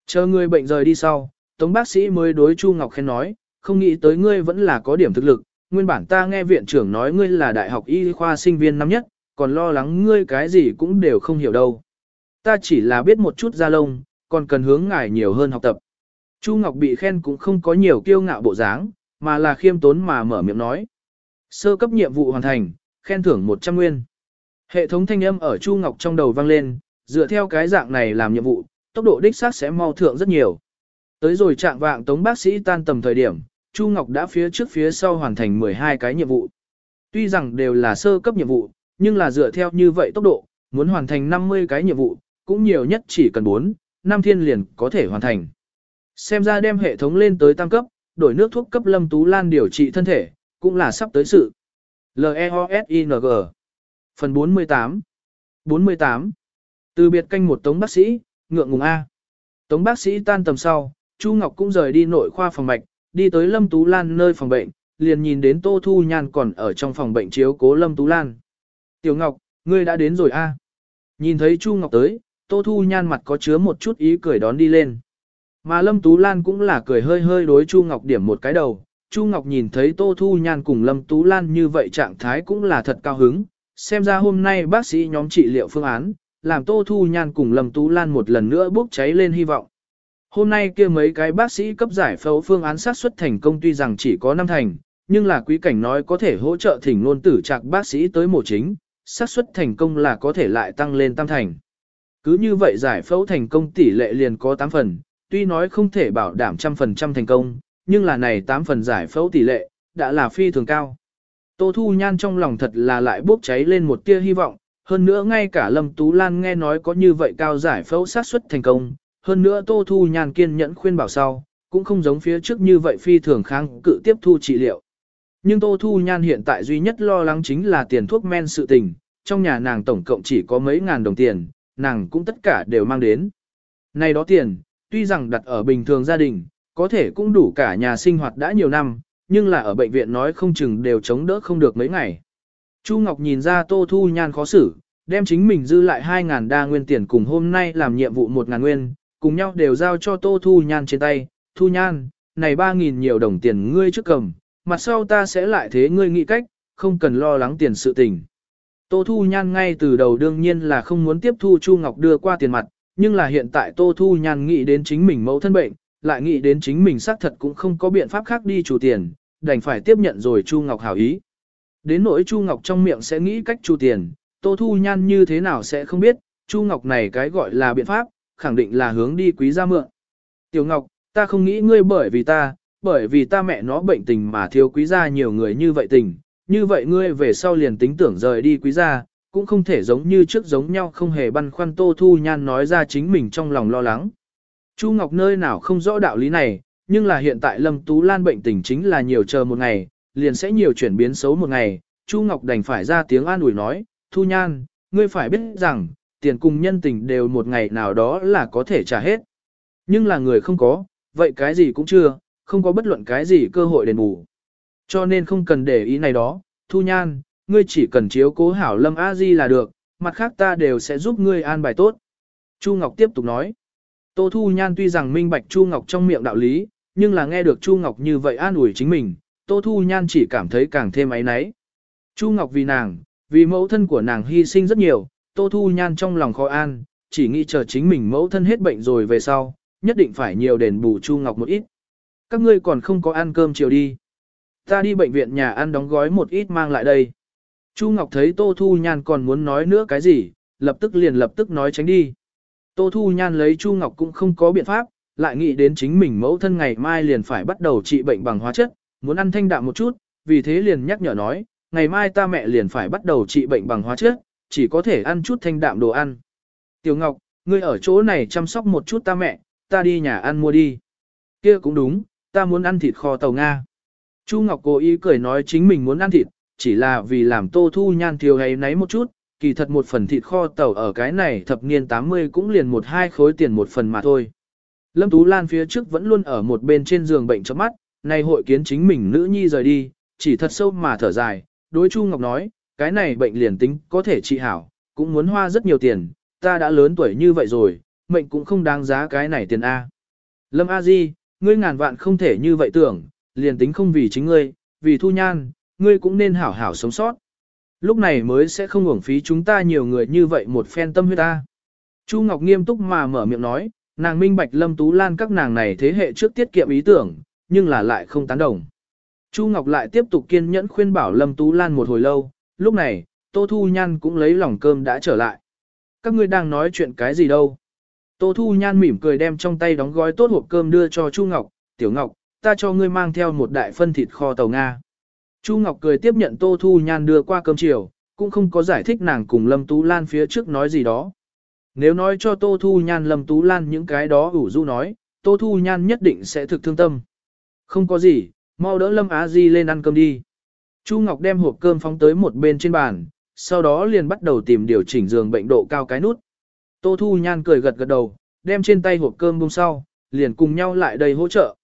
Chờ người bệnh rời đi sau, Tống bác sĩ mới đối Chu Ngọc khen nói, không nghĩ tới ngươi vẫn là có điểm thực lực, nguyên bản ta nghe viện trưởng nói ngươi là đại học y khoa sinh viên năm nhất, còn lo lắng ngươi cái gì cũng đều không hiểu đâu. Ta chỉ là biết một chút ra lông, còn cần hướng ngài nhiều hơn học tập. Chu Ngọc bị khen cũng không có nhiều kiêu ngạo bộ dáng, mà là khiêm tốn mà mở miệng nói. Sơ cấp nhiệm vụ hoàn thành, khen thưởng 100 nguyên. Hệ thống thanh âm ở Chu Ngọc trong đầu vang lên, dựa theo cái dạng này làm nhiệm vụ, tốc độ đích xác sẽ mau thượng rất nhiều. Tới rồi trạng vạng tống bác sĩ tan tầm thời điểm, Chu Ngọc đã phía trước phía sau hoàn thành 12 cái nhiệm vụ. Tuy rằng đều là sơ cấp nhiệm vụ, nhưng là dựa theo như vậy tốc độ, muốn hoàn thành 50 cái nhiệm vụ, cũng nhiều nhất chỉ cần 4, 5 thiên liền có thể hoàn thành. Xem ra đem hệ thống lên tới tam cấp, đổi nước thuốc cấp Lâm Tú Lan điều trị thân thể, cũng là sắp tới sự. L-E-O-S-I-N-G Phần 48 48 Từ biệt canh một tống bác sĩ, ngượng ngùng A. Tống bác sĩ tan tầm sau, Chu Ngọc cũng rời đi nội khoa phòng mạch, đi tới Lâm Tú Lan nơi phòng bệnh, liền nhìn đến Tô Thu Nhan còn ở trong phòng bệnh chiếu cố Lâm Tú Lan. Tiểu Ngọc, ngươi đã đến rồi a? Nhìn thấy Chu Ngọc tới, Tô Thu Nhan mặt có chứa một chút ý cười đón đi lên. Mà Lâm Tú Lan cũng là cười hơi hơi đối Chu Ngọc điểm một cái đầu. Chu Ngọc nhìn thấy Tô Thu Nhan cùng Lâm Tú Lan như vậy trạng thái cũng là thật cao hứng. Xem ra hôm nay bác sĩ nhóm trị liệu phương án, làm Tô Thu Nhan cùng Lâm Tú Lan một lần nữa bốc cháy lên hy vọng. Hôm nay kia mấy cái bác sĩ cấp giải phẫu phương án sát xuất thành công tuy rằng chỉ có 5 thành, nhưng là quý cảnh nói có thể hỗ trợ thỉnh luôn tử trạc bác sĩ tới mổ chính, xác suất thành công là có thể lại tăng lên tam thành. Cứ như vậy giải phẫu thành công tỷ lệ liền có 8 phần, tuy nói không thể bảo đảm trăm phần trăm thành công, nhưng là này 8 phần giải phẫu tỷ lệ, đã là phi thường cao. Tô Thu Nhan trong lòng thật là lại bốc cháy lên một tia hy vọng, hơn nữa ngay cả Lâm Tú Lan nghe nói có như vậy cao giải phẫu sát suất thành công, hơn nữa Tô Thu nhàn kiên nhẫn khuyên bảo sau, cũng không giống phía trước như vậy phi thường kháng cự tiếp thu trị liệu. Nhưng Tô Thu Nhan hiện tại duy nhất lo lắng chính là tiền thuốc men sự tình, trong nhà nàng tổng cộng chỉ có mấy ngàn đồng tiền, nàng cũng tất cả đều mang đến. Này đó tiền, tuy rằng đặt ở bình thường gia đình, có thể cũng đủ cả nhà sinh hoạt đã nhiều năm, nhưng là ở bệnh viện nói không chừng đều chống đỡ không được mấy ngày. Chu Ngọc nhìn ra Tô Thu Nhan khó xử, đem chính mình dư lại 2.000 đa nguyên tiền cùng hôm nay làm nhiệm vụ 1.000 nguyên, cùng nhau đều giao cho Tô Thu Nhan trên tay. Thu Nhan, này 3.000 nhiều đồng tiền ngươi trước cầm, mặt sau ta sẽ lại thế ngươi nghĩ cách, không cần lo lắng tiền sự tình. Tô Thu Nhan ngay từ đầu đương nhiên là không muốn tiếp thu Chu Ngọc đưa qua tiền mặt, nhưng là hiện tại Tô Thu Nhan nghĩ đến chính mình mẫu thân bệnh, lại nghĩ đến chính mình xác thật cũng không có biện pháp khác đi chủ tiền, đành phải tiếp nhận rồi Chu Ngọc hảo ý. Đến nỗi Chu Ngọc trong miệng sẽ nghĩ cách chu tiền, Tô Thu Nhan như thế nào sẽ không biết, Chu Ngọc này cái gọi là biện pháp, khẳng định là hướng đi quý gia mượn. Tiểu Ngọc, ta không nghĩ ngươi bởi vì ta, bởi vì ta mẹ nó bệnh tình mà thiếu quý gia nhiều người như vậy tình, như vậy ngươi về sau liền tính tưởng rời đi quý gia, cũng không thể giống như trước giống nhau không hề băn khoăn Tô Thu Nhan nói ra chính mình trong lòng lo lắng. Chu Ngọc nơi nào không rõ đạo lý này, nhưng là hiện tại Lâm Tú Lan bệnh tình chính là nhiều chờ một ngày, liền sẽ nhiều chuyển biến xấu một ngày, Chu Ngọc đành phải ra tiếng an ủi nói, Thu Nhan, ngươi phải biết rằng, tiền cùng nhân tình đều một ngày nào đó là có thể trả hết. Nhưng là người không có, vậy cái gì cũng chưa, không có bất luận cái gì cơ hội đền bù. Cho nên không cần để ý này đó, Thu Nhan, ngươi chỉ cần chiếu cố hảo Lâm A Di là được, mặt khác ta đều sẽ giúp ngươi an bài tốt. Chu Ngọc tiếp tục nói. Tô Thu Nhan tuy rằng minh bạch Chu Ngọc trong miệng đạo lý, nhưng là nghe được Chu Ngọc như vậy an ủi chính mình, Tô Thu Nhan chỉ cảm thấy càng thêm ấy náy. Chu Ngọc vì nàng, vì mẫu thân của nàng hy sinh rất nhiều, Tô Thu Nhan trong lòng khó an, chỉ nghĩ chờ chính mình mẫu thân hết bệnh rồi về sau, nhất định phải nhiều đền bù Chu Ngọc một ít. Các ngươi còn không có ăn cơm chiều đi. Ta đi bệnh viện nhà ăn đóng gói một ít mang lại đây. Chu Ngọc thấy Tô Thu Nhan còn muốn nói nữa cái gì, lập tức liền lập tức nói tránh đi. Tô Thu Nhan lấy Chu Ngọc cũng không có biện pháp, lại nghĩ đến chính mình mẫu thân ngày mai liền phải bắt đầu trị bệnh bằng hóa chất, muốn ăn thanh đạm một chút, vì thế liền nhắc nhở nói, ngày mai ta mẹ liền phải bắt đầu trị bệnh bằng hóa chất, chỉ có thể ăn chút thanh đạm đồ ăn. Tiểu Ngọc, ngươi ở chỗ này chăm sóc một chút ta mẹ, ta đi nhà ăn mua đi. Kia cũng đúng, ta muốn ăn thịt kho tàu Nga. Chu Ngọc cố ý cười nói chính mình muốn ăn thịt, chỉ là vì làm tô thu nhan thiếu hay nấy một chút, kỳ thật một phần thịt kho tàu ở cái này thập niên 80 cũng liền một hai khối tiền một phần mà thôi. Lâm Tú Lan phía trước vẫn luôn ở một bên trên giường bệnh chớp mắt, nay hội kiến chính mình nữ nhi rời đi, chỉ thật sâu mà thở dài, đối Chu Ngọc nói, cái này bệnh liền tính có thể trị hảo, cũng muốn hoa rất nhiều tiền, ta đã lớn tuổi như vậy rồi, mệnh cũng không đáng giá cái này tiền A. Lâm A Di, ngươi ngàn vạn không thể như vậy tưởng, liền tính không vì chính ngươi, vì thu nhan, ngươi cũng nên hảo hảo sống sót. Lúc này mới sẽ không uổng phí chúng ta nhiều người như vậy một phen tâm huyết ta. Chu Ngọc nghiêm túc mà mở miệng nói, nàng minh bạch Lâm Tú Lan các nàng này thế hệ trước tiết kiệm ý tưởng, nhưng là lại không tán đồng. Chu Ngọc lại tiếp tục kiên nhẫn khuyên bảo Lâm Tú Lan một hồi lâu, lúc này, Tô Thu Nhan cũng lấy lòng cơm đã trở lại. Các ngươi đang nói chuyện cái gì đâu? Tô Thu Nhan mỉm cười đem trong tay đóng gói tốt hộp cơm đưa cho Chu Ngọc, Tiểu Ngọc, ta cho ngươi mang theo một đại phân thịt kho tàu Nga. Chu Ngọc cười tiếp nhận Tô Thu Nhan đưa qua cơm chiều, cũng không có giải thích nàng cùng Lâm Tú Lan phía trước nói gì đó. Nếu nói cho Tô Thu Nhan Lâm Tú Lan những cái đó ủ du nói, Tô Thu Nhan nhất định sẽ thực thương tâm. Không có gì, mau đỡ Lâm Á Di lên ăn cơm đi. Chu Ngọc đem hộp cơm phóng tới một bên trên bàn, sau đó liền bắt đầu tìm điều chỉnh giường bệnh độ cao cái nút. Tô Thu Nhan cười gật gật đầu, đem trên tay hộp cơm bung sau, liền cùng nhau lại đây hỗ trợ.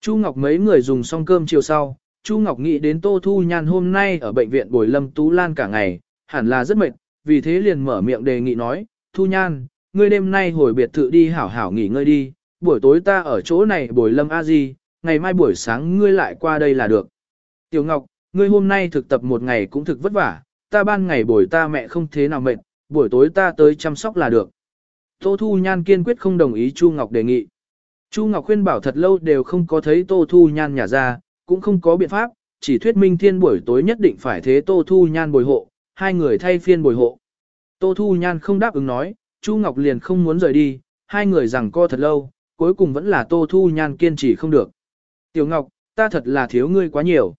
Chu Ngọc mấy người dùng xong cơm chiều sau, Chu Ngọc nghĩ đến Tô Thu Nhan hôm nay ở bệnh viện Bồi Lâm Tú Lan cả ngày, hẳn là rất mệt, vì thế liền mở miệng đề nghị nói, Thu Nhan, ngươi đêm nay hồi biệt thự đi hảo hảo nghỉ ngơi đi, buổi tối ta ở chỗ này Bồi Lâm A Di, ngày mai buổi sáng ngươi lại qua đây là được. Tiểu Ngọc, ngươi hôm nay thực tập một ngày cũng thực vất vả, ta ban ngày buổi ta mẹ không thế nào mệt, buổi tối ta tới chăm sóc là được. Tô Thu Nhan kiên quyết không đồng ý Chu Ngọc đề nghị. Chu Ngọc khuyên bảo thật lâu đều không có thấy Tô Thu Nhan nhả ra, cũng không có biện pháp, chỉ thuyết minh thiên buổi tối nhất định phải thế Tô Thu Nhan bồi hộ, hai người thay phiên bồi hộ. Tô Thu Nhan không đáp ứng nói, Chu Ngọc liền không muốn rời đi, hai người rằng co thật lâu, cuối cùng vẫn là Tô Thu Nhan kiên trì không được. Tiểu Ngọc, ta thật là thiếu ngươi quá nhiều.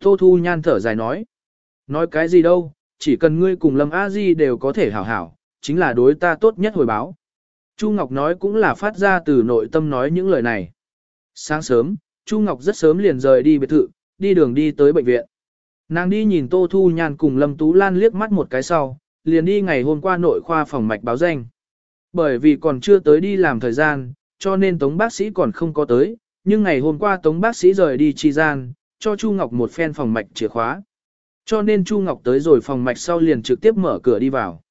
Tô Thu Nhan thở dài nói. Nói cái gì đâu, chỉ cần ngươi cùng Lâm A Di đều có thể hảo hảo, chính là đối ta tốt nhất hồi báo. Chu Ngọc nói cũng là phát ra từ nội tâm nói những lời này. Sáng sớm, Chu Ngọc rất sớm liền rời đi biệt thự, đi đường đi tới bệnh viện. Nàng đi nhìn Tô Thu Nhan cùng Lâm Tú Lan liếc mắt một cái sau, liền đi ngày hôm qua nội khoa phòng mạch báo danh. Bởi vì còn chưa tới đi làm thời gian, cho nên Tống bác sĩ còn không có tới, nhưng ngày hôm qua Tống bác sĩ rời đi chi gian, cho Chu Ngọc một phen phòng mạch chìa khóa. Cho nên Chu Ngọc tới rồi phòng mạch sau liền trực tiếp mở cửa đi vào.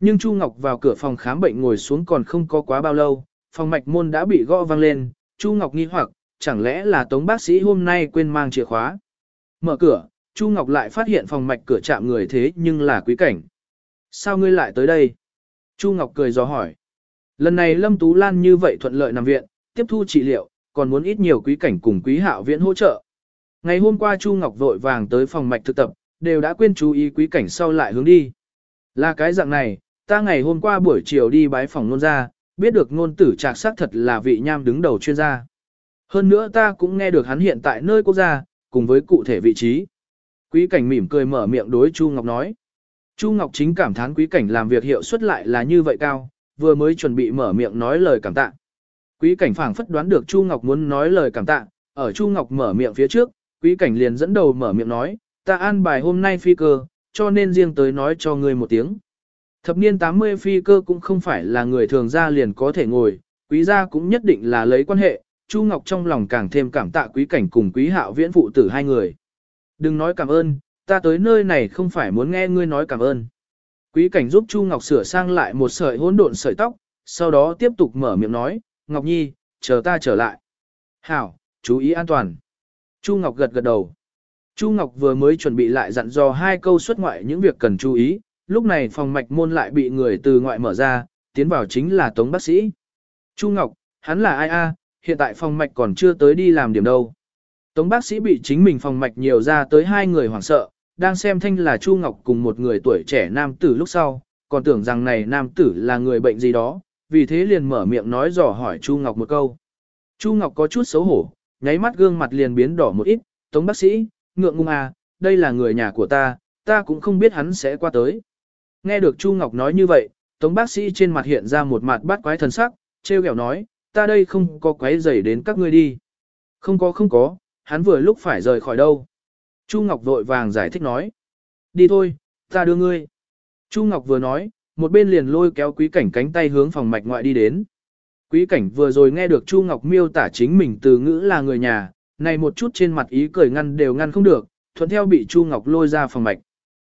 Nhưng Chu Ngọc vào cửa phòng khám bệnh ngồi xuống còn không có quá bao lâu, phòng mạch môn đã bị gõ vang lên, Chu Ngọc nghi hoặc, chẳng lẽ là Tống bác sĩ hôm nay quên mang chìa khóa. Mở cửa, Chu Ngọc lại phát hiện phòng mạch cửa chạm người thế nhưng là quý cảnh. Sao ngươi lại tới đây? Chu Ngọc cười gió hỏi. Lần này Lâm Tú Lan như vậy thuận lợi nằm viện, tiếp thu trị liệu, còn muốn ít nhiều quý cảnh cùng quý hạo viễn hỗ trợ. Ngày hôm qua Chu Ngọc vội vàng tới phòng mạch thực tập, đều đã quên chú ý quý cảnh sau lại hướng đi. Là cái dạng này, ta ngày hôm qua buổi chiều đi bái phòng nôn ra, biết được ngôn tử trạc sắc thật là vị nham đứng đầu chuyên gia. Hơn nữa ta cũng nghe được hắn hiện tại nơi quốc gia, cùng với cụ thể vị trí. Quý cảnh mỉm cười mở miệng đối Chu Ngọc nói. Chu Ngọc chính cảm thán quý cảnh làm việc hiệu suất lại là như vậy cao, vừa mới chuẩn bị mở miệng nói lời cảm tạ. Quý cảnh phảng phất đoán được Chu Ngọc muốn nói lời cảm tạ, ở Chu Ngọc mở miệng phía trước, quý cảnh liền dẫn đầu mở miệng nói, ta an bài hôm nay phi cơ, cho nên riêng tới nói cho ngươi một tiếng. Thập niên 80 phi cơ cũng không phải là người thường ra liền có thể ngồi, quý gia cũng nhất định là lấy quan hệ, Chu Ngọc trong lòng càng thêm cảm tạ quý cảnh cùng quý hạo viễn phụ tử hai người. Đừng nói cảm ơn, ta tới nơi này không phải muốn nghe ngươi nói cảm ơn. Quý cảnh giúp Chu Ngọc sửa sang lại một sợi hỗn độn sợi tóc, sau đó tiếp tục mở miệng nói, Ngọc Nhi, chờ ta trở lại. Hảo, chú ý an toàn. Chu Ngọc gật gật đầu. Chu Ngọc vừa mới chuẩn bị lại dặn dò hai câu xuất ngoại những việc cần chú ý, lúc này phòng mạch môn lại bị người từ ngoại mở ra, tiến vào chính là Tống bác sĩ. Chu Ngọc, hắn là ai a? hiện tại phòng mạch còn chưa tới đi làm điểm đâu. Tống bác sĩ bị chính mình phòng mạch nhiều ra tới hai người hoảng sợ, đang xem thanh là Chu Ngọc cùng một người tuổi trẻ nam tử lúc sau, còn tưởng rằng này nam tử là người bệnh gì đó, vì thế liền mở miệng nói dò hỏi Chu Ngọc một câu. Chu Ngọc có chút xấu hổ, nháy mắt gương mặt liền biến đỏ một ít, Tống bác sĩ, ngượng ngung à, đây là người nhà của ta, ta cũng không biết hắn sẽ qua tới. Nghe được Chu Ngọc nói như vậy, Tống bác sĩ trên mặt hiện ra một mặt bát quái thần sắc, treo kẹo nói, ta đây không có quái rầy đến các ngươi đi. Không có không có, hắn vừa lúc phải rời khỏi đâu. Chu Ngọc vội vàng giải thích nói. Đi thôi, ta đưa ngươi. Chu Ngọc vừa nói, một bên liền lôi kéo quý cảnh cánh tay hướng phòng mạch ngoại đi đến. Quý cảnh vừa rồi nghe được Chu Ngọc miêu tả chính mình từ ngữ là người nhà, này một chút trên mặt ý cười ngăn đều ngăn không được, thuận theo bị Chu Ngọc lôi ra phòng mạch.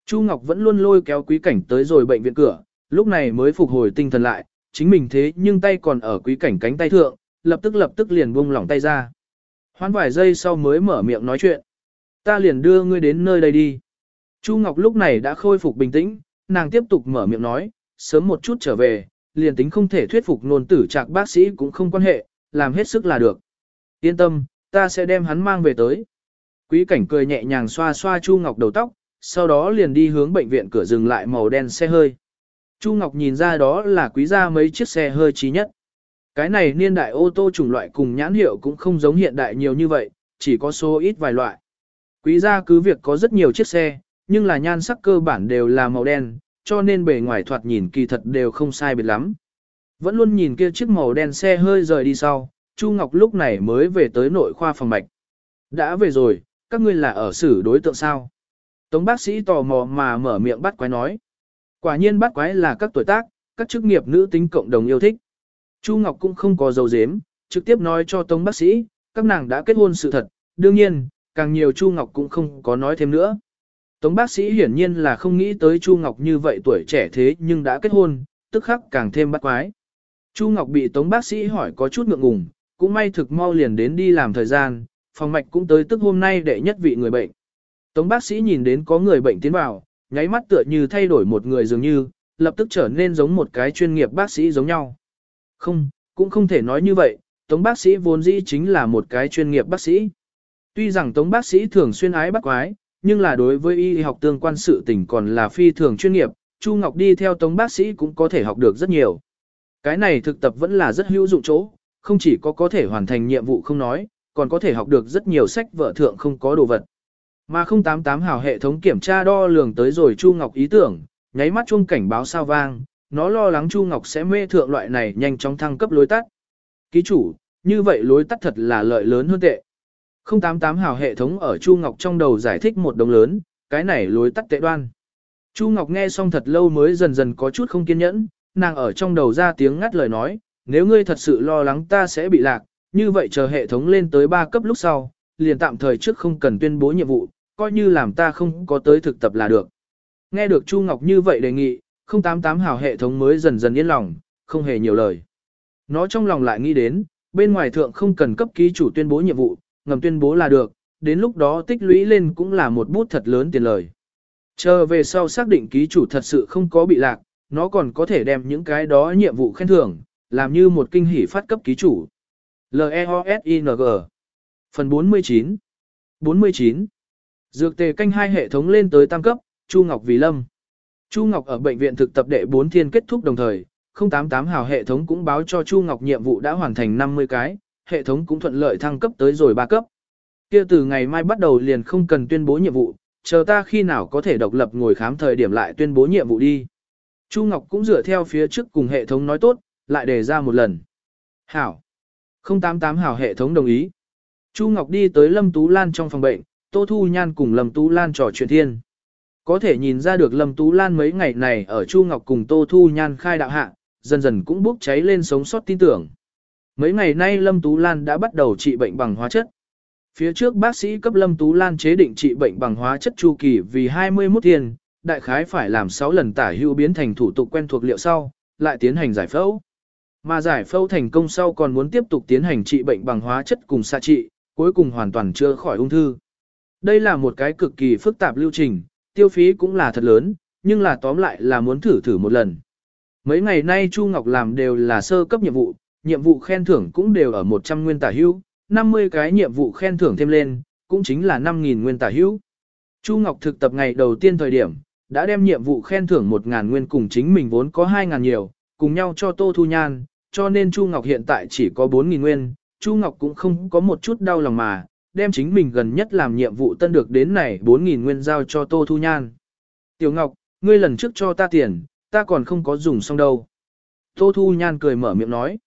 Chu Ngọc vẫn luôn lôi kéo quý cảnh tới rồi bệnh viện cửa, lúc này mới phục hồi tinh thần lại, chính mình thế nhưng tay còn ở quý cảnh cánh tay thượng, lập tức lập tức liền buông lỏng tay ra. Hoán vài giây sau mới mở miệng nói chuyện. Ta liền đưa ngươi đến nơi đây đi. Chu Ngọc lúc này đã khôi phục bình tĩnh, nàng tiếp tục mở miệng nói, sớm một chút trở về, liền tính không thể thuyết phục nôn tử trạc bác sĩ cũng không quan hệ, làm hết sức là được. Yên tâm, ta sẽ đem hắn mang về tới. Quý cảnh cười nhẹ nhàng xoa xoa Chu Ngọc đầu tóc, sau đó liền đi hướng bệnh viện cửa dừng lại màu đen xe hơi. Chu Ngọc nhìn ra đó là quý gia mấy chiếc xe hơi trí nhất. Cái này niên đại ô tô chủng loại cùng nhãn hiệu cũng không giống hiện đại nhiều như vậy, chỉ có số ít vài loại. Quý gia cứ việc có rất nhiều chiếc xe, nhưng là nhan sắc cơ bản đều là màu đen, cho nên bề ngoài thoạt nhìn kỳ thật đều không sai biệt lắm. Vẫn luôn nhìn kia chiếc màu đen xe hơi rời đi sau, Chu Ngọc lúc này mới về tới nội khoa phòng mạch. Đã về rồi, các ngươi là ở xử đối tượng sao? Tống bác sĩ tò mò mà mở miệng bắt quái nói. Quả nhiên bắt quái là các tuổi tác, các chức nghiệp nữ tính cộng đồng yêu thích. Chu Ngọc cũng không có dấu dếm, trực tiếp nói cho Tống bác sĩ, các nàng đã kết hôn sự thật, đương nhiên, càng nhiều Chu Ngọc cũng không có nói thêm nữa. Tống bác sĩ hiển nhiên là không nghĩ tới Chu Ngọc như vậy tuổi trẻ thế nhưng đã kết hôn, tức khắc càng thêm bắt quái. Chu Ngọc bị Tống bác sĩ hỏi có chút ngượng ngùng, cũng may thực mau liền đến đi làm thời gian, phòng mạch cũng tới tức hôm nay để nhất vị người bệnh. Tống bác sĩ nhìn đến có người bệnh tiến vào, nháy mắt tựa như thay đổi một người dường như, lập tức trở nên giống một cái chuyên nghiệp bác sĩ giống nhau. Không, cũng không thể nói như vậy, Tống bác sĩ vốn dĩ chính là một cái chuyên nghiệp bác sĩ. Tuy rằng Tống bác sĩ thường xuyên ái bắt quái, nhưng là đối với y học tương quan sự tình còn là phi thường chuyên nghiệp, Chu Ngọc đi theo Tống bác sĩ cũng có thể học được rất nhiều. Cái này thực tập vẫn là rất hữu dụng chỗ, không chỉ có có thể hoàn thành nhiệm vụ không nói, còn có thể học được rất nhiều sách vợ thượng không có đồ vật. Mà 088 hào hệ thống kiểm tra đo lường tới rồi Chu Ngọc ý tưởng, nháy mắt chuông cảnh báo sao vang, nó lo lắng Chu Ngọc sẽ mê thượng loại này nhanh chóng thăng cấp lối tắt. Ký chủ, như vậy lối tắt thật là lợi lớn hơn tệ. 088 hào hệ thống ở Chu Ngọc trong đầu giải thích một đồng lớn, cái này lối tắt tệ đoan. Chu Ngọc nghe xong thật lâu mới dần dần có chút không kiên nhẫn, nàng ở trong đầu ra tiếng ngắt lời nói, nếu ngươi thật sự lo lắng ta sẽ bị lạc, như vậy chờ hệ thống lên tới 3 cấp lúc sau, liền tạm thời trước không cần tuyên bố nhiệm vụ, coi như làm ta không có tới thực tập là được. Nghe được Chu Ngọc như vậy đề nghị, 088 hào hệ thống mới dần dần yên lòng, không hề nhiều lời. Nó trong lòng lại nghĩ đến, bên ngoài thượng không cần cấp ký chủ tuyên bố nhiệm vụ, ngầm tuyên bố là được, đến lúc đó tích lũy lên cũng là một bút thật lớn tiền lời. Chờ về sau xác định ký chủ thật sự không có bị lạc, nó còn có thể đem những cái đó nhiệm vụ khen thưởng, làm như một kinh hỉ phát cấp ký chủ. L-E-O-S-I-N-G Phần 49 49 Dược tề canh hai hệ thống lên tới tam cấp, Chu Ngọc Vì Lâm. Chu Ngọc ở bệnh viện thực tập đệ 4 thiên kết thúc đồng thời, 088 hào hệ thống cũng báo cho Chu Ngọc nhiệm vụ đã hoàn thành 50 cái, hệ thống cũng thuận lợi thăng cấp tới rồi 3 cấp. Kia từ ngày mai bắt đầu liền không cần tuyên bố nhiệm vụ, chờ ta khi nào có thể độc lập ngồi khám thời điểm lại tuyên bố nhiệm vụ đi. Chu Ngọc cũng dựa theo phía trước cùng hệ thống nói tốt, lại đề ra một lần. Hảo. 088 hảo hệ thống đồng ý. Chu Ngọc đi tới Lâm Tú Lan trong phòng bệnh, Tô Thu Nhan cùng Lâm Tú Lan trò chuyện thiên. Có thể nhìn ra được Lâm Tú Lan mấy ngày này ở Chu Ngọc cùng Tô Thu Nhan khai đạo hạ, dần dần cũng bốc cháy lên sống sót tin tưởng. Mấy ngày nay Lâm Tú Lan đã bắt đầu trị bệnh bằng hóa chất. Phía trước bác sĩ cấp Lâm Tú Lan chế định trị bệnh bằng hóa chất chu kỳ vì 21 tiền, đại khái phải làm 6 lần tả hữu biến thành thủ tục quen thuộc liệu sau, lại tiến hành giải phẫu. Mà giải phẫu thành công sau còn muốn tiếp tục tiến hành trị bệnh bằng hóa chất cùng xạ trị, cuối cùng hoàn toàn chưa khỏi ung thư. Đây là một cái cực kỳ phức tạp lưu trình, tiêu phí cũng là thật lớn, nhưng là tóm lại là muốn thử thử một lần. Mấy ngày nay Chu Ngọc làm đều là sơ cấp nhiệm vụ, nhiệm vụ khen thưởng cũng đều ở 100 nguyên tả hữu, 50 cái nhiệm vụ khen thưởng thêm lên, cũng chính là 5.000 nguyên tả hữu. Chu Ngọc thực tập ngày đầu tiên thời điểm, đã đem nhiệm vụ khen thưởng 1.000 nguyên cùng chính mình vốn có 2.000 nhiều, cùng nhau cho Tô Thu Nhan, cho nên Chu Ngọc hiện tại chỉ có 4.000 nguyên, Chu Ngọc cũng không có một chút đau lòng mà, đem chính mình gần nhất làm nhiệm vụ tân được đến này 4.000 nguyên giao cho Tô Thu Nhan. Tiểu Ngọc, ngươi lần trước cho ta tiền, ta còn không có dùng xong đâu. Tô Thu Nhan cười mở miệng nói.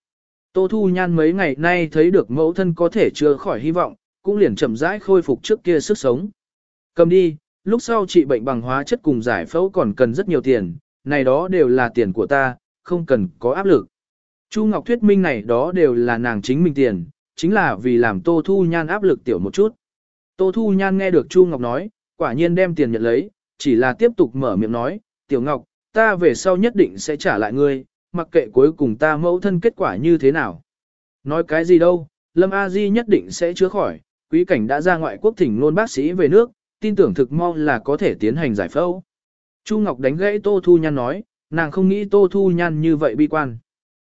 Tô Thu Nhan mấy ngày nay thấy được mẫu thân có thể chưa khỏi hy vọng, cũng liền chậm rãi khôi phục trước kia sức sống. Cầm đi, lúc sau trị bệnh bằng hóa chất cùng giải phẫu còn cần rất nhiều tiền, này đó đều là tiền của ta, không cần có áp lực. Chu Ngọc thuyết minh này đó đều là nàng chính mình tiền, chính là vì làm Tô Thu Nhan áp lực tiểu một chút. Tô Thu Nhan nghe được Chu Ngọc nói, quả nhiên đem tiền nhận lấy, chỉ là tiếp tục mở miệng nói, Tiểu Ngọc, ta về sau nhất định sẽ trả lại ngươi, mặc kệ cuối cùng ta mẫu thân kết quả như thế nào. Nói cái gì đâu, Lâm A Di nhất định sẽ chữa khỏi, quý cảnh đã ra ngoại quốc thỉnh luôn bác sĩ về nước, tin tưởng thực mong là có thể tiến hành giải phẫu. Chu Ngọc đánh gãy Tô Thu Nhan nói, nàng không nghĩ Tô Thu Nhan như vậy bi quan.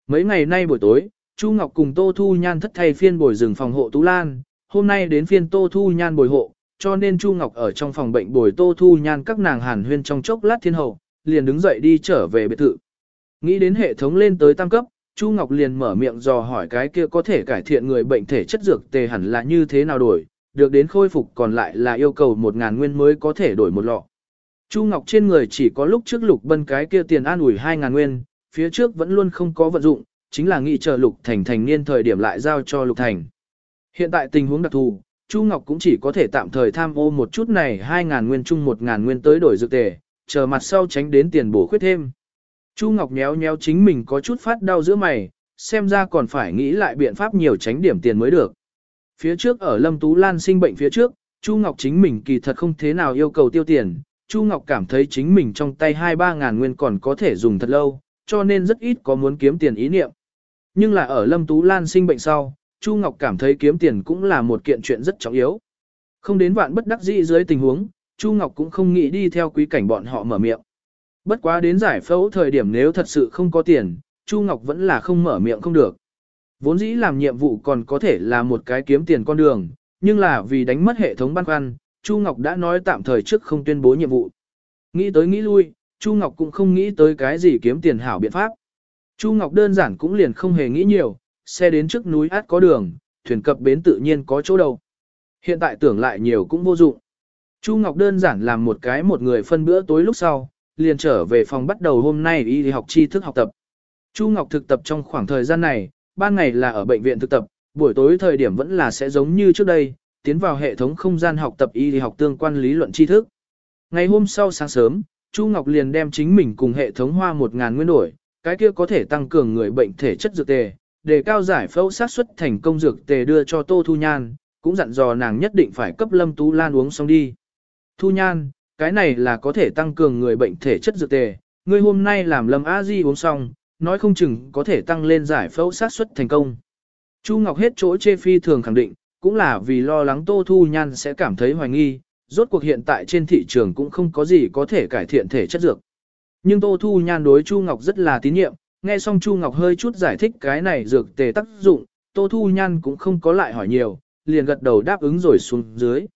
Mấy ngày nay buổi tối, Chu Ngọc cùng Tô Thu Nhan thất thay phiên bồi rừng phòng hộ Tú Lan, hôm nay đến phiên Tô Thu Nhan bồi hộ, cho nên Chu Ngọc ở trong phòng bệnh bồi Tô Thu Nhan các nàng hàn huyên trong chốc lát thiên hậu, liền đứng dậy đi trở về biệt thự. Nghĩ đến hệ thống lên tới tam cấp, Chu Ngọc liền mở miệng dò hỏi cái kia có thể cải thiện người bệnh thể chất dược tề hẳn là như thế nào đổi, được đến khôi phục còn lại là yêu cầu 1.000 nguyên mới có thể đổi một lọ. Chu Ngọc trên người chỉ có lúc trước lục bân cái kia tiền an ủi 2.000 nguyên, phía trước vẫn luôn không có vận dụng, chính là nghĩ chờ lục thành thành niên thời điểm lại giao cho lục thành. Hiện tại tình huống đặc thù, Chu Ngọc cũng chỉ có thể tạm thời tham ô một chút này 2.000 nguyên chung 1.000 nguyên tới đổi dược tề, chờ mặt sau tránh đến tiền bổ khuyết thêm. Chu Ngọc nhéo nhéo chính mình có chút phát đau giữa mày, xem ra còn phải nghĩ lại biện pháp nhiều tránh điểm tiền mới được. Phía trước ở Lâm Tú Lan sinh bệnh phía trước, Chu Ngọc chính mình kỳ thật không thế nào yêu cầu tiêu tiền, Chu Ngọc cảm thấy chính mình trong tay 2-3 ngàn nguyên còn có thể dùng thật lâu, cho nên rất ít có muốn kiếm tiền ý niệm. Nhưng là ở Lâm Tú Lan sinh bệnh sau, Chu Ngọc cảm thấy kiếm tiền cũng là một kiện chuyện rất trọng yếu. Không đến vạn bất đắc dĩ dưới tình huống, Chu Ngọc cũng không nghĩ đi theo quý cảnh bọn họ mở miệng. Bất quá đến giải phẫu thời điểm nếu thật sự không có tiền, Chu Ngọc vẫn là không mở miệng không được. Vốn dĩ làm nhiệm vụ còn có thể là một cái kiếm tiền con đường, nhưng là vì đánh mất hệ thống băn khoăn, Chu Ngọc đã nói tạm thời trước không tuyên bố nhiệm vụ. Nghĩ tới nghĩ lui, Chu Ngọc cũng không nghĩ tới cái gì kiếm tiền hảo biện pháp. Chu Ngọc đơn giản cũng liền không hề nghĩ nhiều, xe đến trước núi át có đường, thuyền cập bến tự nhiên có chỗ đâu. Hiện tại tưởng lại nhiều cũng vô dụng. Chu Ngọc đơn giản làm một cái một người phân bữa tối lúc sau, liền trở về phòng bắt đầu hôm nay y học tri thức học tập. Chu Ngọc thực tập trong khoảng thời gian này, ban ngày là ở bệnh viện thực tập, buổi tối thời điểm vẫn là sẽ giống như trước đây, tiến vào hệ thống không gian học tập y học tương quan lý luận tri thức. Ngày hôm sau sáng sớm, Chu Ngọc liền đem chính mình cùng hệ thống hoa 1.000 nguyên đổi, cái kia có thể tăng cường người bệnh thể chất dược tề, để cao giải phẫu sát xuất thành công dược tề đưa cho Tô Thu Nhan, cũng dặn dò nàng nhất định phải cấp Lâm Tú Lan uống xong đi. Thu Nhan, cái này là có thể tăng cường người bệnh thể chất dược tề, ngươi hôm nay làm Lâm A Di uống xong, nói không chừng có thể tăng lên giải phẫu sát xuất thành công. Chu Ngọc hết chỗ chê phi thường khẳng định, cũng là vì lo lắng Tô Thu Nhan sẽ cảm thấy hoài nghi, rốt cuộc hiện tại trên thị trường cũng không có gì có thể cải thiện thể chất dược. Nhưng Tô Thu Nhan đối Chu Ngọc rất là tín nhiệm, nghe xong Chu Ngọc hơi chút giải thích cái này dược tề tác dụng, Tô Thu Nhan cũng không có lại hỏi nhiều, liền gật đầu đáp ứng rồi xuống dưới.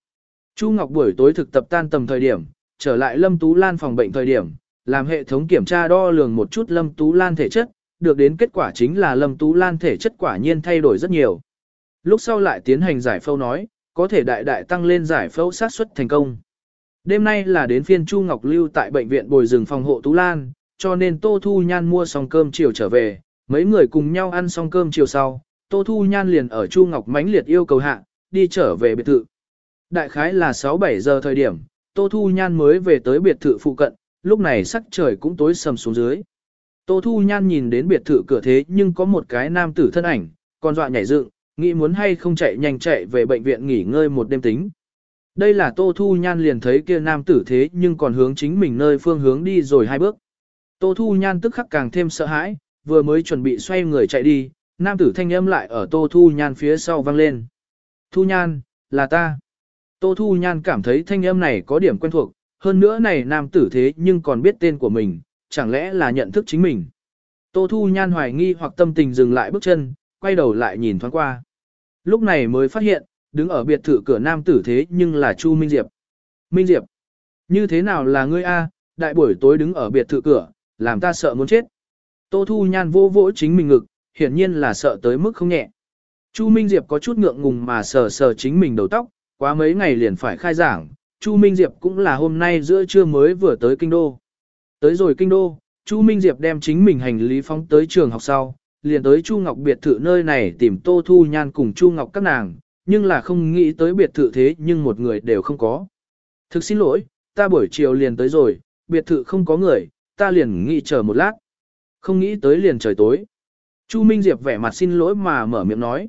Chu Ngọc buổi tối thực tập tan tầm thời điểm, trở lại Lâm Tú Lan phòng bệnh thời điểm, làm hệ thống kiểm tra đo lường một chút Lâm Tú Lan thể chất, được đến kết quả chính là Lâm Tú Lan thể chất quả nhiên thay đổi rất nhiều. Lúc sau lại tiến hành giải phẫu nói, có thể đại đại tăng lên giải phẫu sát suất thành công. Đêm nay là đến phiên Chu Ngọc Lưu tại bệnh viện bồi rừng phòng hộ Tú Lan, cho nên Tô Thu Nhan mua xong cơm chiều trở về, mấy người cùng nhau ăn xong cơm chiều sau, Tô Thu Nhan liền ở Chu Ngọc mãnh liệt yêu cầu hạ, đi trở về biệt thự. Đại khái là 6-7 giờ thời điểm, Tô Thu Nhan mới về tới biệt thự phụ cận, lúc này sắc trời cũng tối sầm xuống dưới. Tô Thu Nhan nhìn đến biệt thự cửa thế nhưng có một cái nam tử thân ảnh, còn dọa nhảy dựng, nghĩ muốn hay không chạy nhanh chạy về bệnh viện nghỉ ngơi một đêm tính. Đây là Tô Thu Nhan liền thấy kia nam tử thế nhưng còn hướng chính mình nơi phương hướng đi rồi hai bước. Tô Thu Nhan tức khắc càng thêm sợ hãi, vừa mới chuẩn bị xoay người chạy đi, nam tử thanh âm lại ở Tô Thu Nhan phía sau vang lên. Thu Nhan, là ta. Tô Thu Nhan cảm thấy thanh âm này có điểm quen thuộc, hơn nữa này nam tử thế nhưng còn biết tên của mình, chẳng lẽ là nhận thức chính mình. Tô Thu Nhan hoài nghi hoặc tâm tình dừng lại bước chân, quay đầu lại nhìn thoáng qua. Lúc này mới phát hiện, đứng ở biệt thự cửa nam tử thế nhưng là Chu Minh Diệp. Minh Diệp, như thế nào là ngươi A, đại buổi tối đứng ở biệt thự cửa, làm ta sợ muốn chết. Tô Thu Nhan vô vỗ chính mình ngực, hiển nhiên là sợ tới mức không nhẹ. Chu Minh Diệp có chút ngượng ngùng mà sờ sờ chính mình đầu tóc, quá mấy ngày liền phải khai giảng, Chu Minh Diệp cũng là hôm nay giữa trưa mới vừa tới kinh đô. Tới rồi kinh đô, Chu Minh Diệp đem chính mình hành lý phóng tới trường học sau, liền tới Chu Ngọc biệt thự nơi này tìm Tô Thu Nhan cùng Chu Ngọc các nàng, nhưng là không nghĩ tới biệt thự thế nhưng một người đều không có. Thực xin lỗi, ta buổi chiều liền tới rồi, biệt thự không có người, ta liền nghĩ chờ một lát. Không nghĩ tới liền trời tối. Chu Minh Diệp vẻ mặt xin lỗi mà mở miệng nói.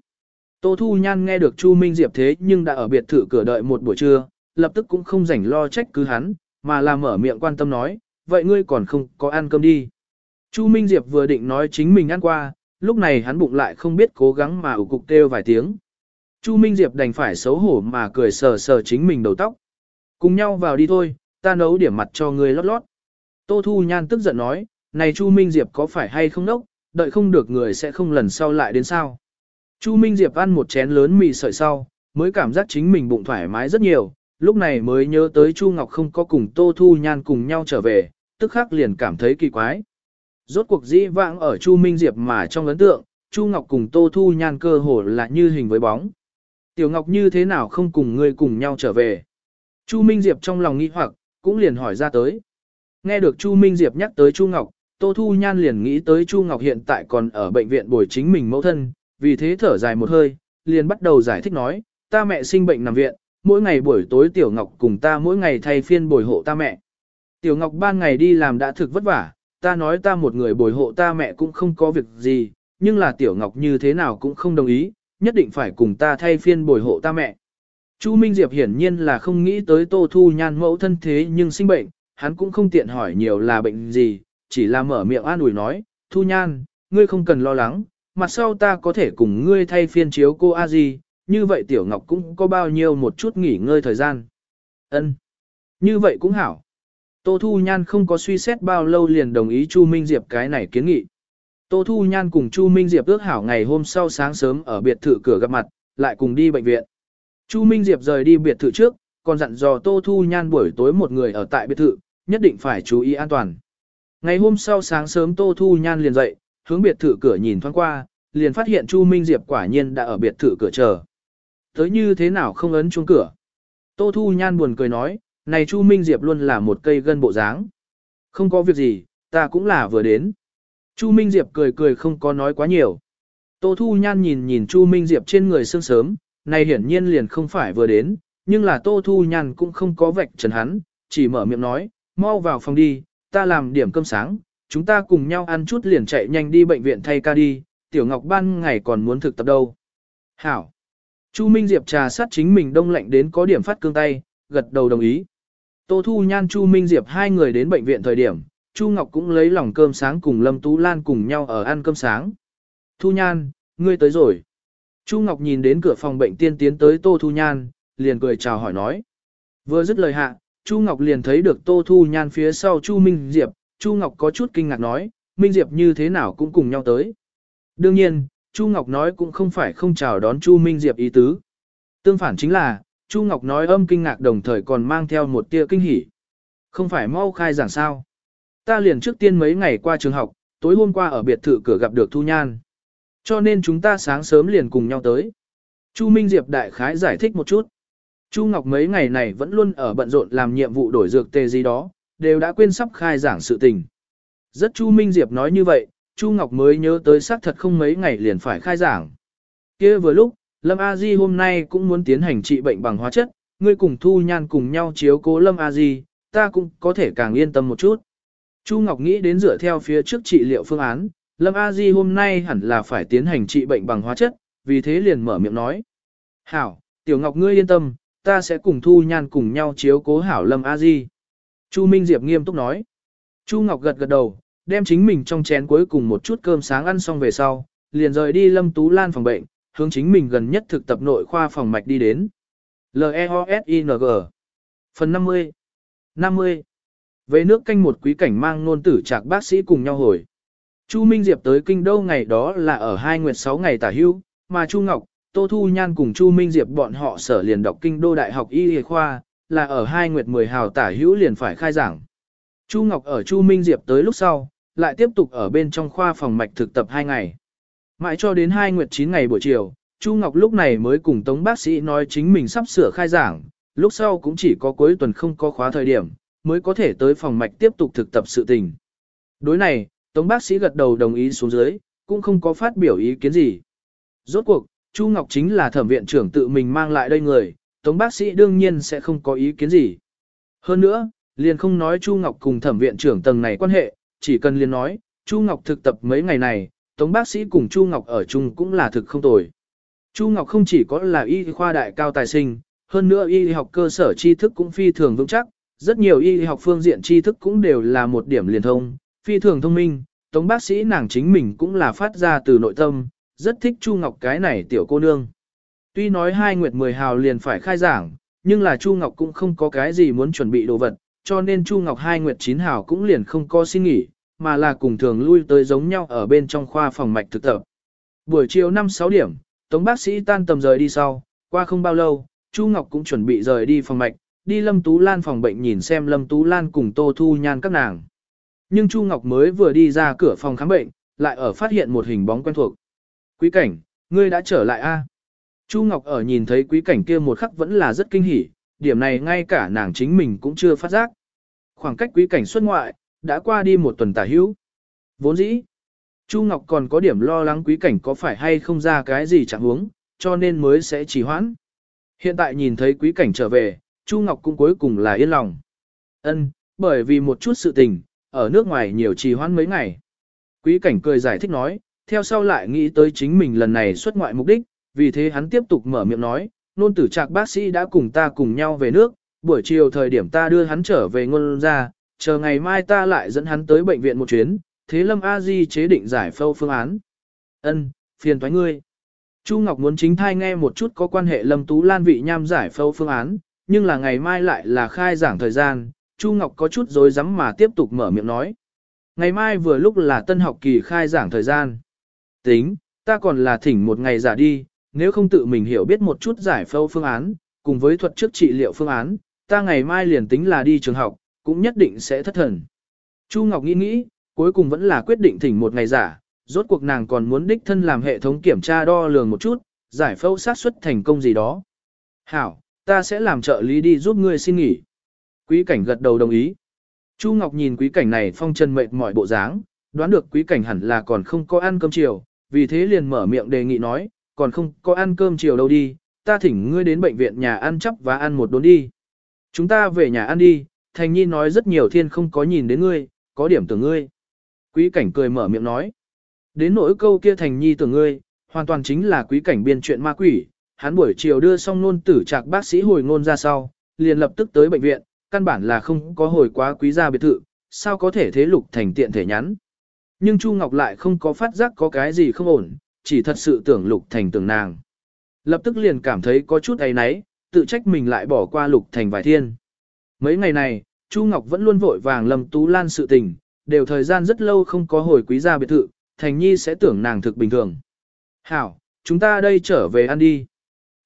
Tô Thu Nhan nghe được Chu Minh Diệp thế nhưng đã ở biệt thự cửa đợi một buổi trưa, lập tức cũng không rảnh lo trách cứ hắn, mà là mở miệng quan tâm nói, vậy ngươi còn không có ăn cơm đi. Chu Minh Diệp vừa định nói chính mình ăn qua, lúc này hắn bụng lại không biết cố gắng mà ủ cục kêu vài tiếng. Chu Minh Diệp đành phải xấu hổ mà cười sờ sờ chính mình đầu tóc. Cùng nhau vào đi thôi, ta nấu điểm mặt cho ngươi lót lót. Tô Thu Nhan tức giận nói, này Chu Minh Diệp có phải hay không nốc, đợi không được người sẽ không lần sau lại đến sao. Chu Minh Diệp ăn một chén lớn mì sợi sau, mới cảm giác chính mình bụng thoải mái rất nhiều, lúc này mới nhớ tới Chu Ngọc không có cùng Tô Thu Nhan cùng nhau trở về, tức khắc liền cảm thấy kỳ quái. Rốt cuộc dĩ vãng ở Chu Minh Diệp mà trong ấn tượng, Chu Ngọc cùng Tô Thu Nhan cơ hồ là như hình với bóng. Tiểu Ngọc như thế nào không cùng ngươi cùng nhau trở về? Chu Minh Diệp trong lòng nghi hoặc, cũng liền hỏi ra tới. Nghe được Chu Minh Diệp nhắc tới Chu Ngọc, Tô Thu Nhan liền nghĩ tới Chu Ngọc hiện tại còn ở bệnh viện bồi chính mình mẫu thân, vì thế thở dài một hơi, liền bắt đầu giải thích nói, ta mẹ sinh bệnh nằm viện, mỗi ngày buổi tối Tiểu Ngọc cùng ta mỗi ngày thay phiên bồi hộ ta mẹ. Tiểu Ngọc ban ngày đi làm đã thực vất vả, ta nói ta một người bồi hộ ta mẹ cũng không có việc gì, nhưng là Tiểu Ngọc như thế nào cũng không đồng ý, nhất định phải cùng ta thay phiên bồi hộ ta mẹ. Chu Minh Diệp hiển nhiên là không nghĩ tới Tô Thu Nhan mẫu thân thế nhưng sinh bệnh, hắn cũng không tiện hỏi nhiều là bệnh gì, chỉ là mở miệng an ủi nói, Thu Nhan, ngươi không cần lo lắng, mặt sau ta có thể cùng ngươi thay phiên chiếu cô a di, như vậy Tiểu Ngọc cũng có bao nhiêu một chút nghỉ ngơi thời gian. Ân, Như vậy cũng hảo. Tô Thu Nhan không có suy xét bao lâu liền đồng ý Chu Minh Diệp cái này kiến nghị. Tô Thu Nhan cùng Chu Minh Diệp ước hảo ngày hôm sau sáng sớm ở biệt thự cửa gặp mặt, lại cùng đi bệnh viện. Chu Minh Diệp rời đi biệt thự trước, còn dặn dò Tô Thu Nhan buổi tối một người ở tại biệt thự, nhất định phải chú ý an toàn. Ngày hôm sau sáng sớm Tô Thu Nhan liền dậy, hướng biệt thự cửa nhìn thoáng qua, liền phát hiện Chu Minh Diệp quả nhiên đã ở biệt thự cửa chờ. Tới như thế nào không ấn chuông cửa. Tô Thu Nhan buồn cười nói, này Chu Minh Diệp luôn là một cây gân bộ dáng. Không có việc gì, ta cũng là vừa đến. Chu Minh Diệp cười cười không có nói quá nhiều. Tô Thu Nhan nhìn nhìn Chu Minh Diệp trên người sương sớm, này hiển nhiên liền không phải vừa đến, nhưng là Tô Thu Nhan cũng không có vạch trần hắn, chỉ mở miệng nói, mau vào phòng đi, ta làm điểm cơm sáng, chúng ta cùng nhau ăn chút liền chạy nhanh đi bệnh viện thay ca đi, Tiểu Ngọc ban ngày còn muốn thực tập đâu. Hảo. Chu Minh Diệp trà sát chính mình đông lạnh đến có điểm phát cương tay, gật đầu đồng ý. Tô Thu Nhan Chu Minh Diệp hai người đến bệnh viện thời điểm, Chu Ngọc cũng lấy lòng cơm sáng cùng Lâm Tú Lan cùng nhau ở ăn cơm sáng. Thu Nhan, ngươi tới rồi. Chu Ngọc nhìn đến cửa phòng bệnh tiên tiến tới Tô Thu Nhan, liền cười chào hỏi nói. Vừa dứt lời hạ, Chu Ngọc liền thấy được Tô Thu Nhan phía sau Chu Minh Diệp, Chu Ngọc có chút kinh ngạc nói, Minh Diệp như thế nào cũng cùng nhau tới. Đương nhiên, Chu Ngọc nói cũng không phải không chào đón Chu Minh Diệp ý tứ. Tương phản chính là, Chu Ngọc nói âm kinh ngạc đồng thời còn mang theo một tia kinh hỉ. Không phải mau khai giảng sao. Ta liền trước tiên mấy ngày qua trường học, tối hôm qua ở biệt thự cửa gặp được Thu Nhan. Cho nên chúng ta sáng sớm liền cùng nhau tới. Chu Minh Diệp đại khái giải thích một chút. Chu Ngọc mấy ngày này vẫn luôn ở bận rộn làm nhiệm vụ đổi dược tê gì đó, đều đã quên sắp khai giảng sự tình. Rất Chu Minh Diệp nói như vậy, Chu Ngọc mới nhớ tới xác thật không mấy ngày liền phải khai giảng. kia vừa lúc, Lâm A Di hôm nay cũng muốn tiến hành trị bệnh bằng hóa chất, ngươi cùng Thu Nhan cùng nhau chiếu cố Lâm A Di, ta cũng có thể càng yên tâm một chút. Chu Ngọc nghĩ đến dựa theo phía trước trị liệu phương án, Lâm A Di hôm nay hẳn là phải tiến hành trị bệnh bằng hóa chất, vì thế liền mở miệng nói. Hảo, Tiểu Ngọc ngươi yên tâm, ta sẽ cùng Thu Nhan cùng nhau chiếu cố Hảo Lâm A Di. Chu Minh Diệp nghiêm túc nói. Chu Ngọc gật gật đầu, đem chính mình trong chén cuối cùng một chút cơm sáng ăn xong về sau, liền rời đi Lâm Tú Lan phòng bệnh, hướng chính mình gần nhất thực tập nội khoa phòng mạch đi đến. L-E-O-S-I-N-G Phần 50 50 Về nước canh một quý cảnh mang nôn tử trạc bác sĩ cùng nhau hồi. Chu Minh Diệp tới kinh đô ngày đó là ở hai nguyệt 6 ngày tả hưu, mà Chu Ngọc, Tô Thu Nhan cùng Chu Minh Diệp bọn họ sở liền đọc kinh đô đại học y y khoa, là ở hai nguyệt 10 hào tả hữu liền phải khai giảng. Chu Ngọc ở Chu Minh Diệp tới lúc sau, lại tiếp tục ở bên trong khoa phòng mạch thực tập 2 ngày. Mãi cho đến 2 nguyệt 9 ngày buổi chiều, Chu Ngọc lúc này mới cùng Tống bác sĩ nói chính mình sắp sửa khai giảng, lúc sau cũng chỉ có cuối tuần không có khóa thời điểm, mới có thể tới phòng mạch tiếp tục thực tập sự tình. Đối này, Tống bác sĩ gật đầu đồng ý xuống dưới, cũng không có phát biểu ý kiến gì. Rốt cuộc, Chu Ngọc chính là thẩm viện trưởng tự mình mang lại đây người, Tống bác sĩ đương nhiên sẽ không có ý kiến gì. Hơn nữa, liền không nói Chu Ngọc cùng thẩm viện trưởng tầng này quan hệ, chỉ cần liền nói, Chu Ngọc thực tập mấy ngày này, Tống bác sĩ cùng Chu Ngọc ở chung cũng là thực không tồi. Chu Ngọc không chỉ có là y khoa đại cao tài sinh, hơn nữa y học cơ sở tri thức cũng phi thường vững chắc, rất nhiều y học phương diện tri thức cũng đều là một điểm liền thông, phi thường thông minh, Tống bác sĩ nàng chính mình cũng là phát ra từ nội tâm, rất thích Chu Ngọc cái này tiểu cô nương. Tuy nói hai nguyệt mười hào liền phải khai giảng, nhưng là Chu Ngọc cũng không có cái gì muốn chuẩn bị đồ vật, cho nên Chu Ngọc hai nguyệt chín hào cũng liền không có xin nghỉ, mà là cùng thường lui tới giống nhau ở bên trong khoa phòng mạch thực tập. Buổi chiều 5-6 điểm, Tống bác sĩ tan tầm rời đi sau, qua không bao lâu, Chu Ngọc cũng chuẩn bị rời đi phòng mạch, đi Lâm Tú Lan phòng bệnh nhìn xem Lâm Tú Lan cùng Tô Thu Nhan các nàng. Nhưng Chu Ngọc mới vừa đi ra cửa phòng khám bệnh, lại ở phát hiện một hình bóng quen thuộc. Quý cảnh, ngươi đã trở lại a? Chu Ngọc ở nhìn thấy quý cảnh kia một khắc vẫn là rất kinh hỉ, điểm này ngay cả nàng chính mình cũng chưa phát giác. Khoảng cách quý cảnh xuất ngoại, đã qua đi một tuần tả hữu. Vốn dĩ, Chu Ngọc còn có điểm lo lắng quý cảnh có phải hay không ra cái gì chẳng huống, cho nên mới sẽ trì hoãn. Hiện tại nhìn thấy quý cảnh trở về, Chu Ngọc cũng cuối cùng là yên lòng. Ân, bởi vì một chút sự tình, ở nước ngoài nhiều trì hoãn mấy ngày. Quý cảnh cười giải thích nói, theo sau lại nghĩ tới chính mình lần này xuất ngoại mục đích, vì thế hắn tiếp tục mở miệng nói, nôn tử trạc bác sĩ đã cùng ta cùng nhau về nước, buổi chiều thời điểm ta đưa hắn trở về ngôn ra, chờ ngày mai ta lại dẫn hắn tới bệnh viện một chuyến, thế Lâm A Di chế định giải phâu phương án. Ân, phiền thoái ngươi. Chu Ngọc muốn chính thai nghe một chút có quan hệ Lâm Tú Lan vị nham giải phâu phương án, nhưng là ngày mai lại là khai giảng thời gian, Chu Ngọc có chút dối rắm mà tiếp tục mở miệng nói. Ngày mai vừa lúc là tân học kỳ khai giảng thời gian. Tính, ta còn là thỉnh một ngày giả đi, nếu không tự mình hiểu biết một chút giải phẫu phương án, cùng với thuật trước trị liệu phương án, ta ngày mai liền tính là đi trường học, cũng nhất định sẽ thất thần. Chu Ngọc nghĩ nghĩ, cuối cùng vẫn là quyết định thỉnh một ngày giả, rốt cuộc nàng còn muốn đích thân làm hệ thống kiểm tra đo lường một chút, giải phẫu sát suất thành công gì đó. Hảo, ta sẽ làm trợ lý đi giúp ngươi xin nghỉ. Quý cảnh gật đầu đồng ý. Chu Ngọc nhìn quý cảnh này phong trần mệt mỏi bộ dáng, đoán được quý cảnh hẳn là còn không có ăn cơm chiều, vì thế liền mở miệng đề nghị nói, còn không có ăn cơm chiều đâu đi, ta thỉnh ngươi đến bệnh viện nhà ăn chắp và ăn một đốn đi. Chúng ta về nhà ăn đi, Thành Nhi nói rất nhiều thiên không có nhìn đến ngươi, có điểm tưởng ngươi. Quý cảnh cười mở miệng nói. Đến nỗi câu kia Thành Nhi tưởng ngươi, hoàn toàn chính là quý cảnh biên chuyện ma quỷ. Hắn buổi chiều đưa xong nôn tử trạc bác sĩ hồi ngôn ra sau, liền lập tức tới bệnh viện, căn bản là không có hồi quá quý gia biệt thự, sao có thể thế lục thành tiện thể nhắn. Nhưng Chu Ngọc lại không có phát giác có cái gì không ổn, chỉ thật sự tưởng lục thành tưởng nàng. Lập tức liền cảm thấy có chút ấy náy, tự trách mình lại bỏ qua lục thành vài thiên. Mấy ngày này, Chu Ngọc vẫn luôn vội vàng lầm tú lan sự tình, đều thời gian rất lâu không có hồi quý gia biệt thự, Thành Nhi sẽ tưởng nàng thực bình thường. Hảo, chúng ta đây trở về ăn đi.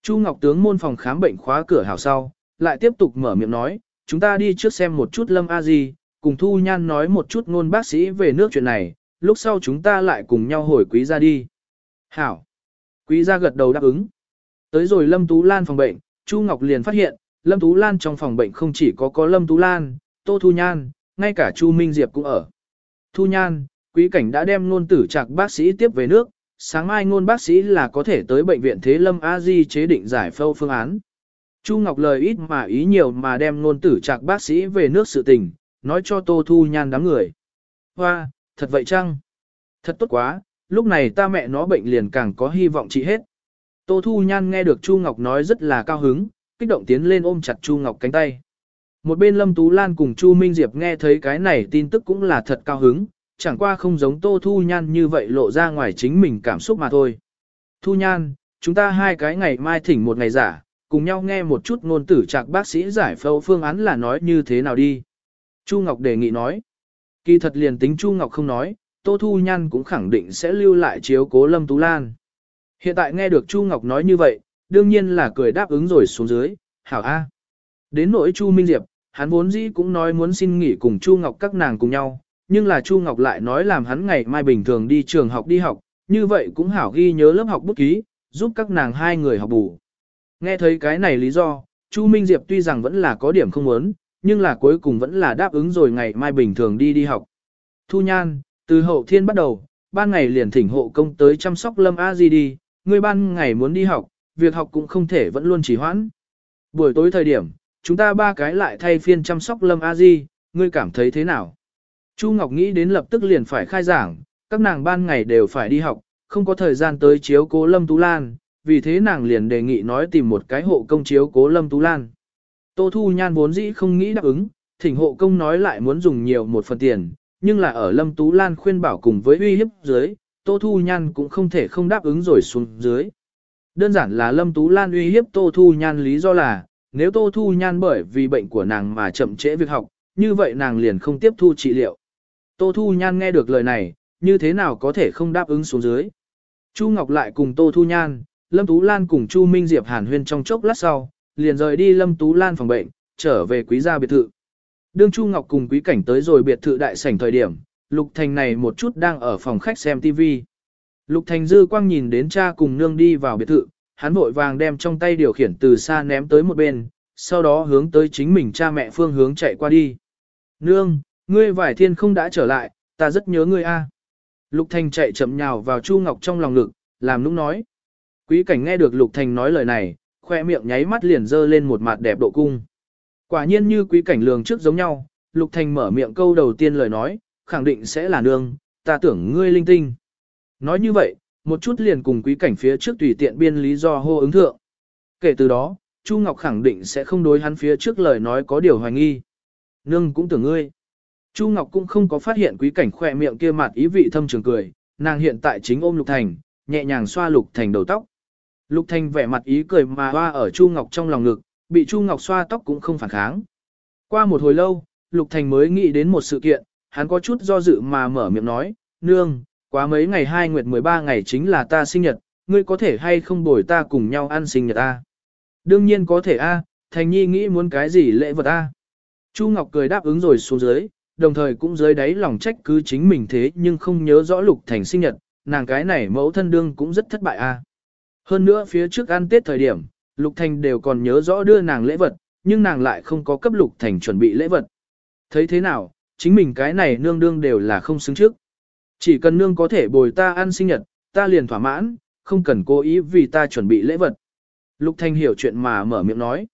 Chu Ngọc tướng môn phòng khám bệnh khóa cửa hảo sau, lại tiếp tục mở miệng nói, chúng ta đi trước xem một chút Lâm A Di, cùng Thu Nhan nói một chút ngôn bác sĩ về nước chuyện này, lúc sau chúng ta lại cùng nhau hồi quý gia đi. Hảo. Quý gia gật đầu đáp ứng. Tới rồi Lâm Tú Lan phòng bệnh, Chu Ngọc liền phát hiện, Lâm Tú Lan trong phòng bệnh không chỉ có có Lâm Tú Lan, Tô Thu Nhan, ngay cả Chu Minh Diệp cũng ở. Thu Nhan, quý cảnh đã đem ngôn tử trạc bác sĩ tiếp về nước, sáng mai ngôn bác sĩ là có thể tới bệnh viện Thế Lâm A Di chế định giải phẫu phương án. Chu Ngọc lời ít mà ý nhiều mà đem ngôn tử trạc bác sĩ về nước sự tình, nói cho Tô Thu Nhan đám người. Hoa, thật vậy chăng? Thật tốt quá, lúc này ta mẹ nó bệnh liền càng có hy vọng trị hết. Tô Thu Nhan nghe được Chu Ngọc nói rất là cao hứng, kích động tiến lên ôm chặt Chu Ngọc cánh tay. Một bên Lâm Tú Lan cùng Chu Minh Diệp nghe thấy cái này tin tức cũng là thật cao hứng, chẳng qua không giống Tô Thu Nhan như vậy lộ ra ngoài chính mình cảm xúc mà thôi. Thu Nhan, chúng ta hai cái ngày mai thỉnh một ngày giả, cùng nhau nghe một chút ngôn tử trạc bác sĩ giải phẫu phương án là nói như thế nào đi. Chu Ngọc đề nghị nói. Kỳ thật liền tính Chu Ngọc không nói, Tô Thu Nhan cũng khẳng định sẽ lưu lại chiếu cố Lâm Tú Lan. Hiện tại nghe được Chu Ngọc nói như vậy, đương nhiên là cười đáp ứng rồi xuống dưới, hảo A. Đến nỗi Chu Minh Diệp, hắn vốn dĩ cũng nói muốn xin nghỉ cùng Chu Ngọc các nàng cùng nhau, nhưng là Chu Ngọc lại nói làm hắn ngày mai bình thường đi trường học đi học, như vậy cũng hảo ghi nhớ lớp học bút ký, giúp các nàng hai người học bù. Nghe thấy cái này lý do, Chu Minh Diệp tuy rằng vẫn là có điểm không muốn, nhưng là cuối cùng vẫn là đáp ứng rồi ngày mai bình thường đi đi học. Thu Nhan, từ hậu thiên bắt đầu, ban ngày liền thỉnh hộ công tới chăm sóc Lâm A Di đi, ngươi ban ngày muốn đi học, việc học cũng không thể vẫn luôn chỉ hoãn. Buổi tối thời điểm, chúng ta ba cái lại thay phiên chăm sóc Lâm A Di, ngươi cảm thấy thế nào? Chu Ngọc nghĩ đến lập tức liền phải khai giảng, các nàng ban ngày đều phải đi học, không có thời gian tới chiếu cố Lâm Tú Lan, vì thế nàng liền đề nghị nói tìm một cái hộ công chiếu cố Lâm Tú Lan. Tô Thu Nhan vốn dĩ không nghĩ đáp ứng, thỉnh hộ công nói lại muốn dùng nhiều một phần tiền, nhưng là ở Lâm Tú Lan khuyên bảo cùng với uy hiếp dưới, Tô Thu Nhan cũng không thể không đáp ứng rồi xuống dưới. Đơn giản là Lâm Tú Lan uy hiếp Tô Thu Nhan lý do là, nếu Tô Thu Nhan bởi vì bệnh của nàng mà chậm trễ việc học, như vậy nàng liền không tiếp thu trị liệu. Tô Thu Nhan nghe được lời này, như thế nào có thể không đáp ứng xuống dưới. Chu Ngọc lại cùng Tô Thu Nhan, Lâm Tú Lan cùng Chu Minh Diệp Hàn Huyên trong chốc lát sau, liền rời đi Lâm Tú Lan phòng bệnh, trở về quý gia biệt thự. Đương Chu Ngọc cùng quý cảnh tới rồi biệt thự đại sảnh thời điểm, Lục Thành này một chút đang ở phòng khách xem TV. Lục Thành dư quang nhìn đến cha cùng nương đi vào biệt thự, hắn vội vàng đem trong tay điều khiển từ xa ném tới một bên, sau đó hướng tới chính mình cha mẹ phương hướng chạy qua đi. Nương, ngươi vải thiên không đã trở lại, ta rất nhớ ngươi a. Lục Thành chạy chậm nhào vào Chu Ngọc trong lòng ngực, làm nũng nói. Quý cảnh nghe được Lục Thành nói lời này, khoe miệng nháy mắt liền dơ lên một mặt đẹp độ cung. Quả nhiên như quý cảnh lường trước giống nhau, Lục Thành mở miệng câu đầu tiên lời nói, khẳng định sẽ là nương, ta tưởng ngươi linh tinh. Nói như vậy, một chút liền cùng quý cảnh phía trước tùy tiện biên lý do hô ứng thượng. Kể từ đó, Chu Ngọc khẳng định sẽ không đối hắn phía trước lời nói có điều hoài nghi. Nương cũng tưởng ngươi. Chu Ngọc cũng không có phát hiện quý cảnh khỏe miệng kia mặt ý vị thâm trường cười, nàng hiện tại chính ôm Lục Thành, nhẹ nhàng xoa Lục Thành đầu tóc. Lục Thành vẻ mặt ý cười mà hoa ở Chu Ngọc trong lòng ngực, bị Chu Ngọc xoa tóc cũng không phản kháng. Qua một hồi lâu, Lục Thành mới nghĩ đến một sự kiện, hắn có chút do dự mà mở miệng nói, Nương, quá mấy ngày hai nguyệt 13 ngày chính là ta sinh nhật, ngươi có thể hay không bồi ta cùng nhau ăn sinh nhật ta? Đương nhiên có thể a, Thành Nhi nghĩ muốn cái gì lễ vật a? Chu Ngọc cười đáp ứng rồi xuống dưới, đồng thời cũng dưới đáy lòng trách cứ chính mình thế nhưng không nhớ rõ Lục Thành sinh nhật, nàng cái này mẫu thân đương cũng rất thất bại a. Hơn nữa phía trước ăn Tết thời điểm, Lục Thành đều còn nhớ rõ đưa nàng lễ vật, nhưng nàng lại không có cấp Lục Thành chuẩn bị lễ vật. Thấy thế nào, chính mình cái này nương đương đều là không xứng trước. Chỉ cần nương có thể bồi ta ăn sinh nhật, ta liền thỏa mãn, không cần cố ý vì ta chuẩn bị lễ vật. Lục Thành hiểu chuyện mà mở miệng nói.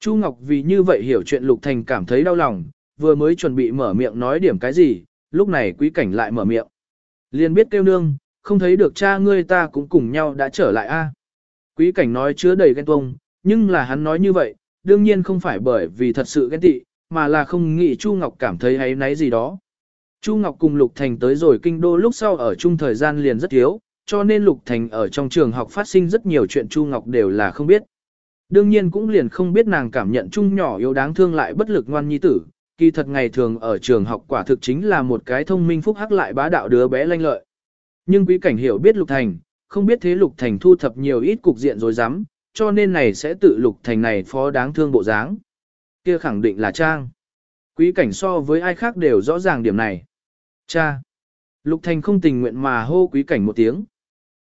Chu Ngọc vì như vậy hiểu chuyện Lục Thành cảm thấy đau lòng, vừa mới chuẩn bị mở miệng nói điểm cái gì, lúc này quý cảnh lại mở miệng. Liền biết kêu nương, không thấy được cha ngươi ta cũng cùng nhau đã trở lại a. Quý cảnh nói chứa đầy ghen tuông, nhưng là hắn nói như vậy, đương nhiên không phải bởi vì thật sự ghen tị, mà là không nghĩ Chu Ngọc cảm thấy hay náy gì đó. Chu Ngọc cùng Lục Thành tới rồi kinh đô lúc sau ở chung thời gian liền rất thiếu, cho nên Lục Thành ở trong trường học phát sinh rất nhiều chuyện Chu Ngọc đều là không biết. Đương nhiên cũng liền không biết nàng cảm nhận chung nhỏ yếu đáng thương lại bất lực ngoan nhi tử, kỳ thật ngày thường ở trường học quả thực chính là một cái thông minh phúc hắc lại bá đạo đứa bé lanh lợi. Nhưng quý cảnh hiểu biết Lục Thành, không biết thế Lục Thành thu thập nhiều ít cục diện rồi dám, cho nên này sẽ tự Lục Thành này phó đáng thương bộ dáng. Kia khẳng định là Trang. Quý cảnh so với ai khác đều rõ ràng điểm này. Cha. Lục Thành không tình nguyện mà hô quý cảnh một tiếng.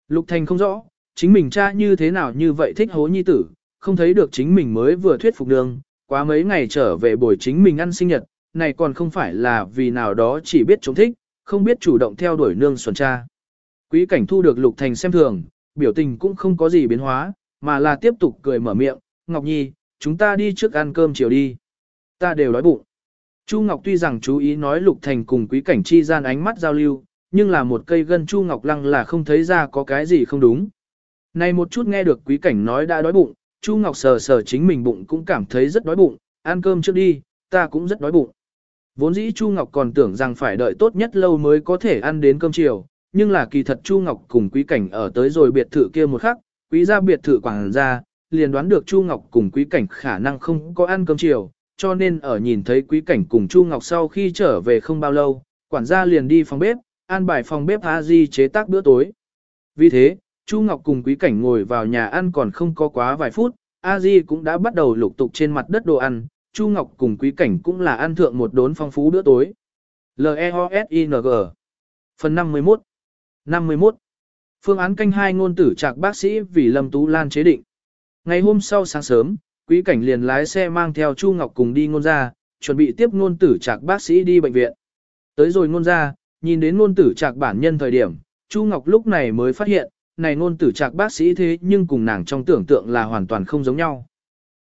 Lục Thành không rõ, chính mình cha như thế nào như vậy thích hố nhi tử, không thấy được chính mình mới vừa thuyết phục đường, quá mấy ngày trở về buổi chính mình ăn sinh nhật, này còn không phải là vì nào đó chỉ biết chống thích, không biết chủ động theo đuổi nương xuân cha. Quý cảnh thu được Lục Thành xem thường, biểu tình cũng không có gì biến hóa, mà là tiếp tục cười mở miệng, Ngọc Nhi, chúng ta đi trước ăn cơm chiều đi. Ta đều đói bụng. Chu Ngọc tuy rằng chú ý nói Lục Thành cùng quý cảnh chi gian ánh mắt giao lưu, nhưng là một cây gân Chu Ngọc Lăng là không thấy ra có cái gì không đúng. Này một chút nghe được quý cảnh nói đã đói bụng, Chu Ngọc sờ sờ chính mình bụng cũng cảm thấy rất đói bụng, ăn cơm trước đi, ta cũng rất đói bụng. Vốn dĩ Chu Ngọc còn tưởng rằng phải đợi tốt nhất lâu mới có thể ăn đến cơm chiều, nhưng là kỳ thật Chu Ngọc cùng quý cảnh ở tới rồi biệt thự kia một khắc, quý gia biệt thự quảng ra, liền đoán được Chu Ngọc cùng quý cảnh khả năng không có ăn cơm chiều, cho nên ở nhìn thấy quý cảnh cùng Chu Ngọc sau khi trở về không bao lâu, quản gia liền đi phòng bếp, an bài phòng bếp A Di chế tác bữa tối. Vì thế, Chu Ngọc cùng quý cảnh ngồi vào nhà ăn còn không có quá vài phút, A Di cũng đã bắt đầu lục tục trên mặt đất đồ ăn, Chu Ngọc cùng quý cảnh cũng là ăn thượng một đốn phong phú bữa tối. L-E-O-S-I-N-G Phần 51 51 Phương án canh hai ngôn tử trạc bác sĩ vì Lâm Tú Lan chế định. Ngày hôm sau sáng sớm, quý cảnh liền lái xe mang theo Chu Ngọc cùng đi ngôn ra, chuẩn bị tiếp ngôn tử trạc bác sĩ đi bệnh viện. Tới rồi ngôn ra, nhìn đến ngôn tử trạc bản nhân thời điểm, Chu Ngọc lúc này mới phát hiện, này ngôn tử trạc bác sĩ thế nhưng cùng nàng trong tưởng tượng là hoàn toàn không giống nhau.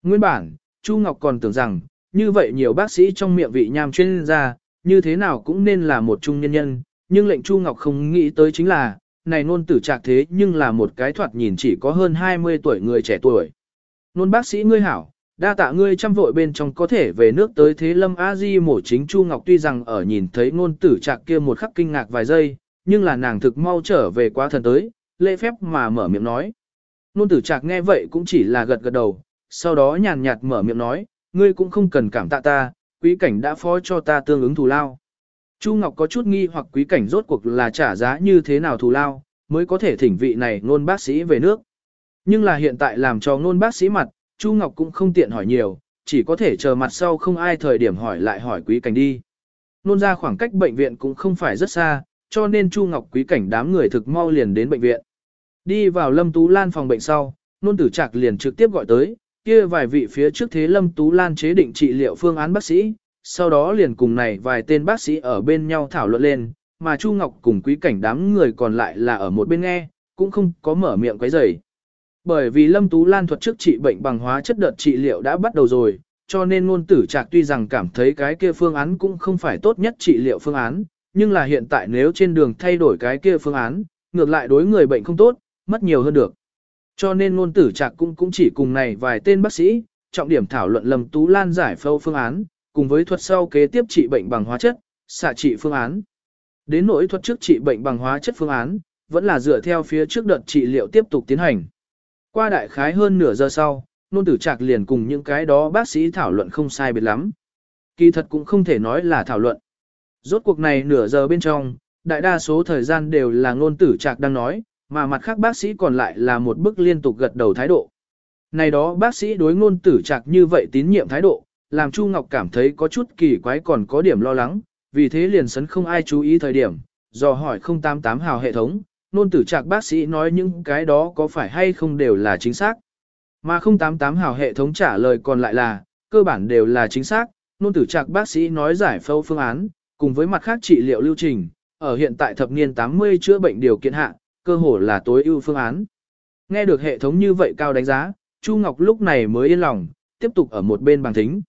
Nguyên bản, Chu Ngọc còn tưởng rằng, như vậy nhiều bác sĩ trong miệng vị nham chuyên gia, như thế nào cũng nên là một trung nhân nhân, nhưng lệnh Chu Ngọc không nghĩ tới chính là, này nôn tử trạc thế nhưng là một cái thoạt nhìn chỉ có hơn 20 tuổi người trẻ tuổi. Nôn bác sĩ ngươi hảo, đa tạ ngươi chăm vội bên trong có thể về nước tới thế lâm a di mổ chính Chu Ngọc tuy rằng ở nhìn thấy nôn tử trạc kia một khắc kinh ngạc vài giây, nhưng là nàng thực mau trở về quá thần tới, lễ phép mà mở miệng nói. Nôn tử trạc nghe vậy cũng chỉ là gật gật đầu, sau đó nhàn nhạt mở miệng nói, ngươi cũng không cần cảm tạ ta, quý cảnh đã phó cho ta tương ứng thù lao. Chu Ngọc có chút nghi hoặc quý cảnh rốt cuộc là trả giá như thế nào thù lao, mới có thể thỉnh vị này ngôn bác sĩ về nước. Nhưng là hiện tại làm cho ngôn bác sĩ mặt, Chu Ngọc cũng không tiện hỏi nhiều, chỉ có thể chờ mặt sau không ai thời điểm hỏi lại hỏi quý cảnh đi. Nôn ra khoảng cách bệnh viện cũng không phải rất xa, cho nên Chu Ngọc quý cảnh đám người thực mau liền đến bệnh viện. Đi vào Lâm Tú Lan phòng bệnh sau, nôn tử trạc liền trực tiếp gọi tới, kia vài vị phía trước thế Lâm Tú Lan chế định trị liệu phương án bác sĩ, sau đó liền cùng này vài tên bác sĩ ở bên nhau thảo luận lên, mà Chu Ngọc cùng quý cảnh đám người còn lại là ở một bên nghe, cũng không có mở miệng quấy rầy. Bởi vì Lâm Tú Lan thuật trước trị bệnh bằng hóa chất đợt trị liệu đã bắt đầu rồi, cho nên ngôn tử trạc tuy rằng cảm thấy cái kia phương án cũng không phải tốt nhất trị liệu phương án, nhưng là hiện tại nếu trên đường thay đổi cái kia phương án, ngược lại đối người bệnh không tốt, mất nhiều hơn được. Cho nên ngôn tử trạc cũng cũng chỉ cùng này vài tên bác sĩ, trọng điểm thảo luận Lâm Tú Lan giải phẫu phương án, cùng với thuật sau kế tiếp trị bệnh bằng hóa chất, xạ trị phương án. Đến nỗi thuật trước trị bệnh bằng hóa chất phương án, vẫn là dựa theo phía trước đợt trị liệu tiếp tục tiến hành. Qua đại khái hơn nửa giờ sau, nôn tử trạc liền cùng những cái đó bác sĩ thảo luận không sai biệt lắm. Kỳ thật cũng không thể nói là thảo luận. Rốt cuộc này nửa giờ bên trong, đại đa số thời gian đều là nôn tử trạc đang nói, mà mặt khác bác sĩ còn lại là một bức liên tục gật đầu thái độ. Này đó bác sĩ đối ngôn tử trạc như vậy tín nhiệm thái độ, làm Chu Ngọc cảm thấy có chút kỳ quái còn có điểm lo lắng, vì thế liền sấn không ai chú ý thời điểm, dò hỏi 088 hào hệ thống, nôn tử trạc bác sĩ nói những cái đó có phải hay không đều là chính xác. Mà 088 hào hệ thống trả lời còn lại là, cơ bản đều là chính xác, nôn tử trạc bác sĩ nói giải phẫu phương án, cùng với mặt khác trị liệu lưu trình, ở hiện tại thập niên 80 chữa bệnh điều kiện hạ, cơ hồ là tối ưu phương án. Nghe được hệ thống như vậy cao đánh giá, Chu Ngọc lúc này mới yên lòng, tiếp tục ở một bên bàn thính.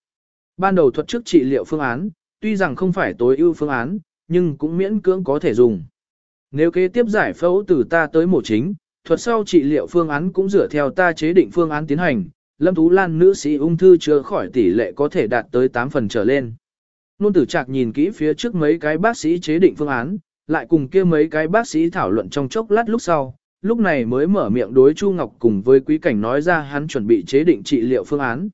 Ban đầu thuật trước trị liệu phương án, tuy rằng không phải tối ưu phương án, nhưng cũng miễn cưỡng có thể dùng. Nếu kế tiếp giải phẫu từ ta tới mổ chính, thuật sau trị liệu phương án cũng dựa theo ta chế định phương án tiến hành, Lâm Tú Lan nữ sĩ ung thư chữa khỏi tỷ lệ có thể đạt tới 8 phần trở lên. Nôn tử trạc nhìn kỹ phía trước mấy cái bác sĩ chế định phương án, lại cùng kia mấy cái bác sĩ thảo luận trong chốc lát lúc sau, lúc này mới mở miệng đối Chu Ngọc cùng với quý cảnh nói ra hắn chuẩn bị chế định trị liệu phương án.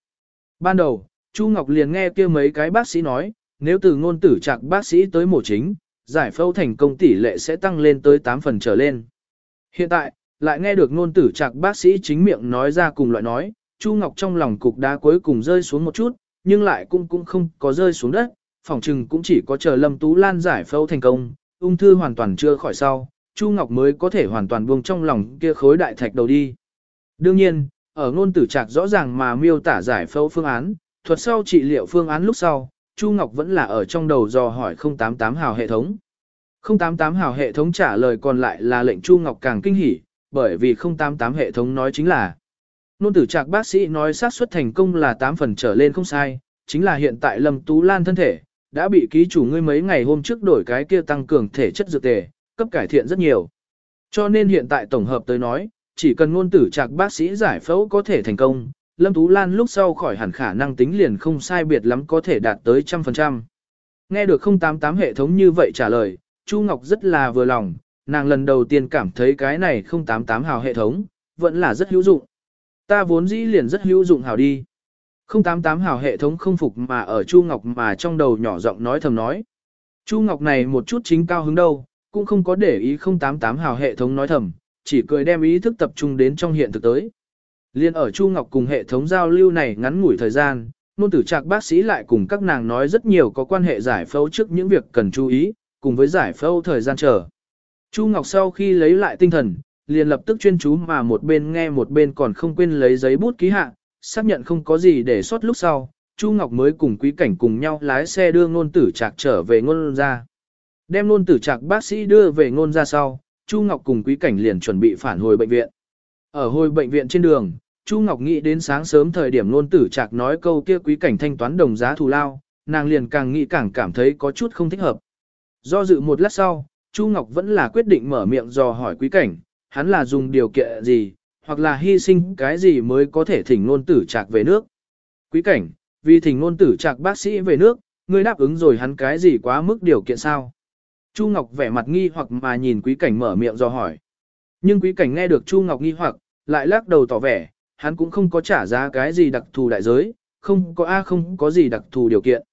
Ban đầu, Chu Ngọc liền nghe kia mấy cái bác sĩ nói, nếu từ ngôn tử trạc bác sĩ tới mổ chính, giải phẫu thành công tỷ lệ sẽ tăng lên tới 8 phần trở lên. Hiện tại, lại nghe được ngôn tử trạc bác sĩ chính miệng nói ra cùng loại nói, Chu Ngọc trong lòng cục đá cuối cùng rơi xuống một chút, nhưng lại cũng cũng không có rơi xuống đất, phòng trừng cũng chỉ có chờ Lâm Tú Lan giải phẫu thành công, ung thư hoàn toàn chưa khỏi sau, Chu Ngọc mới có thể hoàn toàn buông trong lòng kia khối đại thạch đầu đi. Đương nhiên, ở ngôn tử trạc rõ ràng mà miêu tả giải phẫu phương án, thuật sau trị liệu phương án lúc sau, Chu Ngọc vẫn là ở trong đầu dò hỏi 088 hào hệ thống. 088 hào hệ thống trả lời còn lại là lệnh Chu Ngọc càng kinh hỉ, bởi vì 088 hệ thống nói chính là Nôn tử trạc bác sĩ nói xác suất thành công là 8 phần trở lên không sai, chính là hiện tại Lâm Tú Lan thân thể, đã bị ký chủ ngươi mấy ngày hôm trước đổi cái kia tăng cường thể chất dược tề, cấp cải thiện rất nhiều. Cho nên hiện tại tổng hợp tới nói, chỉ cần ngôn tử trạc bác sĩ giải phẫu có thể thành công, Lâm Tú Lan lúc sau khỏi hẳn khả năng tính liền không sai biệt lắm có thể đạt tới trăm phần trăm. Nghe được 088 hệ thống như vậy trả lời, Chu Ngọc rất là vừa lòng, nàng lần đầu tiên cảm thấy cái này 088 hào hệ thống, vẫn là rất hữu dụng. Ta vốn dĩ liền rất hữu dụng hào đi. 088 hào hệ thống không phục mà ở Chu Ngọc mà trong đầu nhỏ giọng nói thầm nói. Chu Ngọc này một chút chính cao hứng đâu, cũng không có để ý 088 hào hệ thống nói thầm, chỉ cười đem ý thức tập trung đến trong hiện thực tới. Liên ở Chu Ngọc cùng hệ thống giao lưu này ngắn ngủi thời gian, nôn tử trạc bác sĩ lại cùng các nàng nói rất nhiều có quan hệ giải phẫu trước những việc cần chú ý, cùng với giải phẫu thời gian chờ. Chu Ngọc sau khi lấy lại tinh thần, liền lập tức chuyên chú mà một bên nghe một bên còn không quên lấy giấy bút ký hạ, xác nhận không có gì để sót lúc sau, Chu Ngọc mới cùng quý cảnh cùng nhau lái xe đưa ngôn tử trạc trở về ngôn ra. Đem ngôn tử trạc bác sĩ đưa về ngôn ra sau, Chu Ngọc cùng quý cảnh liền chuẩn bị phản hồi bệnh viện. Ở hồi bệnh viện trên đường, Chu Ngọc nghĩ đến sáng sớm thời điểm luôn tử trạc nói câu kia quý cảnh thanh toán đồng giá thù lao, nàng liền càng nghĩ càng cảm thấy có chút không thích hợp. Do dự một lát sau, Chu Ngọc vẫn là quyết định mở miệng dò hỏi quý cảnh, hắn là dùng điều kiện gì, hoặc là hy sinh cái gì mới có thể thỉnh luôn tử trạc về nước. Quý cảnh, vì thỉnh luôn tử trạc bác sĩ về nước, ngươi đáp ứng rồi hắn cái gì quá mức điều kiện sao? Chu Ngọc vẻ mặt nghi hoặc mà nhìn quý cảnh mở miệng do hỏi. Nhưng quý cảnh nghe được Chu Ngọc nghi hoặc, lại lắc đầu tỏ vẻ, hắn cũng không có trả giá cái gì đặc thù đại giới, không có A không có gì đặc thù điều kiện.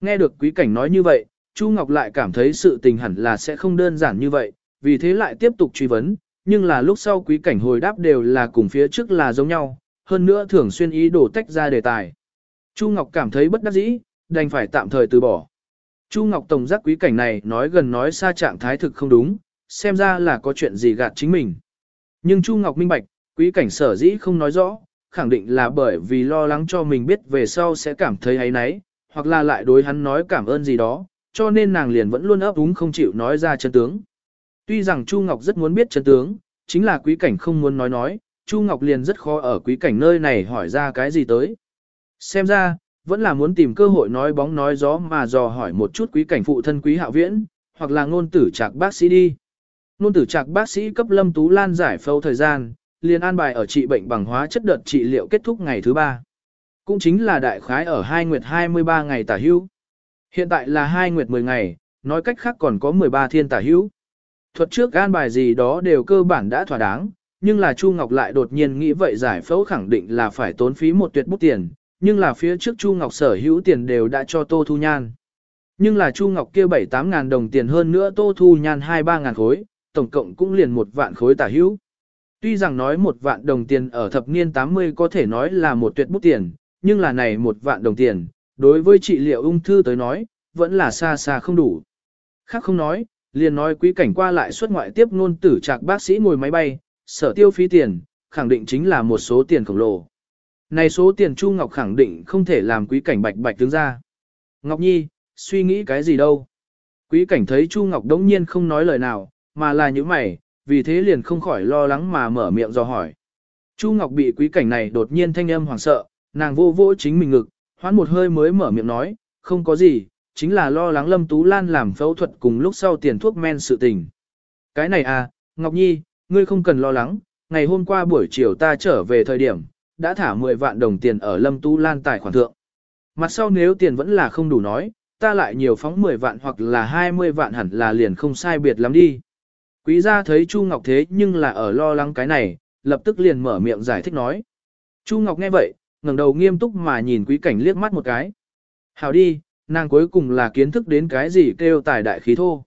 Nghe được quý cảnh nói như vậy, Chu Ngọc lại cảm thấy sự tình hẳn là sẽ không đơn giản như vậy, vì thế lại tiếp tục truy vấn, nhưng là lúc sau quý cảnh hồi đáp đều là cùng phía trước là giống nhau, hơn nữa thường xuyên ý đổ tách ra đề tài. Chu Ngọc cảm thấy bất đắc dĩ, đành phải tạm thời từ bỏ. Chu Ngọc Tổng giác quý cảnh này nói gần nói xa trạng thái thực không đúng, xem ra là có chuyện gì gạt chính mình. Nhưng Chu Ngọc minh bạch, quý cảnh sở dĩ không nói rõ, khẳng định là bởi vì lo lắng cho mình biết về sau sẽ cảm thấy ấy nấy, hoặc là lại đối hắn nói cảm ơn gì đó, cho nên nàng liền vẫn luôn ấp úng không chịu nói ra chân tướng. Tuy rằng Chu Ngọc rất muốn biết chân tướng, chính là quý cảnh không muốn nói nói, Chu Ngọc liền rất khó ở quý cảnh nơi này hỏi ra cái gì tới. Xem ra, vẫn là muốn tìm cơ hội nói bóng nói gió mà dò hỏi một chút quý cảnh phụ thân quý hạo viễn, hoặc là ngôn tử trạc bác sĩ đi. Nôn tử trạc bác sĩ cấp Lâm Tú Lan giải phẫu thời gian, liền an bài ở trị bệnh bằng hóa chất đợt trị liệu kết thúc ngày thứ ba. Cũng chính là đại khái ở 2 nguyệt 23 ngày tả hữu. Hiện tại là 2 nguyệt 10 ngày, nói cách khác còn có 13 thiên tả hữu. Thuật trước an bài gì đó đều cơ bản đã thỏa đáng, nhưng là Chu Ngọc lại đột nhiên nghĩ vậy giải phẫu khẳng định là phải tốn phí một tuyệt bút tiền, nhưng là phía trước Chu Ngọc sở hữu tiền đều đã cho Tô Thu Nhan. Nhưng là Chu Ngọc kia 7-8 ngàn đồng tiền hơn nữa Tô Thu Nhan 2-3 ngàn khối, tổng cộng cũng liền một vạn khối tả hữu. Tuy rằng nói một vạn đồng tiền ở thập niên 80 có thể nói là một tuyệt bút tiền, nhưng là này một vạn đồng tiền, đối với trị liệu ung thư tới nói, vẫn là xa xa không đủ. Khác không nói, liền nói quý cảnh qua lại xuất ngoại tiếp ngôn tử trạc bác sĩ ngồi máy bay, sở tiêu phí tiền, khẳng định chính là một số tiền khổng lồ. Này số tiền Chu Ngọc khẳng định không thể làm quý cảnh bạch bạch tướng ra. Ngọc Nhi, suy nghĩ cái gì đâu? Quý cảnh thấy Chu Ngọc đống nhiên không nói lời nào, mà là những mày, vì thế liền không khỏi lo lắng mà mở miệng do hỏi. Chu Ngọc bị quý cảnh này đột nhiên thanh âm hoảng sợ, nàng vô vô chính mình ngực, hoán một hơi mới mở miệng nói, không có gì, chính là lo lắng Lâm Tú Lan làm phẫu thuật cùng lúc sau tiền thuốc men sự tình. Cái này à, Ngọc Nhi, ngươi không cần lo lắng, ngày hôm qua buổi chiều ta trở về thời điểm, đã thả 10 vạn đồng tiền ở Lâm Tú Lan tài khoản thượng. Mặt sau nếu tiền vẫn là không đủ nói, ta lại nhiều phóng 10 vạn hoặc là 20 vạn hẳn là liền không sai biệt lắm đi. Quý gia thấy Chu Ngọc thế nhưng là ở lo lắng cái này, lập tức liền mở miệng giải thích nói. Chu Ngọc nghe vậy, ngẩng đầu nghiêm túc mà nhìn quý cảnh liếc mắt một cái. Hảo đi, nàng cuối cùng là kiến thức đến cái gì kêu tài đại khí thô.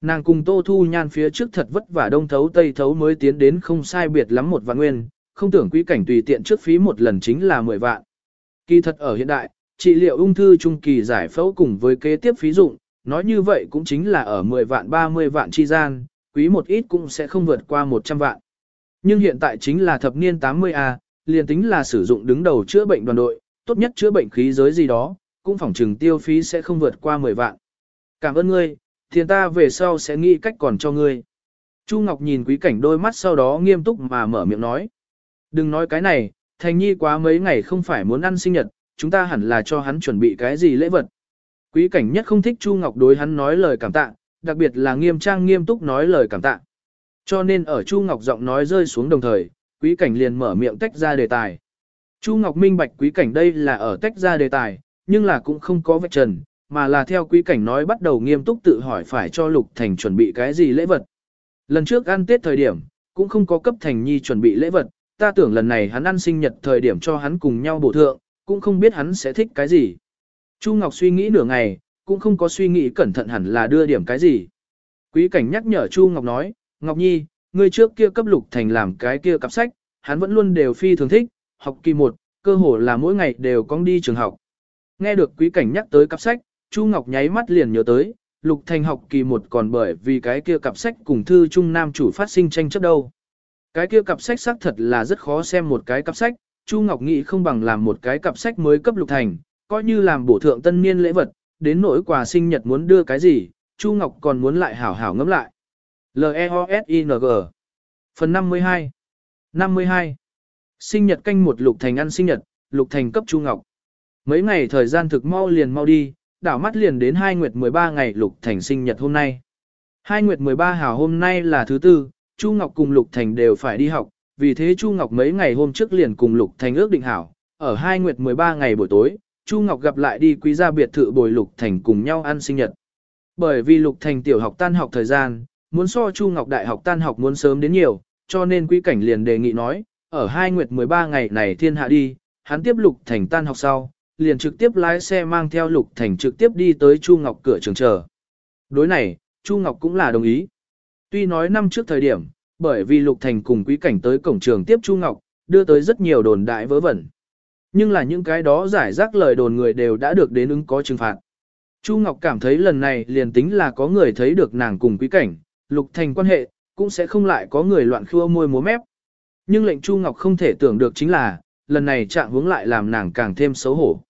Nàng cùng Tô Thu Nhan phía trước thật vất vả đông thấu tây thấu mới tiến đến không sai biệt lắm một vạn nguyên, không tưởng quý cảnh tùy tiện trước phí một lần chính là 10 vạn. Kỳ thật ở hiện đại, trị liệu ung thư trung kỳ giải phẫu cùng với kế tiếp phí dụng, nói như vậy cũng chính là ở 10 vạn 30 vạn chi gian, quý một ít cũng sẽ không vượt qua 100 vạn. Nhưng hiện tại chính là thập niên 80A, liền tính là sử dụng đứng đầu chữa bệnh đoàn đội, tốt nhất chữa bệnh khí giới gì đó, cũng phòng trừng tiêu phí sẽ không vượt qua 10 vạn. Cảm ơn ngươi, tiền ta về sau sẽ nghĩ cách còn cho ngươi. Chu Ngọc nhìn quý cảnh đôi mắt sau đó nghiêm túc mà mở miệng nói. Đừng nói cái này, Thành Nhi quá mấy ngày không phải muốn ăn sinh nhật, chúng ta hẳn là cho hắn chuẩn bị cái gì lễ vật. Quý cảnh nhất không thích Chu Ngọc đối hắn nói lời cảm tạ, đặc biệt là nghiêm trang nghiêm túc nói lời cảm tạ. Cho nên ở Chu Ngọc giọng nói rơi xuống đồng thời, quý cảnh liền mở miệng tách ra đề tài. Chu Ngọc minh bạch quý cảnh đây là ở tách ra đề tài, nhưng là cũng không có vạch trần, mà là theo quý cảnh nói bắt đầu nghiêm túc tự hỏi phải cho Lục Thành chuẩn bị cái gì lễ vật. Lần trước ăn Tết thời điểm, cũng không có cấp Thành Nhi chuẩn bị lễ vật, ta tưởng lần này hắn ăn sinh nhật thời điểm cho hắn cùng nhau bổ thượng, cũng không biết hắn sẽ thích cái gì. Chu Ngọc suy nghĩ nửa ngày, cũng không có suy nghĩ cẩn thận hẳn là đưa điểm cái gì. Quý cảnh nhắc nhở Chu Ngọc nói, Ngọc Nhi, ngươi trước kia cấp lục thành làm cái kia cặp sách, hắn vẫn luôn đều phi thường thích, học kỳ một, cơ hồ là mỗi ngày đều con đi trường học. Nghe được quý cảnh nhắc tới cặp sách, Chu Ngọc nháy mắt liền nhớ tới, lục thành học kỳ một còn bởi vì cái kia cặp sách cùng thư trung nam chủ phát sinh tranh chấp đâu. Cái kia cặp sách xác thật là rất khó xem một cái cặp sách, Chu Ngọc nghĩ không bằng làm một cái cặp sách mới cấp lục thành, coi như làm bổ thượng tân niên lễ vật, đến nỗi quà sinh nhật muốn đưa cái gì, Chu Ngọc còn muốn lại hảo hảo ngẫm lại. L-E-O-S-I-N-G Phần 52 52 Sinh nhật canh một Lục Thành ăn sinh nhật, Lục Thành cấp Chu Ngọc. Mấy ngày thời gian thực mau liền mau đi, đảo mắt liền đến 2 nguyệt 13 ngày Lục Thành sinh nhật hôm nay. 2 nguyệt 13 hào hôm nay là thứ tư, Chu Ngọc cùng Lục Thành đều phải đi học, vì thế Chu Ngọc mấy ngày hôm trước liền cùng Lục Thành ước định hảo, ở 2 nguyệt 13 ngày buổi tối, Chu Ngọc gặp lại đi quý gia biệt thự bồi Lục Thành cùng nhau ăn sinh nhật. Bởi vì Lục Thành tiểu học tan học thời gian, muốn so Chu Ngọc đại học tan học muốn sớm đến nhiều, cho nên quý cảnh liền đề nghị nói, ở hai nguyệt 13 ngày này thiên hạ đi, hắn tiếp Lục Thành tan học sau, liền trực tiếp lái xe mang theo Lục Thành trực tiếp đi tới Chu Ngọc cửa trường chờ. Đối này, Chu Ngọc cũng là đồng ý. Tuy nói năm trước thời điểm, bởi vì Lục Thành cùng quý cảnh tới cổng trường tiếp Chu Ngọc, đưa tới rất nhiều đồn đại vớ vẩn. Nhưng là những cái đó giải rác lời đồn người đều đã được đến ứng có trừng phạt. Chu Ngọc cảm thấy lần này liền tính là có người thấy được nàng cùng quý cảnh, Lục Thành quan hệ, cũng sẽ không lại có người loạn khua môi múa mép. Nhưng lệnh Chu Ngọc không thể tưởng được chính là, lần này trạng hướng lại làm nàng càng thêm xấu hổ.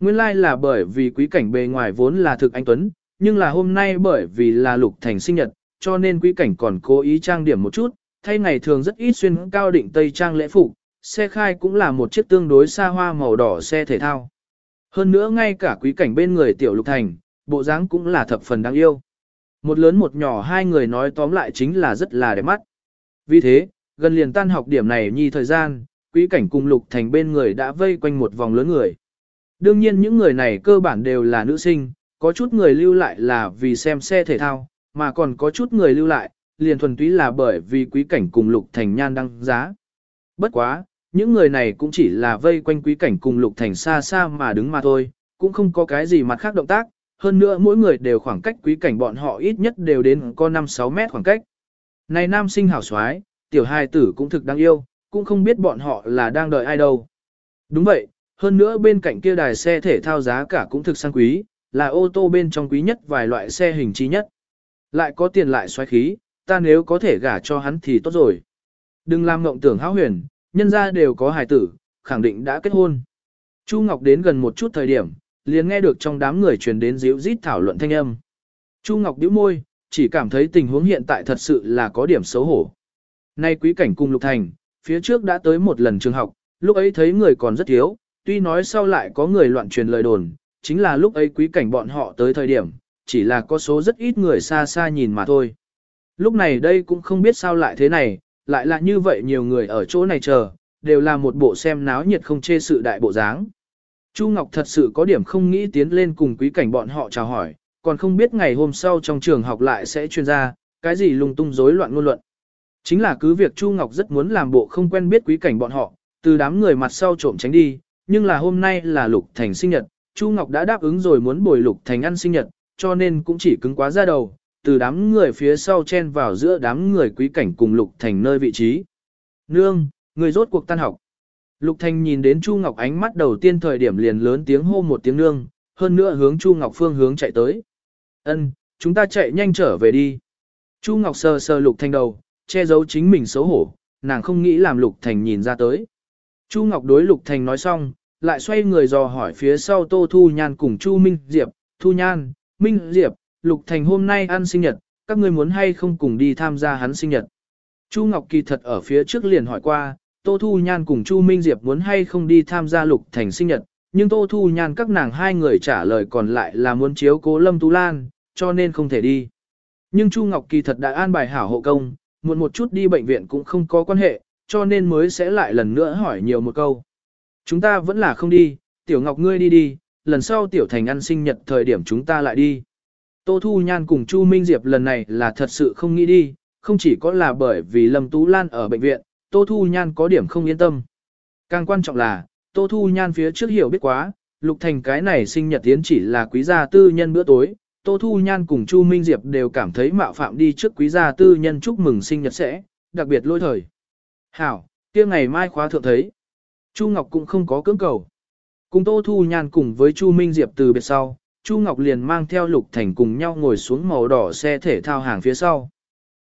Nguyên lai like là bởi vì quý cảnh bề ngoài vốn là thực anh Tuấn, nhưng là hôm nay bởi vì là Lục Thành sinh nhật, cho nên quý cảnh còn cố ý trang điểm một chút, thay ngày thường rất ít xuyên cao định tây trang lễ phục, xe khai cũng là một chiếc tương đối xa hoa màu đỏ xe thể thao. Hơn nữa ngay cả quý cảnh bên người tiểu lục thành, bộ dáng cũng là thập phần đáng yêu. Một lớn một nhỏ hai người nói tóm lại chính là rất là đẹp mắt. Vì thế, gần liền tan học điểm này nhi thời gian, quý cảnh cùng lục thành bên người đã vây quanh một vòng lớn người. Đương nhiên những người này cơ bản đều là nữ sinh, có chút người lưu lại là vì xem xe thể thao, mà còn có chút người lưu lại, liền thuần túy là bởi vì quý cảnh cùng lục thành nhan đăng giá. Bất quá, những người này cũng chỉ là vây quanh quý cảnh cùng lục thành xa xa mà đứng mà thôi, cũng không có cái gì mặt khác động tác, hơn nữa mỗi người đều khoảng cách quý cảnh bọn họ ít nhất đều đến có 5-6 mét khoảng cách. Này nam sinh hảo xoái, tiểu hài tử cũng thực đáng yêu, cũng không biết bọn họ là đang đợi ai đâu. Đúng vậy, hơn nữa bên cạnh kia đài xe thể thao giá cả cũng thực sang quý, là ô tô bên trong quý nhất vài loại xe hình chi nhất. Lại có tiền lại xoáy khí, ta nếu có thể gả cho hắn thì tốt rồi. Đừng làm ngộng tưởng hão huyền, nhân ra đều có hài tử, khẳng định đã kết hôn. Chu Ngọc đến gần một chút thời điểm, liền nghe được trong đám người truyền đến díu rít thảo luận thanh âm. Chu Ngọc bĩu môi, chỉ cảm thấy tình huống hiện tại thật sự là có điểm xấu hổ. Nay quý cảnh cùng Lục Thành, phía trước đã tới một lần trường học, lúc ấy thấy người còn rất thiếu, tuy nói sau lại có người loạn truyền lời đồn, chính là lúc ấy quý cảnh bọn họ tới thời điểm, chỉ là có số rất ít người xa xa nhìn mà thôi. Lúc này đây cũng không biết sao lại thế này, lại là như vậy nhiều người ở chỗ này chờ, đều là một bộ xem náo nhiệt không chê sự đại bộ dáng. Chu Ngọc thật sự có điểm không nghĩ tiến lên cùng quý cảnh bọn họ chào hỏi, còn không biết ngày hôm sau trong trường học lại sẽ chuyên ra, cái gì lung tung rối loạn ngôn luận. Chính là cứ việc Chu Ngọc rất muốn làm bộ không quen biết quý cảnh bọn họ, từ đám người mặt sau trộm tránh đi, nhưng là hôm nay là Lục Thành sinh nhật, Chu Ngọc đã đáp ứng rồi muốn bồi Lục Thành ăn sinh nhật, cho nên cũng chỉ cứng quá ra đầu, từ đám người phía sau chen vào giữa đám người quý cảnh cùng Lục Thành nơi vị trí. Nương, người rốt cuộc tan học. Lục Thành nhìn đến Chu Ngọc ánh mắt đầu tiên thời điểm liền lớn tiếng hô một tiếng nương, hơn nữa hướng Chu Ngọc phương hướng chạy tới. Ân, chúng ta chạy nhanh trở về đi. Chu Ngọc sờ sờ Lục Thành đầu, che giấu chính mình xấu hổ, nàng không nghĩ làm Lục Thành nhìn ra tới. Chu Ngọc đối Lục Thành nói xong, lại xoay người dò hỏi phía sau Tô Thu Nhan cùng Chu Minh Diệp, Thu Nhan, Minh Diệp, Lục Thành hôm nay ăn sinh nhật, các ngươi muốn hay không cùng đi tham gia hắn sinh nhật. Chu Ngọc kỳ thật ở phía trước liền hỏi qua, Tô Thu Nhan cùng Chu Minh Diệp muốn hay không đi tham gia Lục Thành sinh nhật, nhưng Tô Thu Nhan các nàng hai người trả lời còn lại là muốn chiếu cố Lâm Tú Lan, cho nên không thể đi. Nhưng Chu Ngọc kỳ thật đã an bài hảo hộ công, muộn một chút đi bệnh viện cũng không có quan hệ, cho nên mới sẽ lại lần nữa hỏi nhiều một câu. Chúng ta vẫn là không đi, Tiểu Ngọc ngươi đi đi, lần sau Tiểu Thành ăn sinh nhật thời điểm chúng ta lại đi. Tô Thu Nhan cùng Chu Minh Diệp lần này là thật sự không nghĩ đi, không chỉ có là bởi vì Lâm Tú Lan ở bệnh viện, Tô Thu Nhan có điểm không yên tâm. Càng quan trọng là, Tô Thu Nhan phía trước hiểu biết quá, Lục Thành cái này sinh nhật tiến chỉ là quý gia tư nhân bữa tối, Tô Thu Nhan cùng Chu Minh Diệp đều cảm thấy mạo phạm đi trước quý gia tư nhân chúc mừng sinh nhật sẽ, đặc biệt lôi thời. Hảo, kia ngày mai khóa thượng thấy. Chu Ngọc cũng không có cưỡng cầu. Cùng Tô Thu Nhan cùng với Chu Minh Diệp từ biệt sau, Chu Ngọc liền mang theo Lục Thành cùng nhau ngồi xuống màu đỏ xe thể thao hàng phía sau.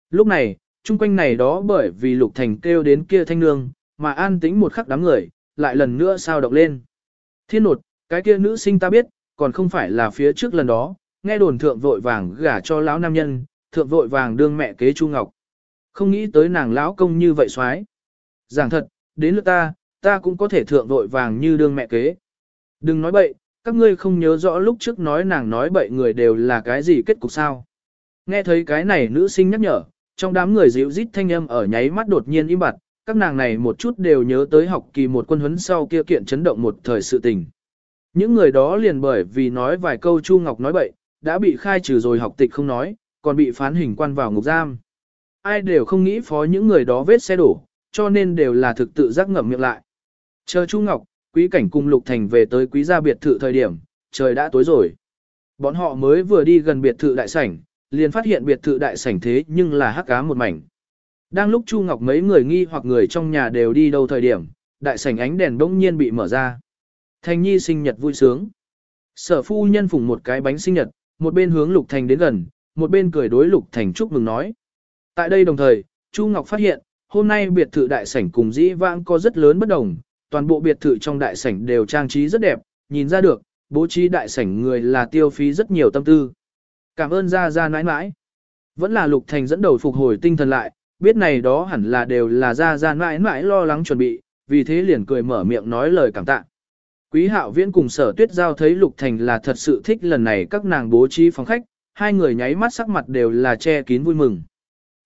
Lúc này, chung quanh này đó bởi vì Lục Thành kêu đến kia thanh nương, mà an tĩnh một khắc đám người, lại lần nữa sao động lên. Thiên nột, cái kia nữ sinh ta biết, còn không phải là phía trước lần đó, nghe đồn thượng vội vàng gả cho lão nam nhân, thượng vội vàng đương mẹ kế Chu Ngọc. Không nghĩ tới nàng lão công như vậy xoái. Giảng thật, đến lượt ta, ta cũng có thể thượng vội vàng như đương mẹ kế. Đừng nói bậy, các ngươi không nhớ rõ lúc trước nói nàng nói bậy người đều là cái gì kết cục sao. Nghe thấy cái này nữ sinh nhắc nhở, trong đám người dịu rít thanh âm ở nháy mắt đột nhiên im bặt, các nàng này một chút đều nhớ tới học kỳ một quân huấn sau kia kiện chấn động một thời sự tình. Những người đó liền bởi vì nói vài câu Chu Ngọc nói bậy, đã bị khai trừ rồi học tịch không nói, còn bị phán hình quan vào ngục giam. Ai đều không nghĩ phó những người đó vết xe đổ, cho nên đều là thực tự giác ngậm miệng lại. Chờ Chu Ngọc, Quý Cảnh cùng Lục Thành về tới quý gia biệt thự thời điểm, trời đã tối rồi. Bọn họ mới vừa đi gần biệt thự đại sảnh, liền phát hiện biệt thự đại sảnh thế nhưng là hắc ám một mảnh. Đang lúc Chu Ngọc mấy người nghi hoặc người trong nhà đều đi đâu thời điểm, đại sảnh ánh đèn bỗng nhiên bị mở ra. Thành Nhi sinh nhật vui sướng. Sở phu nhân phùng một cái bánh sinh nhật, một bên hướng Lục Thành đến gần, một bên cười đối Lục Thành chúc mừng nói. Tại đây đồng thời, Chu Ngọc phát hiện, hôm nay biệt thự đại sảnh cùng dĩ vãng có rất lớn bất đồng, toàn bộ biệt thự trong đại sảnh đều trang trí rất đẹp, nhìn ra được, bố trí đại sảnh người là tiêu phí rất nhiều tâm tư. Cảm ơn ra ra nãi nãi. Vẫn là Lục Thành dẫn đầu phục hồi tinh thần lại, biết này đó hẳn là đều là ra ra nãi nãi lo lắng chuẩn bị, vì thế liền cười mở miệng nói lời cảm tạ. Quý hạo viễn cùng sở tuyết giao thấy Lục Thành là thật sự thích lần này các nàng bố trí phòng khách, hai người nháy mắt sắc mặt đều là che kín vui mừng.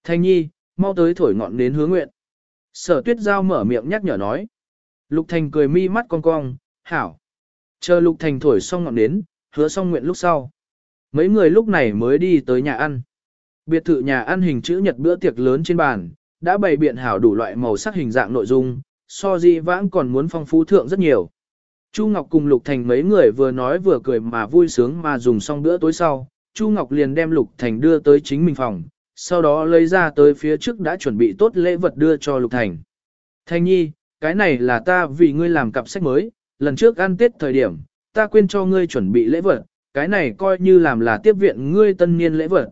Thanh nhi, mau tới thổi ngọn đến hướng nguyện. Sở tuyết giao mở miệng nhắc nhở nói. Lục Thành cười mi mắt cong cong, hảo. Chờ Lục Thành thổi xong ngọn đến, hứa xong nguyện lúc sau. Mấy người lúc này mới đi tới nhà ăn. Biệt thự nhà ăn hình chữ nhật bữa tiệc lớn trên bàn, đã bày biện hảo đủ loại màu sắc hình dạng nội dung, so di vãng còn muốn phong phú thượng rất nhiều. Chu Ngọc cùng Lục Thành mấy người vừa nói vừa cười mà vui sướng mà dùng xong bữa tối sau, Chu Ngọc liền đem Lục Thành đưa tới chính mình phòng, sau đó lấy ra tới phía trước đã chuẩn bị tốt lễ vật đưa cho Lục Thành. Thành nhi, cái này là ta vì ngươi làm cặp sách mới, lần trước ăn tết thời điểm, ta quên cho ngươi chuẩn bị lễ vật, cái này coi như làm là tiếp viện ngươi tân niên lễ vật.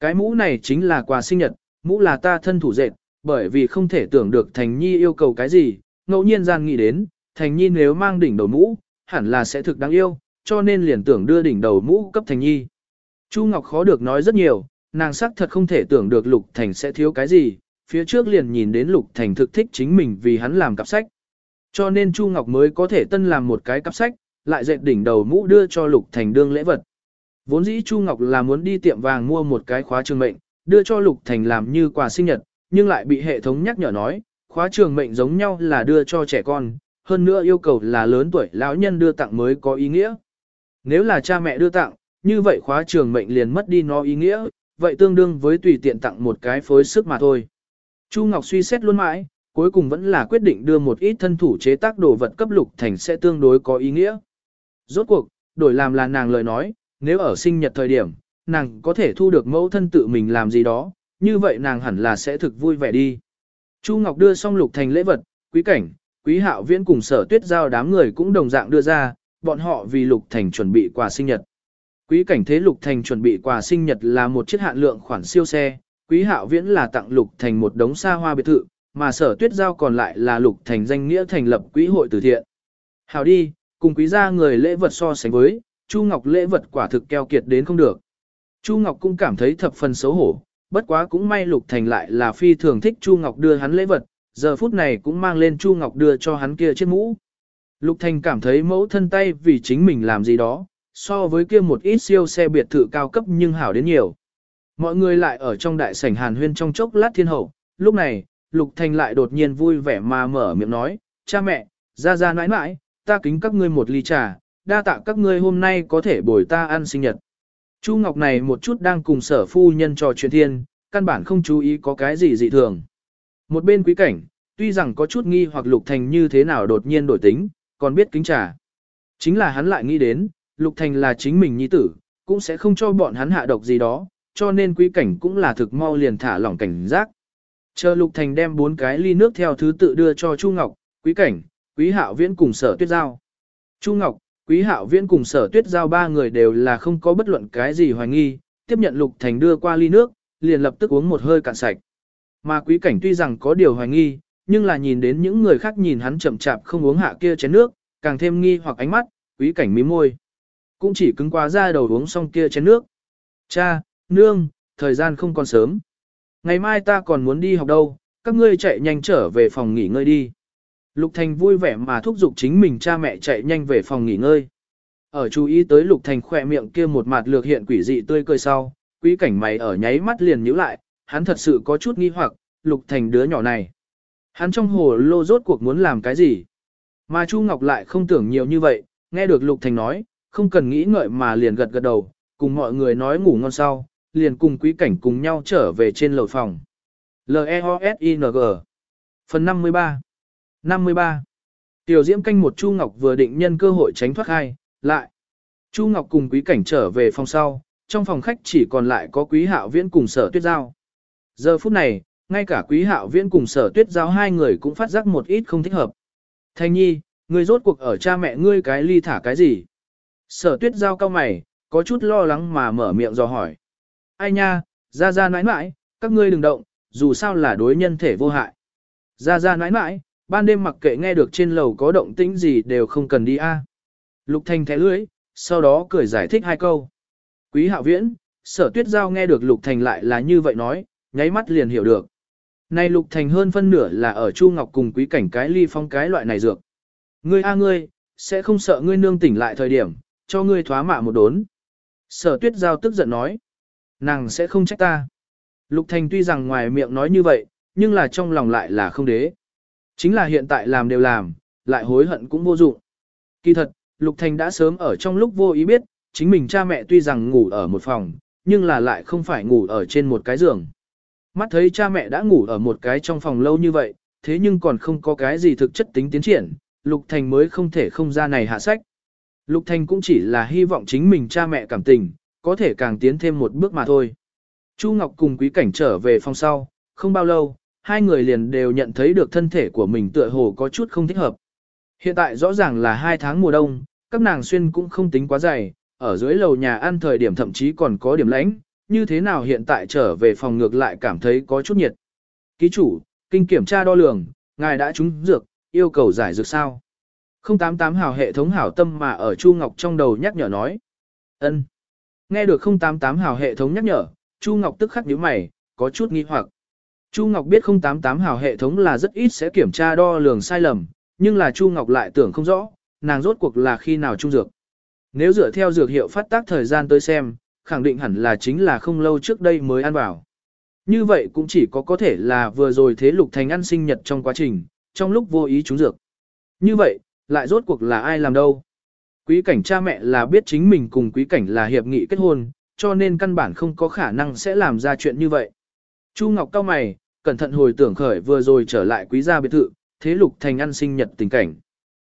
Cái mũ này chính là quà sinh nhật, mũ là ta thân thủ dệt, bởi vì không thể tưởng được Thành Nhi yêu cầu cái gì, ngẫu nhiên gian nghĩ đến, Thành Nhi nếu mang đỉnh đầu mũ, hẳn là sẽ thực đáng yêu, cho nên liền tưởng đưa đỉnh đầu mũ cấp Thành Nhi. Chu Ngọc khó được nói rất nhiều, nàng sắc thật không thể tưởng được Lục Thành sẽ thiếu cái gì, phía trước liền nhìn đến Lục Thành thực thích chính mình vì hắn làm cặp sách. Cho nên Chu Ngọc mới có thể tân làm một cái cặp sách, lại dệt đỉnh đầu mũ đưa cho Lục Thành đương lễ vật. Vốn dĩ Chu Ngọc là muốn đi tiệm vàng mua một cái khóa trường mệnh, đưa cho Lục Thành làm như quà sinh nhật, nhưng lại bị hệ thống nhắc nhở nói, khóa trường mệnh giống nhau là đưa cho trẻ con, hơn nữa yêu cầu là lớn tuổi lão nhân đưa tặng mới có ý nghĩa. Nếu là cha mẹ đưa tặng, như vậy khóa trường mệnh liền mất đi nó ý nghĩa, vậy tương đương với tùy tiện tặng một cái phối sức mà thôi. Chu Ngọc suy xét luôn mãi, cuối cùng vẫn là quyết định đưa một ít thân thủ chế tác đồ vật cấp lục thành sẽ tương đối có ý nghĩa. Rốt cuộc, đổi làm là nàng lời nói, nếu ở sinh nhật thời điểm, nàng có thể thu được mẫu thân tự mình làm gì đó, như vậy nàng hẳn là sẽ thực vui vẻ đi. Chu Ngọc đưa xong lục thành lễ vật, quý cảnh, quý hạo viễn cùng sở tuyết giao đám người cũng đồng dạng đưa ra, bọn họ vì lục thành chuẩn bị quà sinh nhật. Quý cảnh thế lục thành chuẩn bị quà sinh nhật là một chiếc hạn lượng khoản siêu xe, quý hạo viễn là tặng lục thành một đống xa hoa biệt thự, mà sở tuyết giao còn lại là lục thành danh nghĩa thành lập quỹ hội từ thiện. Hảo đi, cùng quý gia người lễ vật so sánh với, Chu Ngọc lễ vật quả thực keo kiệt đến không được. Chu Ngọc cũng cảm thấy thập phần xấu hổ, bất quá cũng may Lục Thành lại là phi thường thích Chu Ngọc đưa hắn lễ vật, giờ phút này cũng mang lên Chu Ngọc đưa cho hắn kia chiếc mũ. Lục Thành cảm thấy mẫu thân tay vì chính mình làm gì đó, so với kia một ít siêu xe biệt thự cao cấp nhưng hảo đến nhiều. Mọi người lại ở trong đại sảnh hàn huyên trong chốc lát thiên hậu, lúc này, Lục Thành lại đột nhiên vui vẻ mà mở miệng nói, cha mẹ, ra ra nãi nãi, ta kính các ngươi một ly trà, đa tạ các ngươi hôm nay có thể bồi ta ăn sinh nhật. Chu Ngọc này một chút đang cùng sở phu nhân trò chuyện thiên, căn bản không chú ý có cái gì dị thường. Một bên quý cảnh, tuy rằng có chút nghi hoặc Lục Thành như thế nào đột nhiên đổi tính, còn biết kính trà. Chính là hắn lại nghĩ đến, Lục Thành là chính mình nhi tử, cũng sẽ không cho bọn hắn hạ độc gì đó, cho nên quý cảnh cũng là thực mau liền thả lỏng cảnh giác. Chờ Lục Thành đem bốn cái ly nước theo thứ tự đưa cho Chu Ngọc, quý cảnh, quý hạo viễn cùng sở tuyết giao. Chu Ngọc, quý hạo viễn cùng sở tuyết giao ba người đều là không có bất luận cái gì hoài nghi, tiếp nhận Lục Thành đưa qua ly nước, liền lập tức uống một hơi cạn sạch. Mà quý cảnh tuy rằng có điều hoài nghi, nhưng là nhìn đến những người khác nhìn hắn chậm chạp không uống hạ kia chén nước, càng thêm nghi hoặc ánh mắt, quý cảnh mím môi. Cũng chỉ cứng quá ra đầu uống xong kia chén nước. Cha, nương, thời gian không còn sớm. Ngày mai ta còn muốn đi học đâu, các ngươi chạy nhanh trở về phòng nghỉ ngơi đi. Lục Thành vui vẻ mà thúc giục chính mình cha mẹ chạy nhanh về phòng nghỉ ngơi. Ở chú ý tới Lục Thành khỏe miệng kia một mặt lược hiện quỷ dị tươi cười sau, quý cảnh mày ở nháy mắt liền nhíu lại, hắn thật sự có chút nghi hoặc, Lục Thành đứa nhỏ này. Hắn trong hồ lô rốt cuộc muốn làm cái gì? Mà Chu Ngọc lại không tưởng nhiều như vậy, nghe được Lục Thành nói, không cần nghĩ ngợi mà liền gật gật đầu, cùng mọi người nói ngủ ngon sau, liền cùng quý cảnh cùng nhau trở về trên lầu phòng. L-E-O-S-I-N-G Phần 53 53 Tiểu Diễm canh một Chu Ngọc vừa định nhân cơ hội tránh thoát hai, lại. Chu Ngọc cùng quý cảnh trở về phòng sau, trong phòng khách chỉ còn lại có quý hạo viễn cùng sở tuyết giao. Giờ phút này, ngay cả quý hạo viễn cùng sở tuyết giao hai người cũng phát giác một ít không thích hợp. Thanh nhi, ngươi rốt cuộc ở cha mẹ ngươi cái ly thả cái gì? Sở tuyết giao cao mày, có chút lo lắng mà mở miệng dò hỏi. Ai nha, ra ra nãi nãi, các ngươi đừng động, dù sao là đối nhân thể vô hại. Ra ra nãi nãi, ban đêm mặc kệ nghe được trên lầu có động tĩnh gì đều không cần đi a. Lục Thanh thẻ lưỡi, sau đó cười giải thích hai câu. Quý hạo viễn, sở tuyết giao nghe được Lục Thành lại là như vậy nói, nháy mắt liền hiểu được. Này Lục Thành hơn phân nửa là ở Chu Ngọc cùng quý cảnh cái ly phong cái loại này dược. Ngươi a ngươi, sẽ không sợ ngươi nương tỉnh lại thời điểm, cho ngươi thoá mạ một đốn. Sở tuyết giao tức giận nói. Nàng sẽ không trách ta. Lục Thành tuy rằng ngoài miệng nói như vậy, nhưng là trong lòng lại là không đế. Chính là hiện tại làm đều làm, lại hối hận cũng vô dụng. Kỳ thật, Lục Thành đã sớm ở trong lúc vô ý biết, chính mình cha mẹ tuy rằng ngủ ở một phòng, nhưng là lại không phải ngủ ở trên một cái giường. Mắt thấy cha mẹ đã ngủ ở một cái trong phòng lâu như vậy, thế nhưng còn không có cái gì thực chất tính tiến triển, Lục Thành mới không thể không ra này hạ sách. Lục Thành cũng chỉ là hy vọng chính mình cha mẹ cảm tình, có thể càng tiến thêm một bước mà thôi. Chu Ngọc cùng quý cảnh trở về phòng sau, không bao lâu, hai người liền đều nhận thấy được thân thể của mình tựa hồ có chút không thích hợp. Hiện tại rõ ràng là hai tháng mùa đông, các nàng xuyên cũng không tính quá dày, ở dưới lầu nhà ăn thời điểm thậm chí còn có điểm lãnh, như thế nào hiện tại trở về phòng ngược lại cảm thấy có chút nhiệt. Ký chủ, kinh kiểm tra đo lường, ngài đã trúng dược, yêu cầu giải dược sao. 088 hào hệ thống hảo tâm mà ở Chu Ngọc trong đầu nhắc nhở nói. ân Nghe được 088 hào hệ thống nhắc nhở, Chu Ngọc tức khắc nhíu mày, có chút nghi hoặc. Chu Ngọc biết 088 hào hệ thống là rất ít sẽ kiểm tra đo lường sai lầm, nhưng là Chu Ngọc lại tưởng không rõ, nàng rốt cuộc là khi nào trung dược. Nếu dựa theo dược hiệu phát tác thời gian tới xem, khẳng định hẳn là chính là không lâu trước đây mới ăn vào. Như vậy cũng chỉ có có thể là vừa rồi thế lục thành ăn sinh nhật trong quá trình, trong lúc vô ý trúng dược. Như vậy, lại rốt cuộc là ai làm đâu? Quý cảnh cha mẹ là biết chính mình cùng quý cảnh là hiệp nghị kết hôn, cho nên căn bản không có khả năng sẽ làm ra chuyện như vậy. Chu Ngọc cao mày, cẩn thận hồi tưởng khởi vừa rồi trở lại quý gia biệt thự, thế lục thành ăn sinh nhật tình cảnh.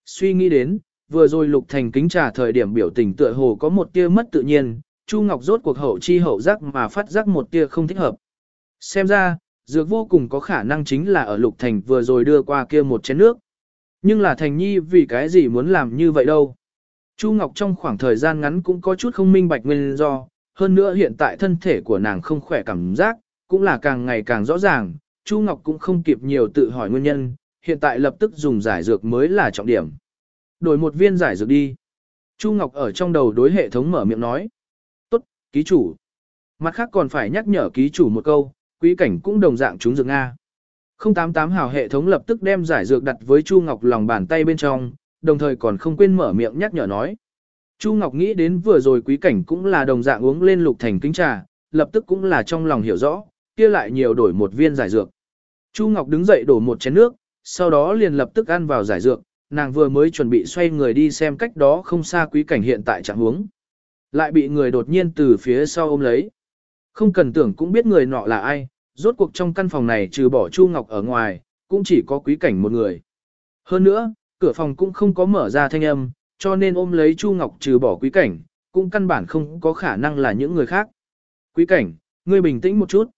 Suy nghĩ đến, vừa rồi lục thành kính trà thời điểm biểu tình tựa hồ có một tia mất tự nhiên, Chu Ngọc rốt cuộc hậu chi hậu giác mà phát giác một tia không thích hợp. Xem ra, dược vô cùng có khả năng chính là ở lục thành vừa rồi đưa qua kia một chén nước. Nhưng là thành nhi vì cái gì muốn làm như vậy đâu. Chu Ngọc trong khoảng thời gian ngắn cũng có chút không minh bạch nguyên do, hơn nữa hiện tại thân thể của nàng không khỏe cảm giác, cũng là càng ngày càng rõ ràng, Chu Ngọc cũng không kịp nhiều tự hỏi nguyên nhân, hiện tại lập tức dùng giải dược mới là trọng điểm. Đổi một viên giải dược đi. Chu Ngọc ở trong đầu đối hệ thống mở miệng nói. Tốt, ký chủ. Mặt khác còn phải nhắc nhở ký chủ một câu, quý cảnh cũng đồng dạng chúng dược Nga. 088 hào hệ thống lập tức đem giải dược đặt với Chu Ngọc lòng bàn tay bên trong, đồng thời còn không quên mở miệng nhắc nhở nói. Chu Ngọc nghĩ đến vừa rồi quý cảnh cũng là đồng dạng uống lên lục thành kính trà, lập tức cũng là trong lòng hiểu rõ, kia lại nhiều đổi một viên giải dược. Chu Ngọc đứng dậy đổ một chén nước, sau đó liền lập tức ăn vào giải dược, nàng vừa mới chuẩn bị xoay người đi xem cách đó không xa quý cảnh hiện tại trạng huống. Lại bị người đột nhiên từ phía sau ôm lấy. Không cần tưởng cũng biết người nọ là ai, rốt cuộc trong căn phòng này trừ bỏ Chu Ngọc ở ngoài, cũng chỉ có quý cảnh một người. Hơn nữa, cửa phòng cũng không có mở ra thanh âm, cho nên ôm lấy Chu Ngọc trừ bỏ quý cảnh, cũng căn bản không có khả năng là những người khác. Quý cảnh, ngươi bình tĩnh một chút.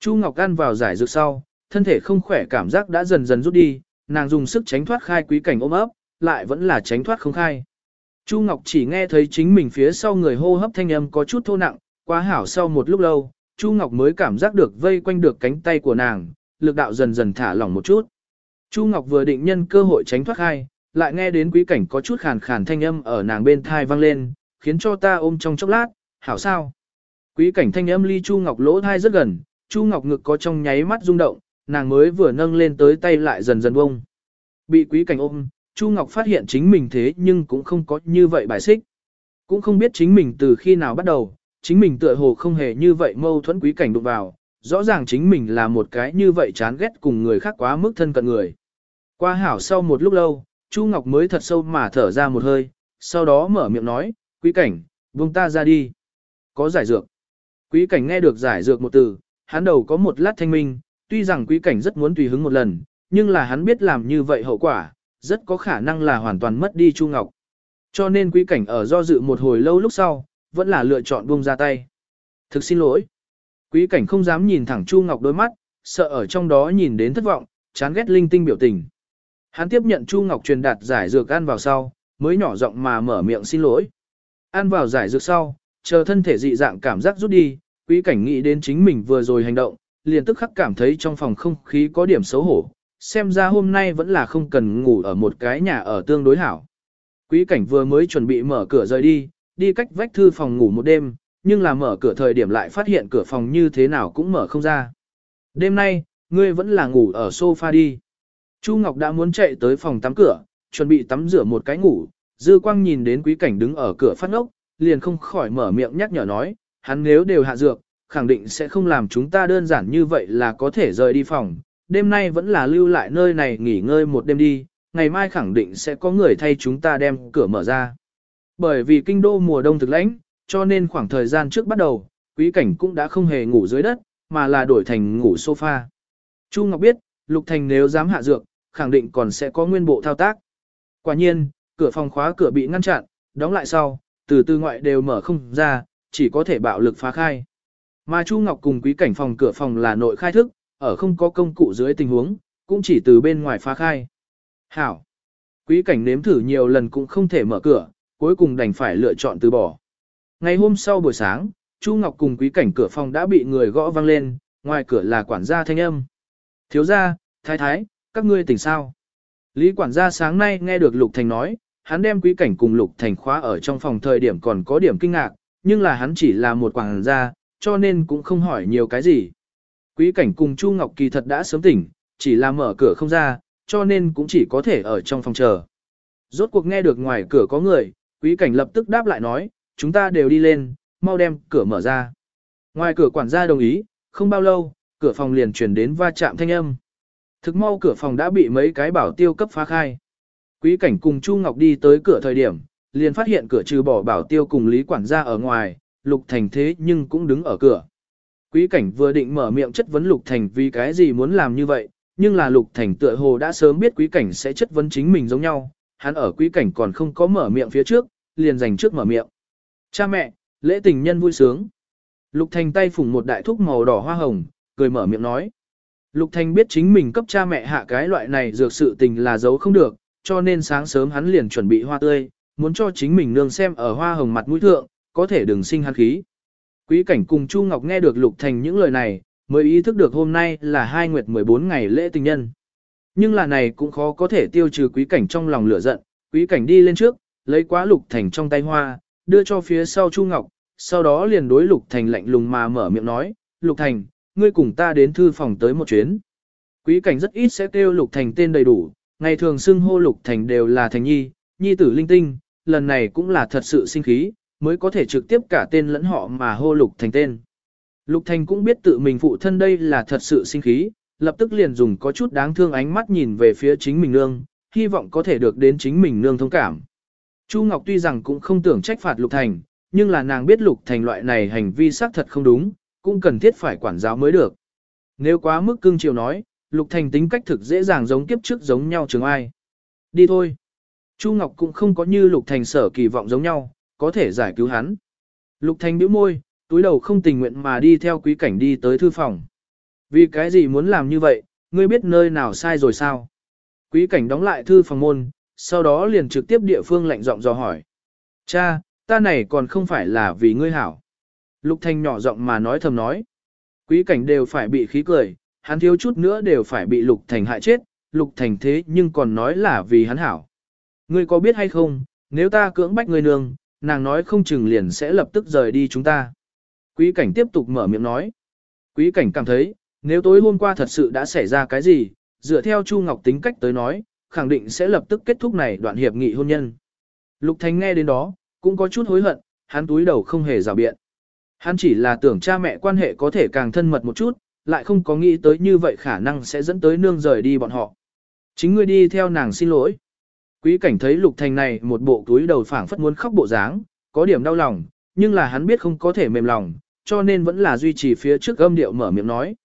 Chu Ngọc ăn vào giải dược sau, thân thể không khỏe cảm giác đã dần dần rút đi, nàng dùng sức tránh thoát khai quý cảnh ôm ấp, lại vẫn là tránh thoát không khai. Chu Ngọc chỉ nghe thấy chính mình phía sau người hô hấp thanh âm có chút thô nặng, quá hảo sau một lúc lâu, Chu Ngọc mới cảm giác được vây quanh được cánh tay của nàng, lực đạo dần dần thả lỏng một chút. Chu Ngọc vừa định nhân cơ hội tránh thoát hai, lại nghe đến quý cảnh có chút khàn khàn thanh âm ở nàng bên thai vang lên, khiến cho ta ôm trong chốc lát, hảo sao. Quý cảnh thanh âm ly Chu Ngọc lỗ thai rất gần, Chu Ngọc ngực có trong nháy mắt rung động, nàng mới vừa nâng lên tới tay lại dần dần bông. Bị quý cảnh ôm, Chu Ngọc phát hiện chính mình thế nhưng cũng không có như vậy bài xích. Cũng không biết chính mình từ khi nào bắt đầu, chính mình tựa hồ không hề như vậy mâu thuẫn quý cảnh đụng vào, rõ ràng chính mình là một cái như vậy chán ghét cùng người khác quá mức thân cận người. Qua hảo sau một lúc lâu, Chu Ngọc mới thật sâu mà thở ra một hơi, sau đó mở miệng nói, quý cảnh, buông ta ra đi. Có giải dược. Quý cảnh nghe được giải dược một từ, hắn đầu có một lát thanh minh, tuy rằng quý cảnh rất muốn tùy hứng một lần, nhưng là hắn biết làm như vậy hậu quả, rất có khả năng là hoàn toàn mất đi Chu Ngọc. Cho nên quý cảnh ở do dự một hồi lâu lúc sau, vẫn là lựa chọn buông ra tay. Thực xin lỗi. Quý cảnh không dám nhìn thẳng Chu Ngọc đôi mắt, sợ ở trong đó nhìn đến thất vọng, chán ghét linh tinh biểu tình. Hắn tiếp nhận Chu Ngọc truyền đạt giải dược ăn vào sau, mới nhỏ giọng mà mở miệng xin lỗi. Ăn vào giải dược sau, chờ thân thể dị dạng cảm giác rút đi, quý cảnh nghĩ đến chính mình vừa rồi hành động, liền tức khắc cảm thấy trong phòng không khí có điểm xấu hổ, xem ra hôm nay vẫn là không cần ngủ ở một cái nhà ở tương đối hảo. Quý cảnh vừa mới chuẩn bị mở cửa rời đi, đi cách vách thư phòng ngủ một đêm, nhưng là mở cửa thời điểm lại phát hiện cửa phòng như thế nào cũng mở không ra. Đêm nay, ngươi vẫn là ngủ ở sofa đi. Chu Ngọc đã muốn chạy tới phòng tắm cửa, chuẩn bị tắm rửa một cái ngủ, dư quang nhìn đến quý cảnh đứng ở cửa phát ngốc, liền không khỏi mở miệng nhắc nhở nói, hắn nếu đều hạ dược, khẳng định sẽ không làm chúng ta đơn giản như vậy là có thể rời đi phòng, đêm nay vẫn là lưu lại nơi này nghỉ ngơi một đêm đi, ngày mai khẳng định sẽ có người thay chúng ta đem cửa mở ra. Bởi vì kinh đô mùa đông thực lãnh, cho nên khoảng thời gian trước bắt đầu, quý cảnh cũng đã không hề ngủ dưới đất, mà là đổi thành ngủ sofa. Chu Ngọc biết, Lục Thành nếu dám hạ dược, khẳng định còn sẽ có nguyên bộ thao tác. Quả nhiên, cửa phòng khóa cửa bị ngăn chặn, đóng lại sau, từ từ ngoại đều mở không ra, chỉ có thể bạo lực phá khai. Mà Chu Ngọc cùng quý cảnh phòng cửa phòng là nội khai thức, ở không có công cụ dưới tình huống, cũng chỉ từ bên ngoài phá khai. Hảo! Quý cảnh nếm thử nhiều lần cũng không thể mở cửa, cuối cùng đành phải lựa chọn từ bỏ. Ngày hôm sau buổi sáng, Chu Ngọc cùng quý cảnh cửa phòng đã bị người gõ vang lên, ngoài cửa là quản gia thanh âm. Thiếu gia, thái thái, các ngươi tỉnh sao? Lý quản gia sáng nay nghe được Lục Thành nói, hắn đem quý cảnh cùng Lục Thành khóa ở trong phòng thời điểm còn có điểm kinh ngạc, nhưng là hắn chỉ là một quản gia, cho nên cũng không hỏi nhiều cái gì. Quý cảnh cùng Chu Ngọc kỳ thật đã sớm tỉnh, chỉ là mở cửa không ra, cho nên cũng chỉ có thể ở trong phòng chờ. Rốt cuộc nghe được ngoài cửa có người, quý cảnh lập tức đáp lại nói, chúng ta đều đi lên, mau đem cửa mở ra. Ngoài cửa quản gia đồng ý, không bao lâu, cửa phòng liền chuyển đến va chạm thanh âm. Thực mau cửa phòng đã bị mấy cái bảo tiêu cấp phá khai. Quý cảnh cùng Chu Ngọc đi tới cửa thời điểm, liền phát hiện cửa trừ bỏ bảo tiêu cùng Lý quản gia ở ngoài, Lục Thành thế nhưng cũng đứng ở cửa. Quý cảnh vừa định mở miệng chất vấn Lục Thành vì cái gì muốn làm như vậy, nhưng là Lục Thành tựa hồ đã sớm biết quý cảnh sẽ chất vấn chính mình giống nhau, hắn ở quý cảnh còn không có mở miệng phía trước, liền dành trước mở miệng. Cha mẹ, lễ tình nhân vui sướng. Lục Thành tay phủng một đại thúc màu đỏ hoa hồng, cười mở miệng nói. Lục Thành biết chính mình cấp cha mẹ hạ cái loại này dược sự tình là giấu không được, cho nên sáng sớm hắn liền chuẩn bị hoa tươi, muốn cho chính mình nương xem ở hoa hồng mặt mũi thượng, có thể đừng sinh hắn khí. Quý cảnh cùng Chu Ngọc nghe được Lục Thành những lời này, mới ý thức được hôm nay là hai nguyệt 14 ngày lễ tình nhân. Nhưng là này cũng khó có thể tiêu trừ quý cảnh trong lòng lửa giận, quý cảnh đi lên trước, lấy quá Lục Thành trong tay hoa, đưa cho phía sau Chu Ngọc, sau đó liền đối Lục Thành lạnh lùng mà mở miệng nói, Lục Thành, ngươi cùng ta đến thư phòng tới một chuyến. Quý cảnh rất ít sẽ kêu Lục Thành tên đầy đủ, ngày thường xưng hô Lục Thành đều là Thành Nhi, Nhi tử linh tinh, lần này cũng là thật sự sinh khí, mới có thể trực tiếp cả tên lẫn họ mà hô Lục Thành tên. Lục Thành cũng biết tự mình phụ thân đây là thật sự sinh khí, lập tức liền dùng có chút đáng thương ánh mắt nhìn về phía chính mình nương, hy vọng có thể được đến chính mình nương thông cảm. Chu Ngọc tuy rằng cũng không tưởng trách phạt Lục Thành, nhưng là nàng biết Lục Thành loại này hành vi xác thật không đúng, cũng cần thiết phải quản giáo mới được. Nếu quá mức cưng chiều nói, Lục Thành tính cách thực dễ dàng giống kiếp trước giống nhau trường ai. Đi thôi. Chu Ngọc cũng không có như Lục Thành sở kỳ vọng giống nhau, có thể giải cứu hắn. Lục Thành bĩu môi, túi đầu không tình nguyện mà đi theo quý cảnh đi tới thư phòng. Vì cái gì muốn làm như vậy, ngươi biết nơi nào sai rồi sao? Quý cảnh đóng lại thư phòng môn, sau đó liền trực tiếp địa phương lạnh giọng dò hỏi. Cha, ta này còn không phải là vì ngươi hảo. Lục Thành nhỏ giọng mà nói thầm nói. Quý cảnh đều phải bị khí cười, hắn thiếu chút nữa đều phải bị Lục Thành hại chết, Lục Thành thế nhưng còn nói là vì hắn hảo. Ngươi có biết hay không, nếu ta cưỡng bách ngươi nương, nàng nói không chừng liền sẽ lập tức rời đi chúng ta. Quý cảnh tiếp tục mở miệng nói. Quý cảnh cảm thấy, nếu tối hôm qua thật sự đã xảy ra cái gì, dựa theo Chu Ngọc tính cách tới nói, khẳng định sẽ lập tức kết thúc này đoạn hiệp nghị hôn nhân. Lục Thành nghe đến đó, cũng có chút hối hận, hắn túi đầu không hề rào biện. Hắn chỉ là tưởng cha mẹ quan hệ có thể càng thân mật một chút, lại không có nghĩ tới như vậy khả năng sẽ dẫn tới nương rời đi bọn họ. Chính ngươi đi theo nàng xin lỗi. Quý cảnh thấy Lục Thành này một bộ túi đầu phảng phất muốn khóc bộ dáng, có điểm đau lòng, nhưng là hắn biết không có thể mềm lòng, cho nên vẫn là duy trì phía trước âm điệu mở miệng nói.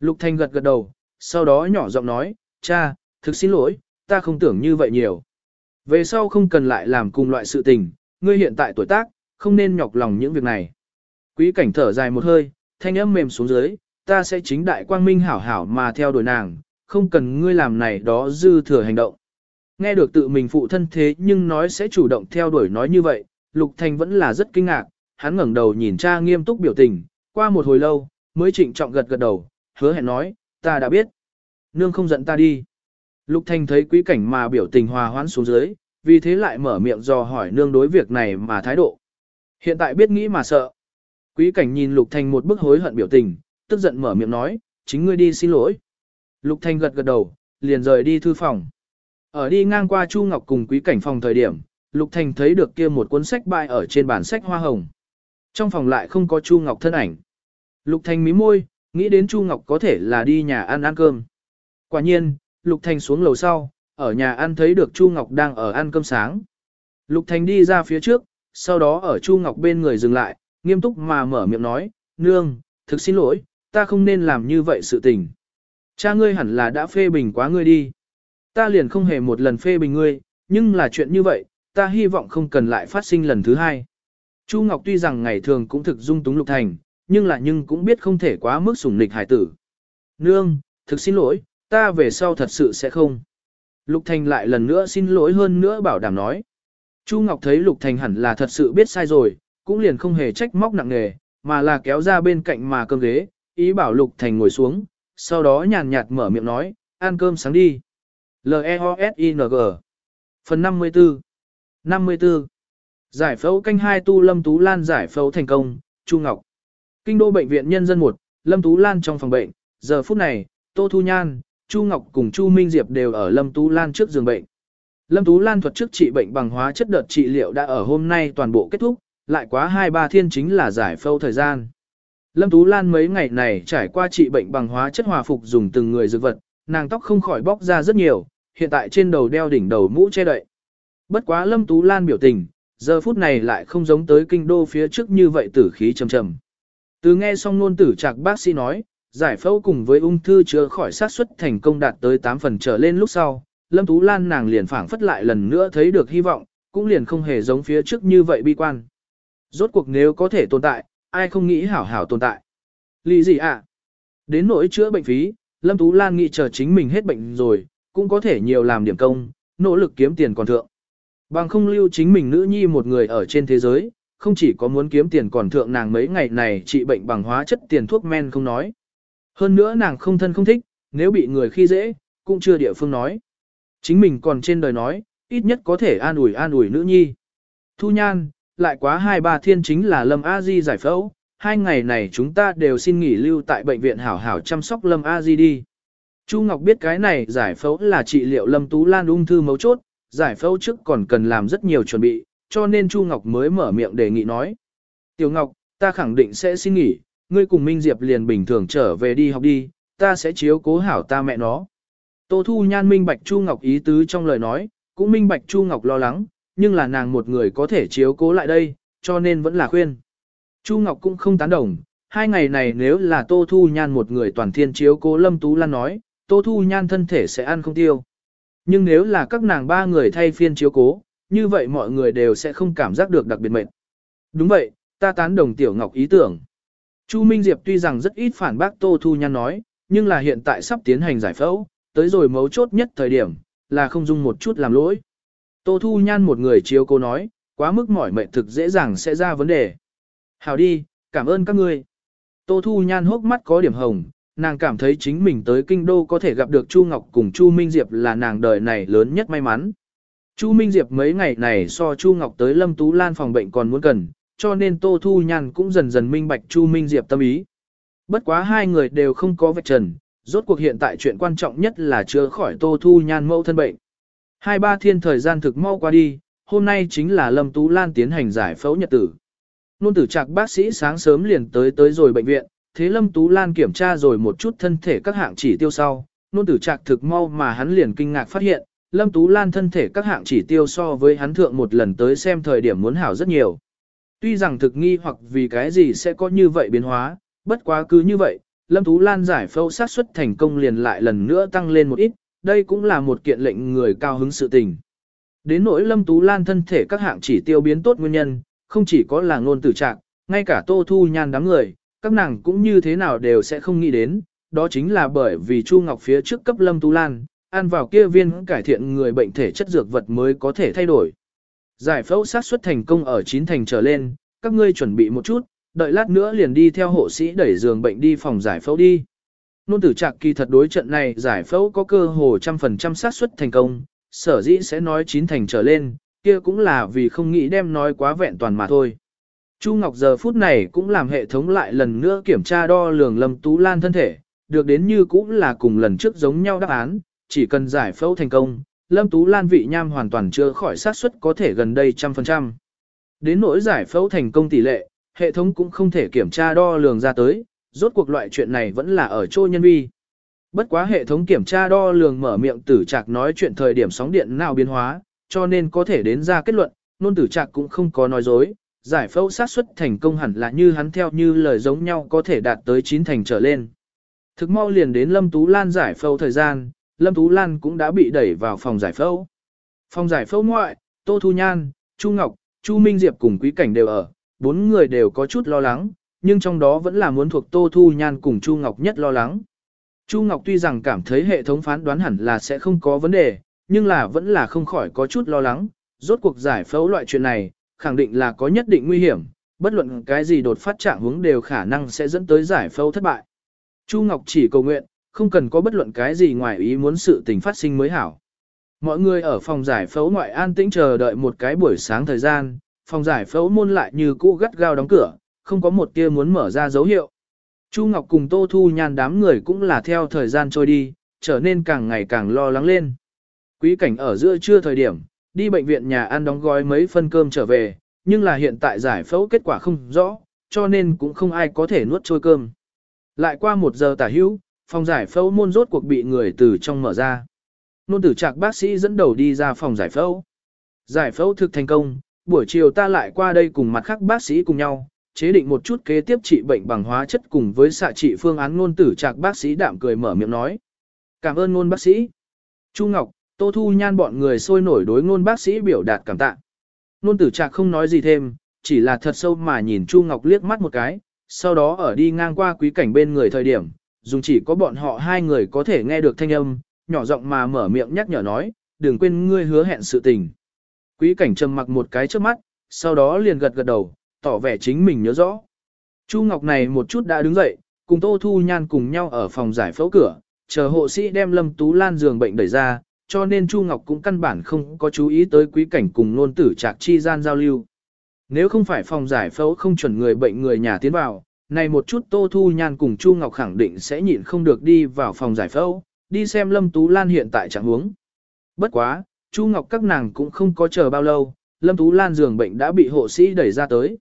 Lục Thành gật gật đầu, sau đó nhỏ giọng nói, cha, thực xin lỗi, ta không tưởng như vậy nhiều. Về sau không cần lại làm cùng loại sự tình, ngươi hiện tại tuổi tác, không nên nhọc lòng những việc này. Quý cảnh thở dài một hơi, thanh âm mềm xuống dưới, ta sẽ chính đại quang minh hảo hảo mà theo đuổi nàng, không cần ngươi làm này đó dư thừa hành động. Nghe được tự mình phụ thân thế nhưng nói sẽ chủ động theo đuổi nói như vậy, Lục Thành vẫn là rất kinh ngạc, hắn ngẩng đầu nhìn cha nghiêm túc biểu tình, qua một hồi lâu, mới trịnh trọng gật gật đầu, hứa hẹn nói, ta đã biết. Nương không giận ta đi. Lục Thành thấy quý cảnh mà biểu tình hòa hoãn xuống dưới, vì thế lại mở miệng dò hỏi nương đối việc này mà thái độ. Hiện tại biết nghĩ mà sợ. Quý cảnh nhìn Lục Thành một bức hối hận biểu tình, tức giận mở miệng nói, chính ngươi đi xin lỗi. Lục Thành gật gật đầu, liền rời đi thư phòng. Ở đi ngang qua Chu Ngọc cùng quý cảnh phòng thời điểm, Lục Thành thấy được kia một cuốn sách bài ở trên bản sách hoa hồng. Trong phòng lại không có Chu Ngọc thân ảnh. Lục Thành mí môi, nghĩ đến Chu Ngọc có thể là đi nhà ăn ăn cơm. Quả nhiên, Lục Thành xuống lầu sau, ở nhà ăn thấy được Chu Ngọc đang ở ăn cơm sáng. Lục Thành đi ra phía trước, sau đó ở Chu Ngọc bên người dừng lại, nghiêm túc mà mở miệng nói, Nương, thực xin lỗi, ta không nên làm như vậy sự tình. Cha ngươi hẳn là đã phê bình quá ngươi đi. Ta liền không hề một lần phê bình ngươi, nhưng là chuyện như vậy, ta hy vọng không cần lại phát sinh lần thứ hai. Chu Ngọc tuy rằng ngày thường cũng thực dung túng Lục Thành, nhưng là nhưng cũng biết không thể quá mức sủng nịch hải tử. Nương, thực xin lỗi, ta về sau thật sự sẽ không. Lục Thành lại lần nữa xin lỗi hơn nữa bảo đảm nói. Chu Ngọc thấy Lục Thành hẳn là thật sự biết sai rồi, cũng liền không hề trách móc nặng nề, mà là kéo ra bên cạnh mà cơm ghế, ý bảo Lục Thành ngồi xuống, sau đó nhàn nhạt mở miệng nói, ăn cơm sáng đi. L-E-O-S-I-N-G Phần 54 54 Giải phẫu canh hai tu Lâm Tú Lan giải phẫu thành công, Chu Ngọc. Kinh đô bệnh viện nhân dân 1, Lâm Tú Lan trong phòng bệnh, giờ phút này, Tô Thu Nhan, Chu Ngọc cùng Chu Minh Diệp đều ở Lâm Tú Lan trước giường bệnh. Lâm Tú Lan thuật trước trị bệnh bằng hóa chất đợt trị liệu đã ở hôm nay toàn bộ kết thúc, lại quá 2-3 thiên chính là giải phẫu thời gian. Lâm Tú Lan mấy ngày này trải qua trị bệnh bằng hóa chất hòa phục dùng từng người dược vật, nàng tóc không khỏi bóc ra rất nhiều, hiện tại trên đầu đeo đỉnh đầu mũ che đậy. Bất quá Lâm Tú Lan biểu tình, giờ phút này lại không giống tới kinh đô phía trước như vậy tử khí trầm trầm. Từ nghe xong nôn tử trạc bác sĩ nói, giải phẫu cùng với ung thư chữa khỏi sát suất thành công đạt tới 8 phần trở lên lúc sau, Lâm Tú Lan nàng liền phảng phất lại lần nữa thấy được hy vọng, cũng liền không hề giống phía trước như vậy bi quan. Rốt cuộc nếu có thể tồn tại, ai không nghĩ hảo hảo tồn tại. Lý gì ạ? À? Đến nỗi chữa bệnh phí, Lâm Tú Lan nghĩ chờ chính mình hết bệnh rồi, cũng có thể nhiều làm điểm công, nỗ lực kiếm tiền còn thượng. Bằng không lưu chính mình nữ nhi một người ở trên thế giới, không chỉ có muốn kiếm tiền còn thượng nàng mấy ngày này trị bệnh bằng hóa chất tiền thuốc men không nói. Hơn nữa nàng không thân không thích, nếu bị người khi dễ, cũng chưa địa phương nói. Chính mình còn trên đời nói, ít nhất có thể an ủi an ủi nữ nhi. Thu nhan, lại quá hai ba thiên chính là Lâm A Di giải phẫu, hai ngày này chúng ta đều xin nghỉ lưu tại bệnh viện hảo hảo chăm sóc Lâm A Di đi. Chu Ngọc biết cái này giải phẫu là trị liệu Lâm Tú Lan ung thư mấu chốt, giải phẫu trước còn cần làm rất nhiều chuẩn bị, cho nên Chu Ngọc mới mở miệng đề nghị nói. Tiểu Ngọc, ta khẳng định sẽ xin nghỉ, ngươi cùng Minh Diệp liền bình thường trở về đi học đi, ta sẽ chiếu cố hảo ta mẹ nó. Tô Thu Nhan minh bạch Chu Ngọc ý tứ trong lời nói, cũng minh bạch Chu Ngọc lo lắng, nhưng là nàng một người có thể chiếu cố lại đây, cho nên vẫn là khuyên. Chu Ngọc cũng không tán đồng, hai ngày này nếu là Tô Thu Nhan một người toàn thiên chiếu cố Lâm Tú Lan nói, Tô Thu Nhan thân thể sẽ ăn không tiêu. Nhưng nếu là các nàng ba người thay phiên chiếu cố, như vậy mọi người đều sẽ không cảm giác được đặc biệt mệt. Đúng vậy, ta tán đồng Tiểu Ngọc ý tưởng. Chu Minh Diệp tuy rằng rất ít phản bác Tô Thu Nhan nói, nhưng là hiện tại sắp tiến hành giải phẫu, tới rồi mấu chốt nhất thời điểm, là không dung một chút làm lỗi. Tô Thu Nhan một người chiếu cô nói, quá mức mỏi mệt thực dễ dàng sẽ ra vấn đề. Hào đi, cảm ơn các ngươi. Tô Thu Nhan hốc mắt có điểm hồng, nàng cảm thấy chính mình tới kinh đô có thể gặp được Chu Ngọc cùng Chu Minh Diệp là nàng đời này lớn nhất may mắn. Chu Minh Diệp mấy ngày này so Chu Ngọc tới Lâm Tú Lan phòng bệnh còn muốn cần, cho nên Tô Thu Nhan cũng dần dần minh bạch Chu Minh Diệp tâm ý. Bất quá hai người đều không có vạch trần, rốt cuộc hiện tại chuyện quan trọng nhất là chữa khỏi Tô Thu Nhan mẫu thân bệnh. Hai ba thiên thời gian thực mau qua đi, hôm nay chính là Lâm Tú Lan tiến hành giải phẫu nhật tử. Nôn tử trạc bác sĩ sáng sớm liền tới tới rồi bệnh viện, thế Lâm Tú Lan kiểm tra rồi một chút thân thể các hạng chỉ tiêu sau. Nôn tử trạc thực mau mà hắn liền kinh ngạc phát hiện, Lâm Tú Lan thân thể các hạng chỉ tiêu so với hắn thượng một lần tới xem thời điểm muốn hảo rất nhiều. Tuy rằng thực nghi hoặc vì cái gì sẽ có như vậy biến hóa, bất quá cứ như vậy, Lâm Tú Lan giải phẫu sát xuất thành công liền lại lần nữa tăng lên một ít, đây cũng là một kiện lệnh người cao hứng sự tình. Đến nỗi Lâm Tú Lan thân thể các hạng chỉ tiêu biến tốt nguyên nhân, không chỉ có là ngôn tử trạng, ngay cả Tô Thu Nhan đám người, các nàng cũng như thế nào đều sẽ không nghĩ đến, đó chính là bởi vì Chu Ngọc phía trước cấp Lâm Tú Lan, ăn vào kia viên cải thiện người bệnh thể chất dược vật mới có thể thay đổi. Giải phẫu sát xuất thành công ở chín thành trở lên, các ngươi chuẩn bị một chút, đợi lát nữa liền đi theo hộ sĩ đẩy giường bệnh đi phòng giải phẫu đi. Nôn tử trạc kỳ thật đối trận này giải phẫu có cơ hồ trăm phần trăm xác suất thành công, sở dĩ sẽ nói chín thành trở lên, kia cũng là vì không nghĩ đem nói quá vẹn toàn mà thôi. Chu Ngọc giờ phút này cũng làm hệ thống lại lần nữa kiểm tra đo lường Lâm Tú Lan thân thể, được đến như cũng là cùng lần trước giống nhau đáp án, chỉ cần giải phẫu thành công, Lâm Tú Lan vị nham hoàn toàn chưa khỏi xác suất có thể gần đây trăm phần trăm. Đến nỗi giải phẫu thành công tỷ lệ, hệ thống cũng không thể kiểm tra đo lường ra tới, rốt cuộc loại chuyện này vẫn là ở chỗ nhân vi. Bất quá hệ thống kiểm tra đo lường mở miệng tử trạc nói chuyện thời điểm sóng điện nào biến hóa, cho nên có thể đến ra kết luận, nôn tử trạc cũng không có nói dối, giải phẫu sát xuất thành công hẳn là như hắn theo như lời giống nhau có thể đạt tới 9 thành trở lên. Thực mau liền đến Lâm Tú Lan giải phẫu thời gian, Lâm Tú Lan cũng đã bị đẩy vào phòng giải phẫu. Phòng giải phẫu ngoại, Tô Thu Nhan, Chu Ngọc, Chu Minh Diệp cùng Quý Cảnh đều ở, bốn người đều có chút lo lắng, nhưng trong đó vẫn là muốn thuộc Tô Thu Nhan cùng Chu Ngọc nhất lo lắng. Chu Ngọc tuy rằng cảm thấy hệ thống phán đoán hẳn là sẽ không có vấn đề, nhưng là vẫn là không khỏi có chút lo lắng, rốt cuộc giải phẫu loại chuyện này, khẳng định là có nhất định nguy hiểm, bất luận cái gì đột phát trạng hướng đều khả năng sẽ dẫn tới giải phẫu thất bại. Chu Ngọc chỉ cầu nguyện, không cần có bất luận cái gì ngoài ý muốn sự tình phát sinh mới hảo. Mọi người ở phòng giải phẫu ngoại an tĩnh chờ đợi một cái buổi sáng thời gian, phòng giải phẫu môn lại như cũ gắt gao đóng cửa, không có một tia muốn mở ra dấu hiệu. Chu Ngọc cùng Tô Thu Nhan đám người cũng là theo thời gian trôi đi, trở nên càng ngày càng lo lắng lên. Quý cảnh ở giữa trưa thời điểm, đi bệnh viện nhà ăn đóng gói mấy phân cơm trở về, nhưng là hiện tại giải phẫu kết quả không rõ, cho nên cũng không ai có thể nuốt trôi cơm. Lại qua một giờ tả hữu, phòng giải phẫu môn rốt cuộc bị người từ trong mở ra. Nôn tử trạc bác sĩ dẫn đầu đi ra phòng giải phẫu. Giải phẫu thực thành công, buổi chiều ta lại qua đây cùng mặt khác bác sĩ cùng nhau, chế định một chút kế tiếp trị bệnh bằng hóa chất cùng với xạ trị phương án nôn tử trạc bác sĩ đạm cười mở miệng nói. Cảm ơn nôn bác sĩ. Chu Ngọc, Tô Thu Nhan bọn người sôi nổi đối nôn bác sĩ biểu đạt cảm tạ. Nôn tử trạc không nói gì thêm, chỉ là thật sâu mà nhìn Chu Ngọc liếc mắt một cái, sau đó ở đi ngang qua quý cảnh bên người thời điểm, dùng chỉ có bọn họ hai người có thể nghe được thanh âm, nhỏ giọng mà mở miệng nhắc nhở nói, đừng quên ngươi hứa hẹn sự tình. Quý cảnh trầm mặc một cái trước mắt, sau đó liền gật gật đầu, tỏ vẻ chính mình nhớ rõ. Chu Ngọc này một chút đã đứng dậy, cùng Tô Thu Nhan cùng nhau ở phòng giải phẫu cửa, chờ hộ sĩ đem Lâm Tú Lan giường bệnh đẩy ra, cho nên Chu Ngọc cũng căn bản không có chú ý tới quý cảnh cùng nôn tử trạc chi gian giao lưu. Nếu không phải phòng giải phẫu không chuẩn người bệnh người nhà tiến vào, này một chút Tô Thu Nhan cùng Chu Ngọc khẳng định sẽ nhịn không được đi vào phòng giải phẫu, đi xem Lâm Tú Lan hiện tại trạng huống. Bất quá, Chu Ngọc các nàng cũng không có chờ bao lâu, Lâm Tú Lan giường bệnh đã bị hộ sĩ đẩy ra tới.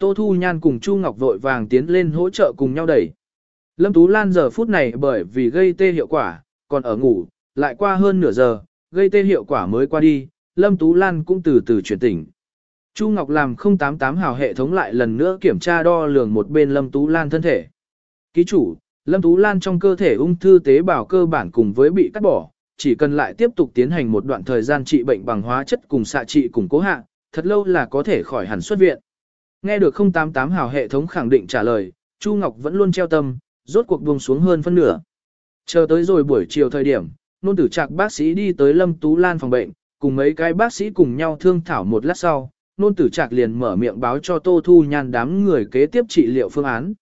Tô Thu Nhan cùng Chu Ngọc vội vàng tiến lên hỗ trợ cùng nhau đẩy. Lâm Tú Lan giờ phút này bởi vì gây tê hiệu quả, còn ở ngủ, lại qua hơn nửa giờ, gây tê hiệu quả mới qua đi, Lâm Tú Lan cũng từ từ chuyển tỉnh. Chu Ngọc làm 088 hào hệ thống lại lần nữa kiểm tra đo lường một bên Lâm Tú Lan thân thể. Ký chủ, Lâm Tú Lan trong cơ thể ung thư tế bào cơ bản cùng với bị cắt bỏ, chỉ cần lại tiếp tục tiến hành một đoạn thời gian trị bệnh bằng hóa chất cùng xạ trị cùng cố hạ, thật lâu là có thể khỏi hẳn xuất viện. Nghe được 088 hào hệ thống khẳng định trả lời, Chu Ngọc vẫn luôn treo tâm, rốt cuộc buông xuống hơn phân nửa. Chờ tới rồi buổi chiều thời điểm, nôn tử trạc bác sĩ đi tới Lâm Tú Lan phòng bệnh, cùng mấy cái bác sĩ cùng nhau thương thảo một lát sau, nôn tử trạc liền mở miệng báo cho Tô Thu Nhan đám người kế tiếp trị liệu phương án.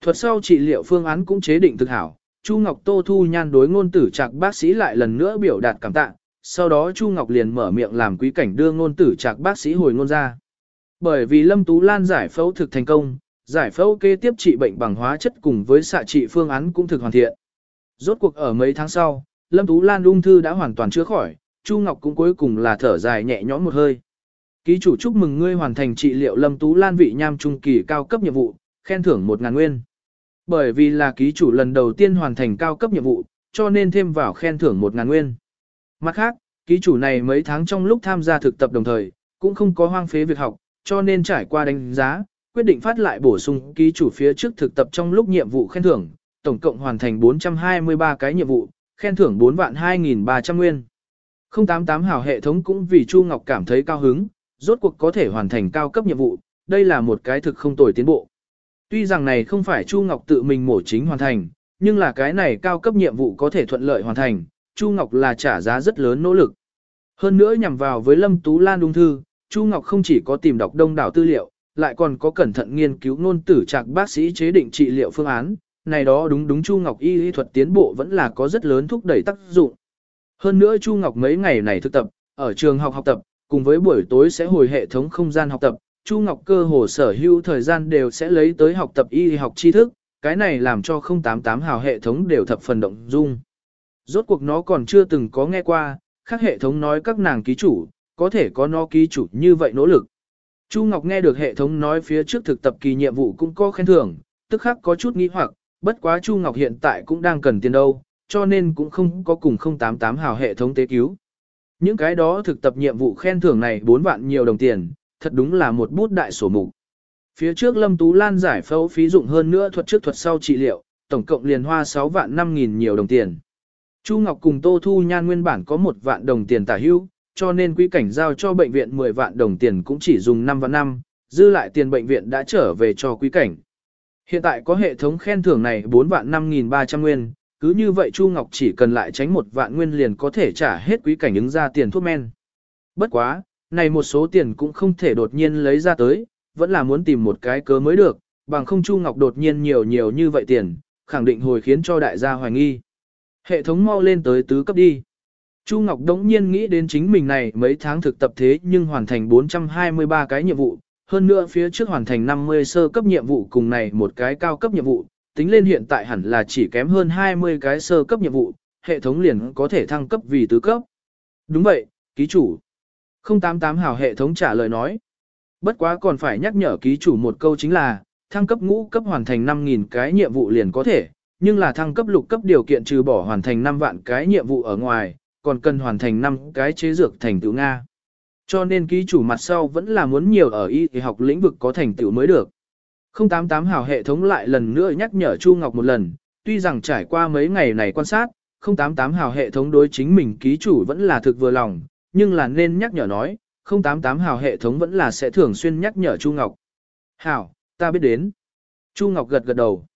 Thuật sau trị liệu phương án cũng chế định thực hảo, Chu Ngọc Tô Thu Nhan đối ngôn tử trạc bác sĩ lại lần nữa biểu đạt cảm tạ, sau đó Chu Ngọc liền mở miệng làm quý cảnh đưa ngôn tử trạc bác sĩ hồi ngôn ra. Bởi vì Lâm Tú Lan giải phẫu thực thành công, giải phẫu kế tiếp trị bệnh bằng hóa chất cùng với xạ trị phương án cũng thực hoàn thiện. Rốt cuộc ở mấy tháng sau, Lâm Tú Lan ung thư đã hoàn toàn chữa khỏi, Chu Ngọc cũng cuối cùng là thở dài nhẹ nhõm một hơi. Ký chủ chúc mừng ngươi hoàn thành trị liệu Lâm Tú Lan vị nham trung kỳ cao cấp nhiệm vụ, khen thưởng 1000 nguyên. Bởi vì là ký chủ lần đầu tiên hoàn thành cao cấp nhiệm vụ, cho nên thêm vào khen thưởng 1000 nguyên. Mặt khác, ký chủ này mấy tháng trong lúc tham gia thực tập đồng thời, cũng không có hoang phế việc học, cho nên trải qua đánh giá, quyết định phát lại bổ sung ký chủ phía trước thực tập trong lúc nhiệm vụ khen thưởng, tổng cộng hoàn thành 423 cái nhiệm vụ, khen thưởng 4 vạn 2.300 nguyên. 088 hào hệ thống cũng vì Chu Ngọc cảm thấy cao hứng, rốt cuộc có thể hoàn thành cao cấp nhiệm vụ, đây là một cái thực không tồi tiến bộ. Tuy rằng này không phải Chu Ngọc tự mình mổ chính hoàn thành, nhưng là cái này cao cấp nhiệm vụ có thể thuận lợi hoàn thành, Chu Ngọc là trả giá rất lớn nỗ lực. Hơn nữa nhằm vào với Lâm Tú Lan ung thư, Chu Ngọc không chỉ có tìm đọc đông đảo tư liệu, lại còn có cẩn thận nghiên cứu ngôn tử trạc bác sĩ chế định trị liệu phương án, này đó đúng đúng Chu Ngọc y lý thuật tiến bộ vẫn là có rất lớn thúc đẩy tác dụng. Hơn nữa Chu Ngọc mấy ngày này thực tập, ở trường học học tập, cùng với buổi tối sẽ hồi hệ thống không gian học tập, Chu Ngọc cơ hồ sở hữu thời gian đều sẽ lấy tới học tập y học tri thức, cái này làm cho 088 hào hệ thống đều thập phần động dung. Rốt cuộc nó còn chưa từng có nghe qua, khác hệ thống nói các nàng ký chủ, có thể có nó ký chủ như vậy nỗ lực. Chu Ngọc nghe được hệ thống nói phía trước thực tập kỳ nhiệm vụ cũng có khen thưởng, tức khắc có chút nghi hoặc, bất quá Chu Ngọc hiện tại cũng đang cần tiền đâu, cho nên cũng không có cùng 088 hào hệ thống tế cứu. Những cái đó thực tập nhiệm vụ khen thưởng này 4 vạn nhiều đồng tiền, thật đúng là một bút đại sổ mục. Phía trước Lâm Tú Lan giải phẫu phí dụng hơn nữa thuật trước thuật sau trị liệu, tổng cộng liền hoa 6 vạn 5 nghìn nhiều đồng tiền. Chu Ngọc cùng Tô Thu Nhan nguyên bản có 1 vạn đồng tiền tả hữu, cho nên quý cảnh giao cho bệnh viện 10 vạn đồng tiền cũng chỉ dùng 5 vạn năm, dư lại tiền bệnh viện đã trở về cho quý cảnh. Hiện tại có hệ thống khen thưởng này 4 vạn 5.300 nguyên, cứ như vậy Chu Ngọc chỉ cần lại tránh một vạn nguyên liền có thể trả hết quý cảnh ứng ra tiền thuốc men. Bất quá, này một số tiền cũng không thể đột nhiên lấy ra tới, vẫn là muốn tìm một cái cớ mới được, bằng không Chu Ngọc đột nhiên nhiều nhiều như vậy tiền, khẳng định hồi khiến cho đại gia hoài nghi. Hệ thống mau lên tới tứ cấp đi. Chu Ngọc đống nhiên nghĩ đến chính mình này mấy tháng thực tập thế nhưng hoàn thành 423 cái nhiệm vụ, hơn nữa phía trước hoàn thành 50 sơ cấp nhiệm vụ cùng này một cái cao cấp nhiệm vụ, tính lên hiện tại hẳn là chỉ kém hơn 20 cái sơ cấp nhiệm vụ, hệ thống liền có thể thăng cấp vì tứ cấp. Đúng vậy, ký chủ. 088 hào hệ thống trả lời nói. Bất quá còn phải nhắc nhở ký chủ một câu chính là, thăng cấp ngũ cấp hoàn thành 5.000 cái nhiệm vụ liền có thể, nhưng là thăng cấp lục cấp điều kiện trừ bỏ hoàn thành 5 vạn cái nhiệm vụ ở ngoài, còn cần hoàn thành 5 cái chế dược thành tựu Nga. Cho nên ký chủ mặt sau vẫn là muốn nhiều ở y học lĩnh vực có thành tựu mới được. 088 hào hệ thống lại lần nữa nhắc nhở Chu Ngọc một lần, tuy rằng trải qua mấy ngày này quan sát, 088 hào hệ thống đối chính mình ký chủ vẫn là thực vừa lòng, nhưng là nên nhắc nhở nói, 088 hào hệ thống vẫn là sẽ thường xuyên nhắc nhở Chu Ngọc. Hảo, ta biết đến. Chu Ngọc gật gật đầu.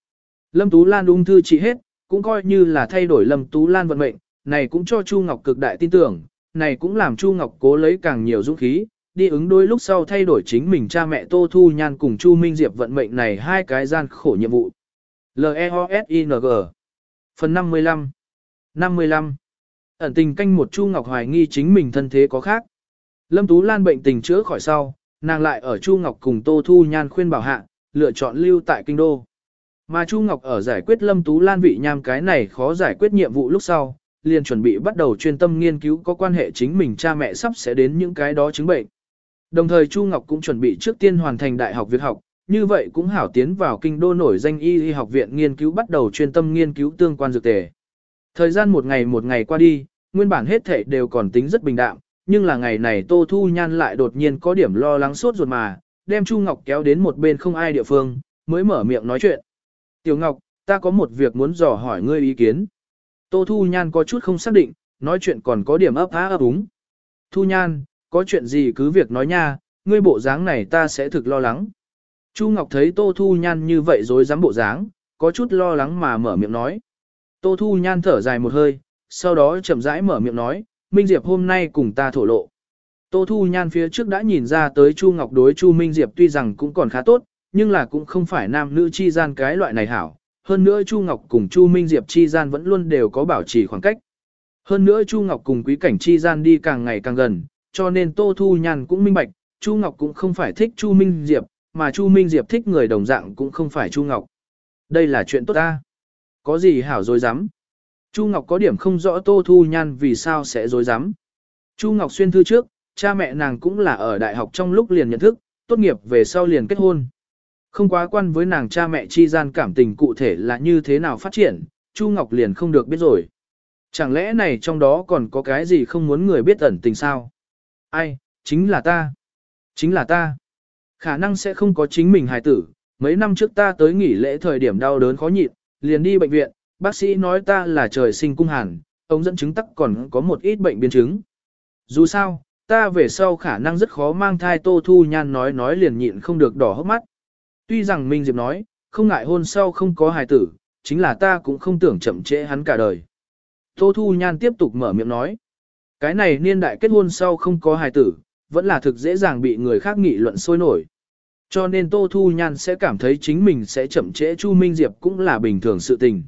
Lâm Tú Lan ung thư trị hết, cũng coi như là thay đổi Lâm Tú Lan vận mệnh, này cũng cho Chu Ngọc cực đại tin tưởng, này cũng làm Chu Ngọc cố lấy càng nhiều dũng khí, đi ứng đối lúc sau thay đổi chính mình cha mẹ Tô Thu Nhan cùng Chu Minh Diệp vận mệnh này hai cái gian khổ nhiệm vụ. L-E-O-S-I-N-G Phần 55 55 Ẩn tình canh một Chu Ngọc hoài nghi chính mình thân thế có khác. Lâm Tú Lan bệnh tình chữa khỏi sau, nàng lại ở Chu Ngọc cùng Tô Thu Nhan khuyên bảo hạ, lựa chọn lưu tại kinh đô. Mà Chu Ngọc ở giải quyết Lâm Tú Lan vị nham cái này khó giải quyết nhiệm vụ lúc sau, liền chuẩn bị bắt đầu chuyên tâm nghiên cứu có quan hệ chính mình cha mẹ sắp sẽ đến những cái đó chứng bệnh. Đồng thời Chu Ngọc cũng chuẩn bị trước tiên hoàn thành đại học việc học, như vậy cũng hảo tiến vào kinh đô nổi danh y y học viện nghiên cứu bắt đầu chuyên tâm nghiên cứu tương quan dược tề. Thời gian một ngày một ngày qua đi, nguyên bản hết thể đều còn tính rất bình đạm, nhưng là ngày này Tô Thu Nhan lại đột nhiên có điểm lo lắng sốt ruột mà, đem Chu Ngọc kéo đến một bên không ai địa phương, mới mở miệng nói chuyện. Tiểu Ngọc, ta có một việc muốn dò hỏi ngươi ý kiến. Tô Thu Nhan có chút không xác định, nói chuyện còn có điểm ấp á ấp úng. Thu Nhan, có chuyện gì cứ việc nói nha, ngươi bộ dáng này ta sẽ thực lo lắng. Chu Ngọc thấy Tô Thu Nhan như vậy rồi dám bộ dáng, có chút lo lắng mà mở miệng nói. Tô Thu Nhan thở dài một hơi, sau đó chậm rãi mở miệng nói, Minh Diệp hôm nay cùng ta thổ lộ. Tô Thu Nhan phía trước đã nhìn ra tới Chu Ngọc đối Chu Minh Diệp tuy rằng cũng còn khá tốt, nhưng là cũng không phải nam nữ chi gian cái loại này hảo. Hơn nữa Chu Ngọc cùng Chu Minh Diệp chi gian vẫn luôn đều có bảo trì khoảng cách. Hơn nữa Chu Ngọc cùng quý cảnh chi gian đi càng ngày càng gần, cho nên Tô Thu Nhan cũng minh bạch, Chu Ngọc cũng không phải thích Chu Minh Diệp, mà Chu Minh Diệp thích người đồng dạng cũng không phải Chu Ngọc. Đây là chuyện tốt ta. Có gì hảo dối dám. Chu Ngọc có điểm không rõ Tô Thu Nhan vì sao sẽ dối dám. Chu Ngọc xuyên thư trước, cha mẹ nàng cũng là ở đại học trong lúc liền nhận thức, tốt nghiệp về sau liền kết hôn. Không quá quan với nàng cha mẹ chi gian cảm tình cụ thể là như thế nào phát triển, Chu Ngọc liền không được biết rồi. Chẳng lẽ này trong đó còn có cái gì không muốn người biết ẩn tình sao? Ai, chính là ta. Chính là ta. Khả năng sẽ không có chính mình hài tử. Mấy năm trước ta tới nghỉ lễ thời điểm đau đớn khó nhịn, liền đi bệnh viện, bác sĩ nói ta là trời sinh cung hàn, ông dẫn chứng tắc còn có một ít bệnh biến chứng. Dù sao, ta về sau khả năng rất khó mang thai Tô Thu Nhan nói nói liền nhịn không được đỏ hốc mắt. Tuy rằng Minh Diệp nói, không ngại hôn sau không có hài tử, chính là ta cũng không tưởng chậm trễ hắn cả đời. Tô Thu Nhan tiếp tục mở miệng nói. Cái này niên đại kết hôn sau không có hài tử, vẫn là thực dễ dàng bị người khác nghị luận sôi nổi. Cho nên Tô Thu Nhan sẽ cảm thấy chính mình sẽ chậm trễ Chu Minh Diệp cũng là bình thường sự tình.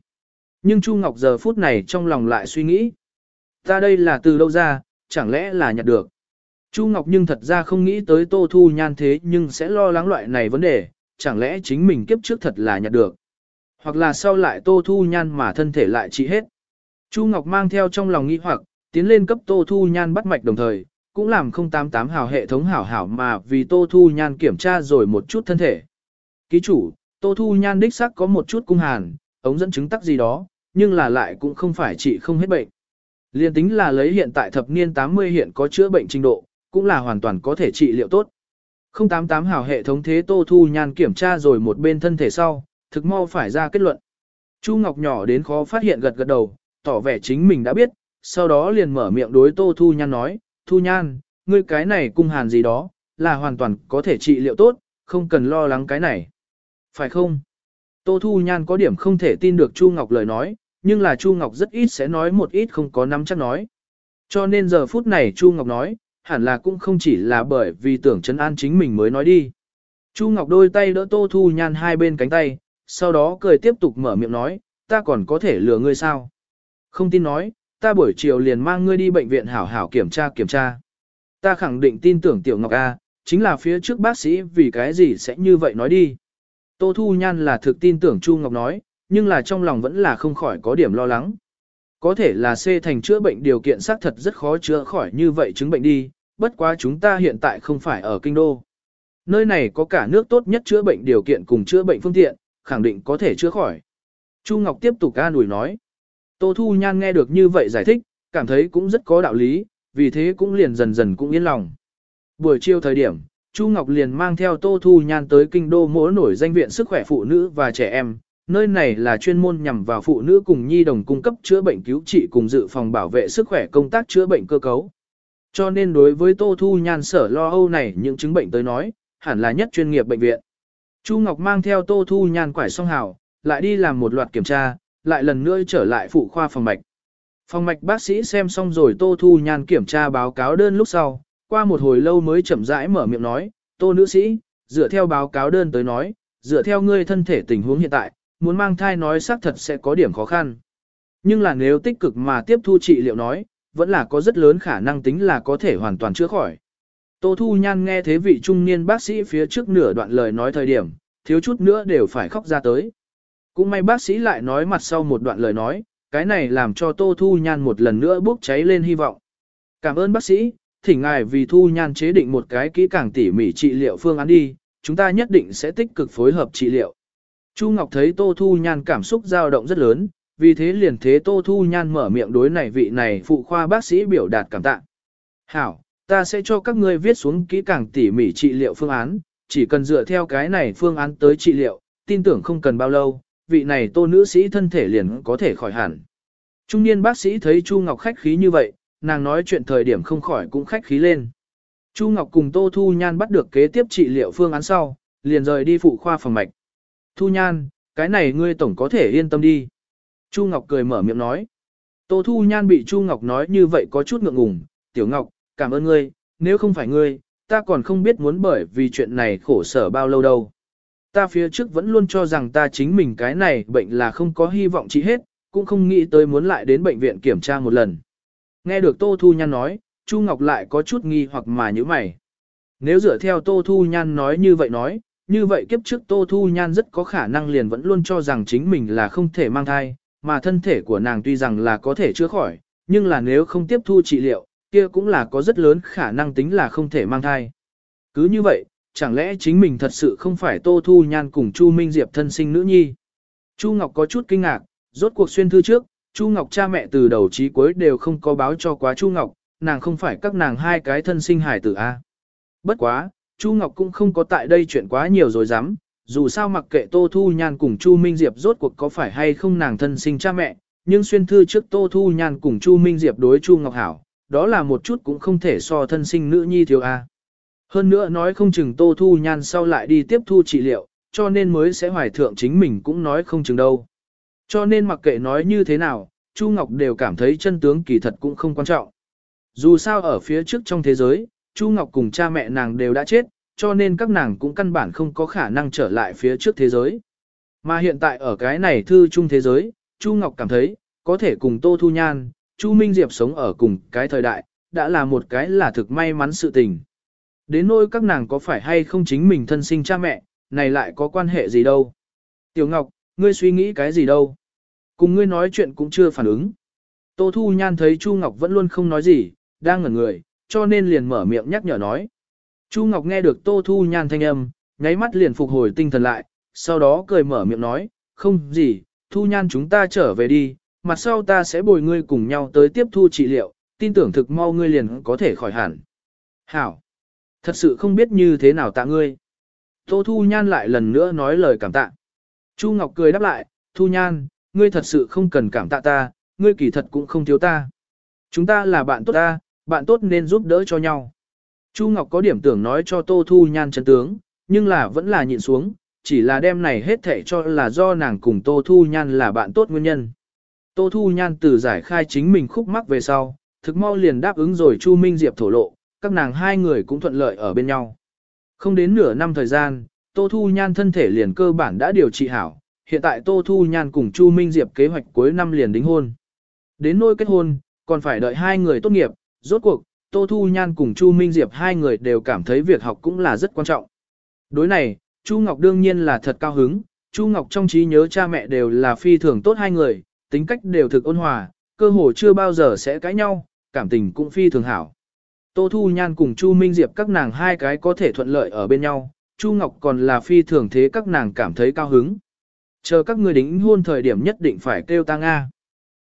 Nhưng Chu Ngọc giờ phút này trong lòng lại suy nghĩ. Ta đây là từ đâu ra, chẳng lẽ là nhặt được. Chu Ngọc nhưng thật ra không nghĩ tới Tô Thu Nhan thế nhưng sẽ lo lắng loại này vấn đề, chẳng lẽ chính mình kiếp trước thật là nhặt được. Hoặc là sau lại Tô Thu Nhan mà thân thể lại trị hết. Chu Ngọc mang theo trong lòng nghi hoặc, tiến lên cấp Tô Thu Nhan bắt mạch đồng thời, cũng làm 088 hào hệ thống hảo hảo mà vì Tô Thu Nhan kiểm tra rồi một chút thân thể. Ký chủ, Tô Thu Nhan đích xác có một chút cung hàn, ống dẫn chứng tắc gì đó, nhưng là lại cũng không phải trị không hết bệnh. Liên tính là lấy hiện tại thập niên 80 hiện có chữa bệnh trình độ, cũng là hoàn toàn có thể trị liệu tốt. 088 hảo hệ thống thế Tô Thu Nhan kiểm tra rồi một bên thân thể sau, thực mau phải ra kết luận. Chu Ngọc nhỏ đến khó phát hiện gật gật đầu, tỏ vẻ chính mình đã biết, sau đó liền mở miệng đối Tô Thu Nhan nói, Thu Nhan, ngươi cái này cung hàn gì đó, là hoàn toàn có thể trị liệu tốt, không cần lo lắng cái này. Phải không? Tô Thu Nhan có điểm không thể tin được Chu Ngọc lời nói, nhưng là Chu Ngọc rất ít sẽ nói một ít không có nắm chắc nói. Cho nên giờ phút này Chu Ngọc nói, hẳn là cũng không chỉ là bởi vì tưởng trấn an chính mình mới nói đi. Chu Ngọc đôi tay đỡ Tô Thu Nhan hai bên cánh tay, sau đó cười tiếp tục mở miệng nói, ta còn có thể lừa ngươi sao? Không tin nói, ta buổi chiều liền mang ngươi đi bệnh viện hảo hảo kiểm tra kiểm tra. Ta khẳng định tin tưởng Tiểu Ngọc A, chính là phía trước bác sĩ vì cái gì sẽ như vậy nói đi. Tô Thu Nhan là thực tin tưởng Chu Ngọc nói, nhưng là trong lòng vẫn là không khỏi có điểm lo lắng. Có thể là C thành chữa bệnh điều kiện xác thật rất khó chữa khỏi như vậy chứng bệnh đi, bất quá chúng ta hiện tại không phải ở kinh đô. Nơi này có cả nước tốt nhất chữa bệnh điều kiện cùng chữa bệnh phương tiện, khẳng định có thể chữa khỏi. Chu Ngọc tiếp tục ca nùi nói. Tô Thu Nhan nghe được như vậy giải thích, cảm thấy cũng rất có đạo lý, vì thế cũng liền dần dần cũng yên lòng. Buổi chiều thời điểm, Chu Ngọc liền mang theo Tô Thu Nhan tới kinh đô mỗi nổi danh viện sức khỏe phụ nữ và trẻ em. Nơi này là chuyên môn nhằm vào phụ nữ cùng nhi đồng cung cấp chữa bệnh cứu trị cùng dự phòng bảo vệ sức khỏe công tác chữa bệnh cơ cấu. Cho nên đối với Tô Thu Nhan sở lo âu này những chứng bệnh tới nói, hẳn là nhất chuyên nghiệp bệnh viện. Chu Ngọc mang theo Tô Thu Nhan quải song hào, lại đi làm một loạt kiểm tra, lại lần nữa trở lại phụ khoa phòng mạch. Phòng mạch bác sĩ xem xong rồi Tô Thu Nhan kiểm tra báo cáo đơn lúc sau, qua một hồi lâu mới chậm rãi mở miệng nói, Tô nữ sĩ, dựa theo báo cáo đơn tới nói, dựa theo ngươi thân thể tình huống hiện tại, muốn mang thai nói xác thật sẽ có điểm khó khăn. Nhưng là nếu tích cực mà tiếp thu trị liệu nói, vẫn là có rất lớn khả năng tính là có thể hoàn toàn chữa khỏi. Tô Thu Nhan nghe thế vị trung niên bác sĩ phía trước nửa đoạn lời nói thời điểm, thiếu chút nữa đều phải khóc ra tới. Cũng may bác sĩ lại nói mặt sau một đoạn lời nói, cái này làm cho Tô Thu Nhan một lần nữa bốc cháy lên hy vọng. Cảm ơn bác sĩ, thỉnh ngài vì Thu Nhan chế định một cái kỹ càng tỉ mỉ trị liệu phương án đi, chúng ta nhất định sẽ tích cực phối hợp trị liệu. Chu Ngọc thấy Tô Thu Nhan cảm xúc dao động rất lớn, vì thế liền thế Tô Thu Nhan mở miệng đối này vị này phụ khoa bác sĩ biểu đạt cảm tạ. Hảo, ta sẽ cho các ngươi viết xuống kỹ càng tỉ mỉ trị liệu phương án, chỉ cần dựa theo cái này phương án tới trị liệu, tin tưởng không cần bao lâu, vị này tô nữ sĩ thân thể liền có thể khỏi hẳn. Trung niên bác sĩ thấy Chu Ngọc khách khí như vậy, nàng nói chuyện thời điểm không khỏi cũng khách khí lên. Chu Ngọc cùng Tô Thu Nhan bắt được kế tiếp trị liệu phương án sau, liền rời đi phụ khoa phòng mạch. Thu Nhan, cái này ngươi tổng có thể yên tâm đi. Chu Ngọc cười mở miệng nói. Tô Thu Nhan bị Chu Ngọc nói như vậy có chút ngượng ngùng. Tiểu Ngọc, cảm ơn ngươi, nếu không phải ngươi, ta còn không biết muốn bởi vì chuyện này khổ sở bao lâu đâu. Ta phía trước vẫn luôn cho rằng ta chính mình cái này bệnh là không có hy vọng trị hết, cũng không nghĩ tới muốn lại đến bệnh viện kiểm tra một lần. Nghe được Tô Thu Nhan nói, Chu Ngọc lại có chút nghi hoặc mà như mày. Nếu dựa theo Tô Thu Nhan nói như vậy nói, như vậy kiếp trước Tô Thu Nhan rất có khả năng liền vẫn luôn cho rằng chính mình là không thể mang thai, mà thân thể của nàng tuy rằng là có thể chữa khỏi, nhưng là nếu không tiếp thu trị liệu, kia cũng là có rất lớn khả năng tính là không thể mang thai. Cứ như vậy, chẳng lẽ chính mình thật sự không phải Tô Thu Nhan cùng Chu Minh Diệp thân sinh nữ nhi? Chu Ngọc có chút kinh ngạc, rốt cuộc xuyên thư trước, Chu Ngọc cha mẹ từ đầu chí cuối đều không có báo cho quá Chu Ngọc, nàng không phải các nàng hai cái thân sinh hải tử A. Bất quá, Chu Ngọc cũng không có tại đây chuyện quá nhiều rồi dám, dù sao mặc kệ Tô Thu Nhan cùng Chu Minh Diệp rốt cuộc có phải hay không nàng thân sinh cha mẹ, nhưng xuyên thư trước Tô Thu Nhan cùng Chu Minh Diệp đối Chu Ngọc Hảo, đó là một chút cũng không thể so thân sinh nữ nhi thiếu A. Hơn nữa nói không chừng Tô Thu Nhan sau lại đi tiếp thu trị liệu, cho nên mới sẽ hoài thượng chính mình cũng nói không chừng đâu. Cho nên mặc kệ nói như thế nào, Chu Ngọc đều cảm thấy chân tướng kỳ thật cũng không quan trọng. Dù sao ở phía trước trong thế giới, Chu Ngọc cùng cha mẹ nàng đều đã chết, cho nên các nàng cũng căn bản không có khả năng trở lại phía trước thế giới. Mà hiện tại ở cái này thư chung thế giới, Chu Ngọc cảm thấy, có thể cùng Tô Thu Nhan, Chu Minh Diệp sống ở cùng cái thời đại, đã là một cái là thực may mắn sự tình. Đến nỗi các nàng có phải hay không chính mình thân sinh cha mẹ, này lại có quan hệ gì đâu. Tiểu Ngọc, ngươi suy nghĩ cái gì đâu? Cùng ngươi nói chuyện cũng chưa phản ứng. Tô Thu Nhan thấy Chu Ngọc vẫn luôn không nói gì, đang ngẩn người, cho nên liền mở miệng nhắc nhở nói. Chu Ngọc nghe được Tô Thu Nhan thanh âm, nháy mắt liền phục hồi tinh thần lại, sau đó cười mở miệng nói, không gì, Thu Nhan chúng ta trở về đi, mặt sau ta sẽ bồi ngươi cùng nhau tới tiếp thu trị liệu, tin tưởng thực mau ngươi liền có thể khỏi hẳn. Hảo! Thật sự không biết như thế nào tạ ngươi. Tô Thu Nhan lại lần nữa nói lời cảm tạ. Chu Ngọc cười đáp lại, Thu Nhan, ngươi thật sự không cần cảm tạ ta, ngươi kỳ thật cũng không thiếu ta. Chúng ta là bạn tốt ta, bạn tốt nên giúp đỡ cho nhau. Chu Ngọc có điểm tưởng nói cho Tô Thu Nhan chân tướng, nhưng là vẫn là nhịn xuống, chỉ là đem này hết thảy cho là do nàng cùng Tô Thu Nhan là bạn tốt nguyên nhân. Tô Thu Nhan từ giải khai chính mình khúc mắc về sau, thực mau liền đáp ứng rồi Chu Minh Diệp thổ lộ, các nàng hai người cũng thuận lợi ở bên nhau. Không đến nửa năm thời gian, Tô Thu Nhan thân thể liền cơ bản đã điều trị hảo, hiện tại Tô Thu Nhan cùng Chu Minh Diệp kế hoạch cuối năm liền đính hôn. Đến nỗi kết hôn, còn phải đợi hai người tốt nghiệp, rốt cuộc, Tô Thu Nhan cùng Chu Minh Diệp hai người đều cảm thấy việc học cũng là rất quan trọng. Đối này, Chu Ngọc đương nhiên là thật cao hứng, Chu Ngọc trong trí nhớ cha mẹ đều là phi thường tốt hai người, tính cách đều thực ôn hòa, cơ hồ chưa bao giờ sẽ cãi nhau, cảm tình cũng phi thường hảo. Tô Thu Nhan cùng Chu Minh Diệp các nàng hai cái có thể thuận lợi ở bên nhau, Chu Ngọc còn là phi thường thế các nàng cảm thấy cao hứng. Chờ các người đính hôn thời điểm nhất định phải kêu ta Nga.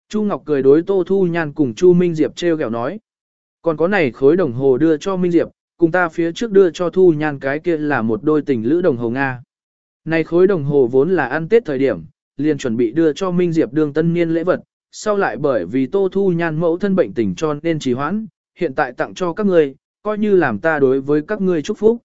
Chu Ngọc cười đối Tô Thu Nhan cùng Chu Minh Diệp treo gẹo nói. Còn có này khối đồng hồ đưa cho Minh Diệp, cùng ta phía trước đưa cho Thu Nhan cái kia là một đôi tình lữ đồng hồ Nga. Này khối đồng hồ vốn là ăn Tết thời điểm, liền chuẩn bị đưa cho Minh Diệp đương tân niên lễ vật, sau lại bởi vì Tô Thu Nhan mẫu thân bệnh tình cho nên trì hoãn, hiện tại tặng cho các ngươi, coi như làm ta đối với các ngươi chúc phúc.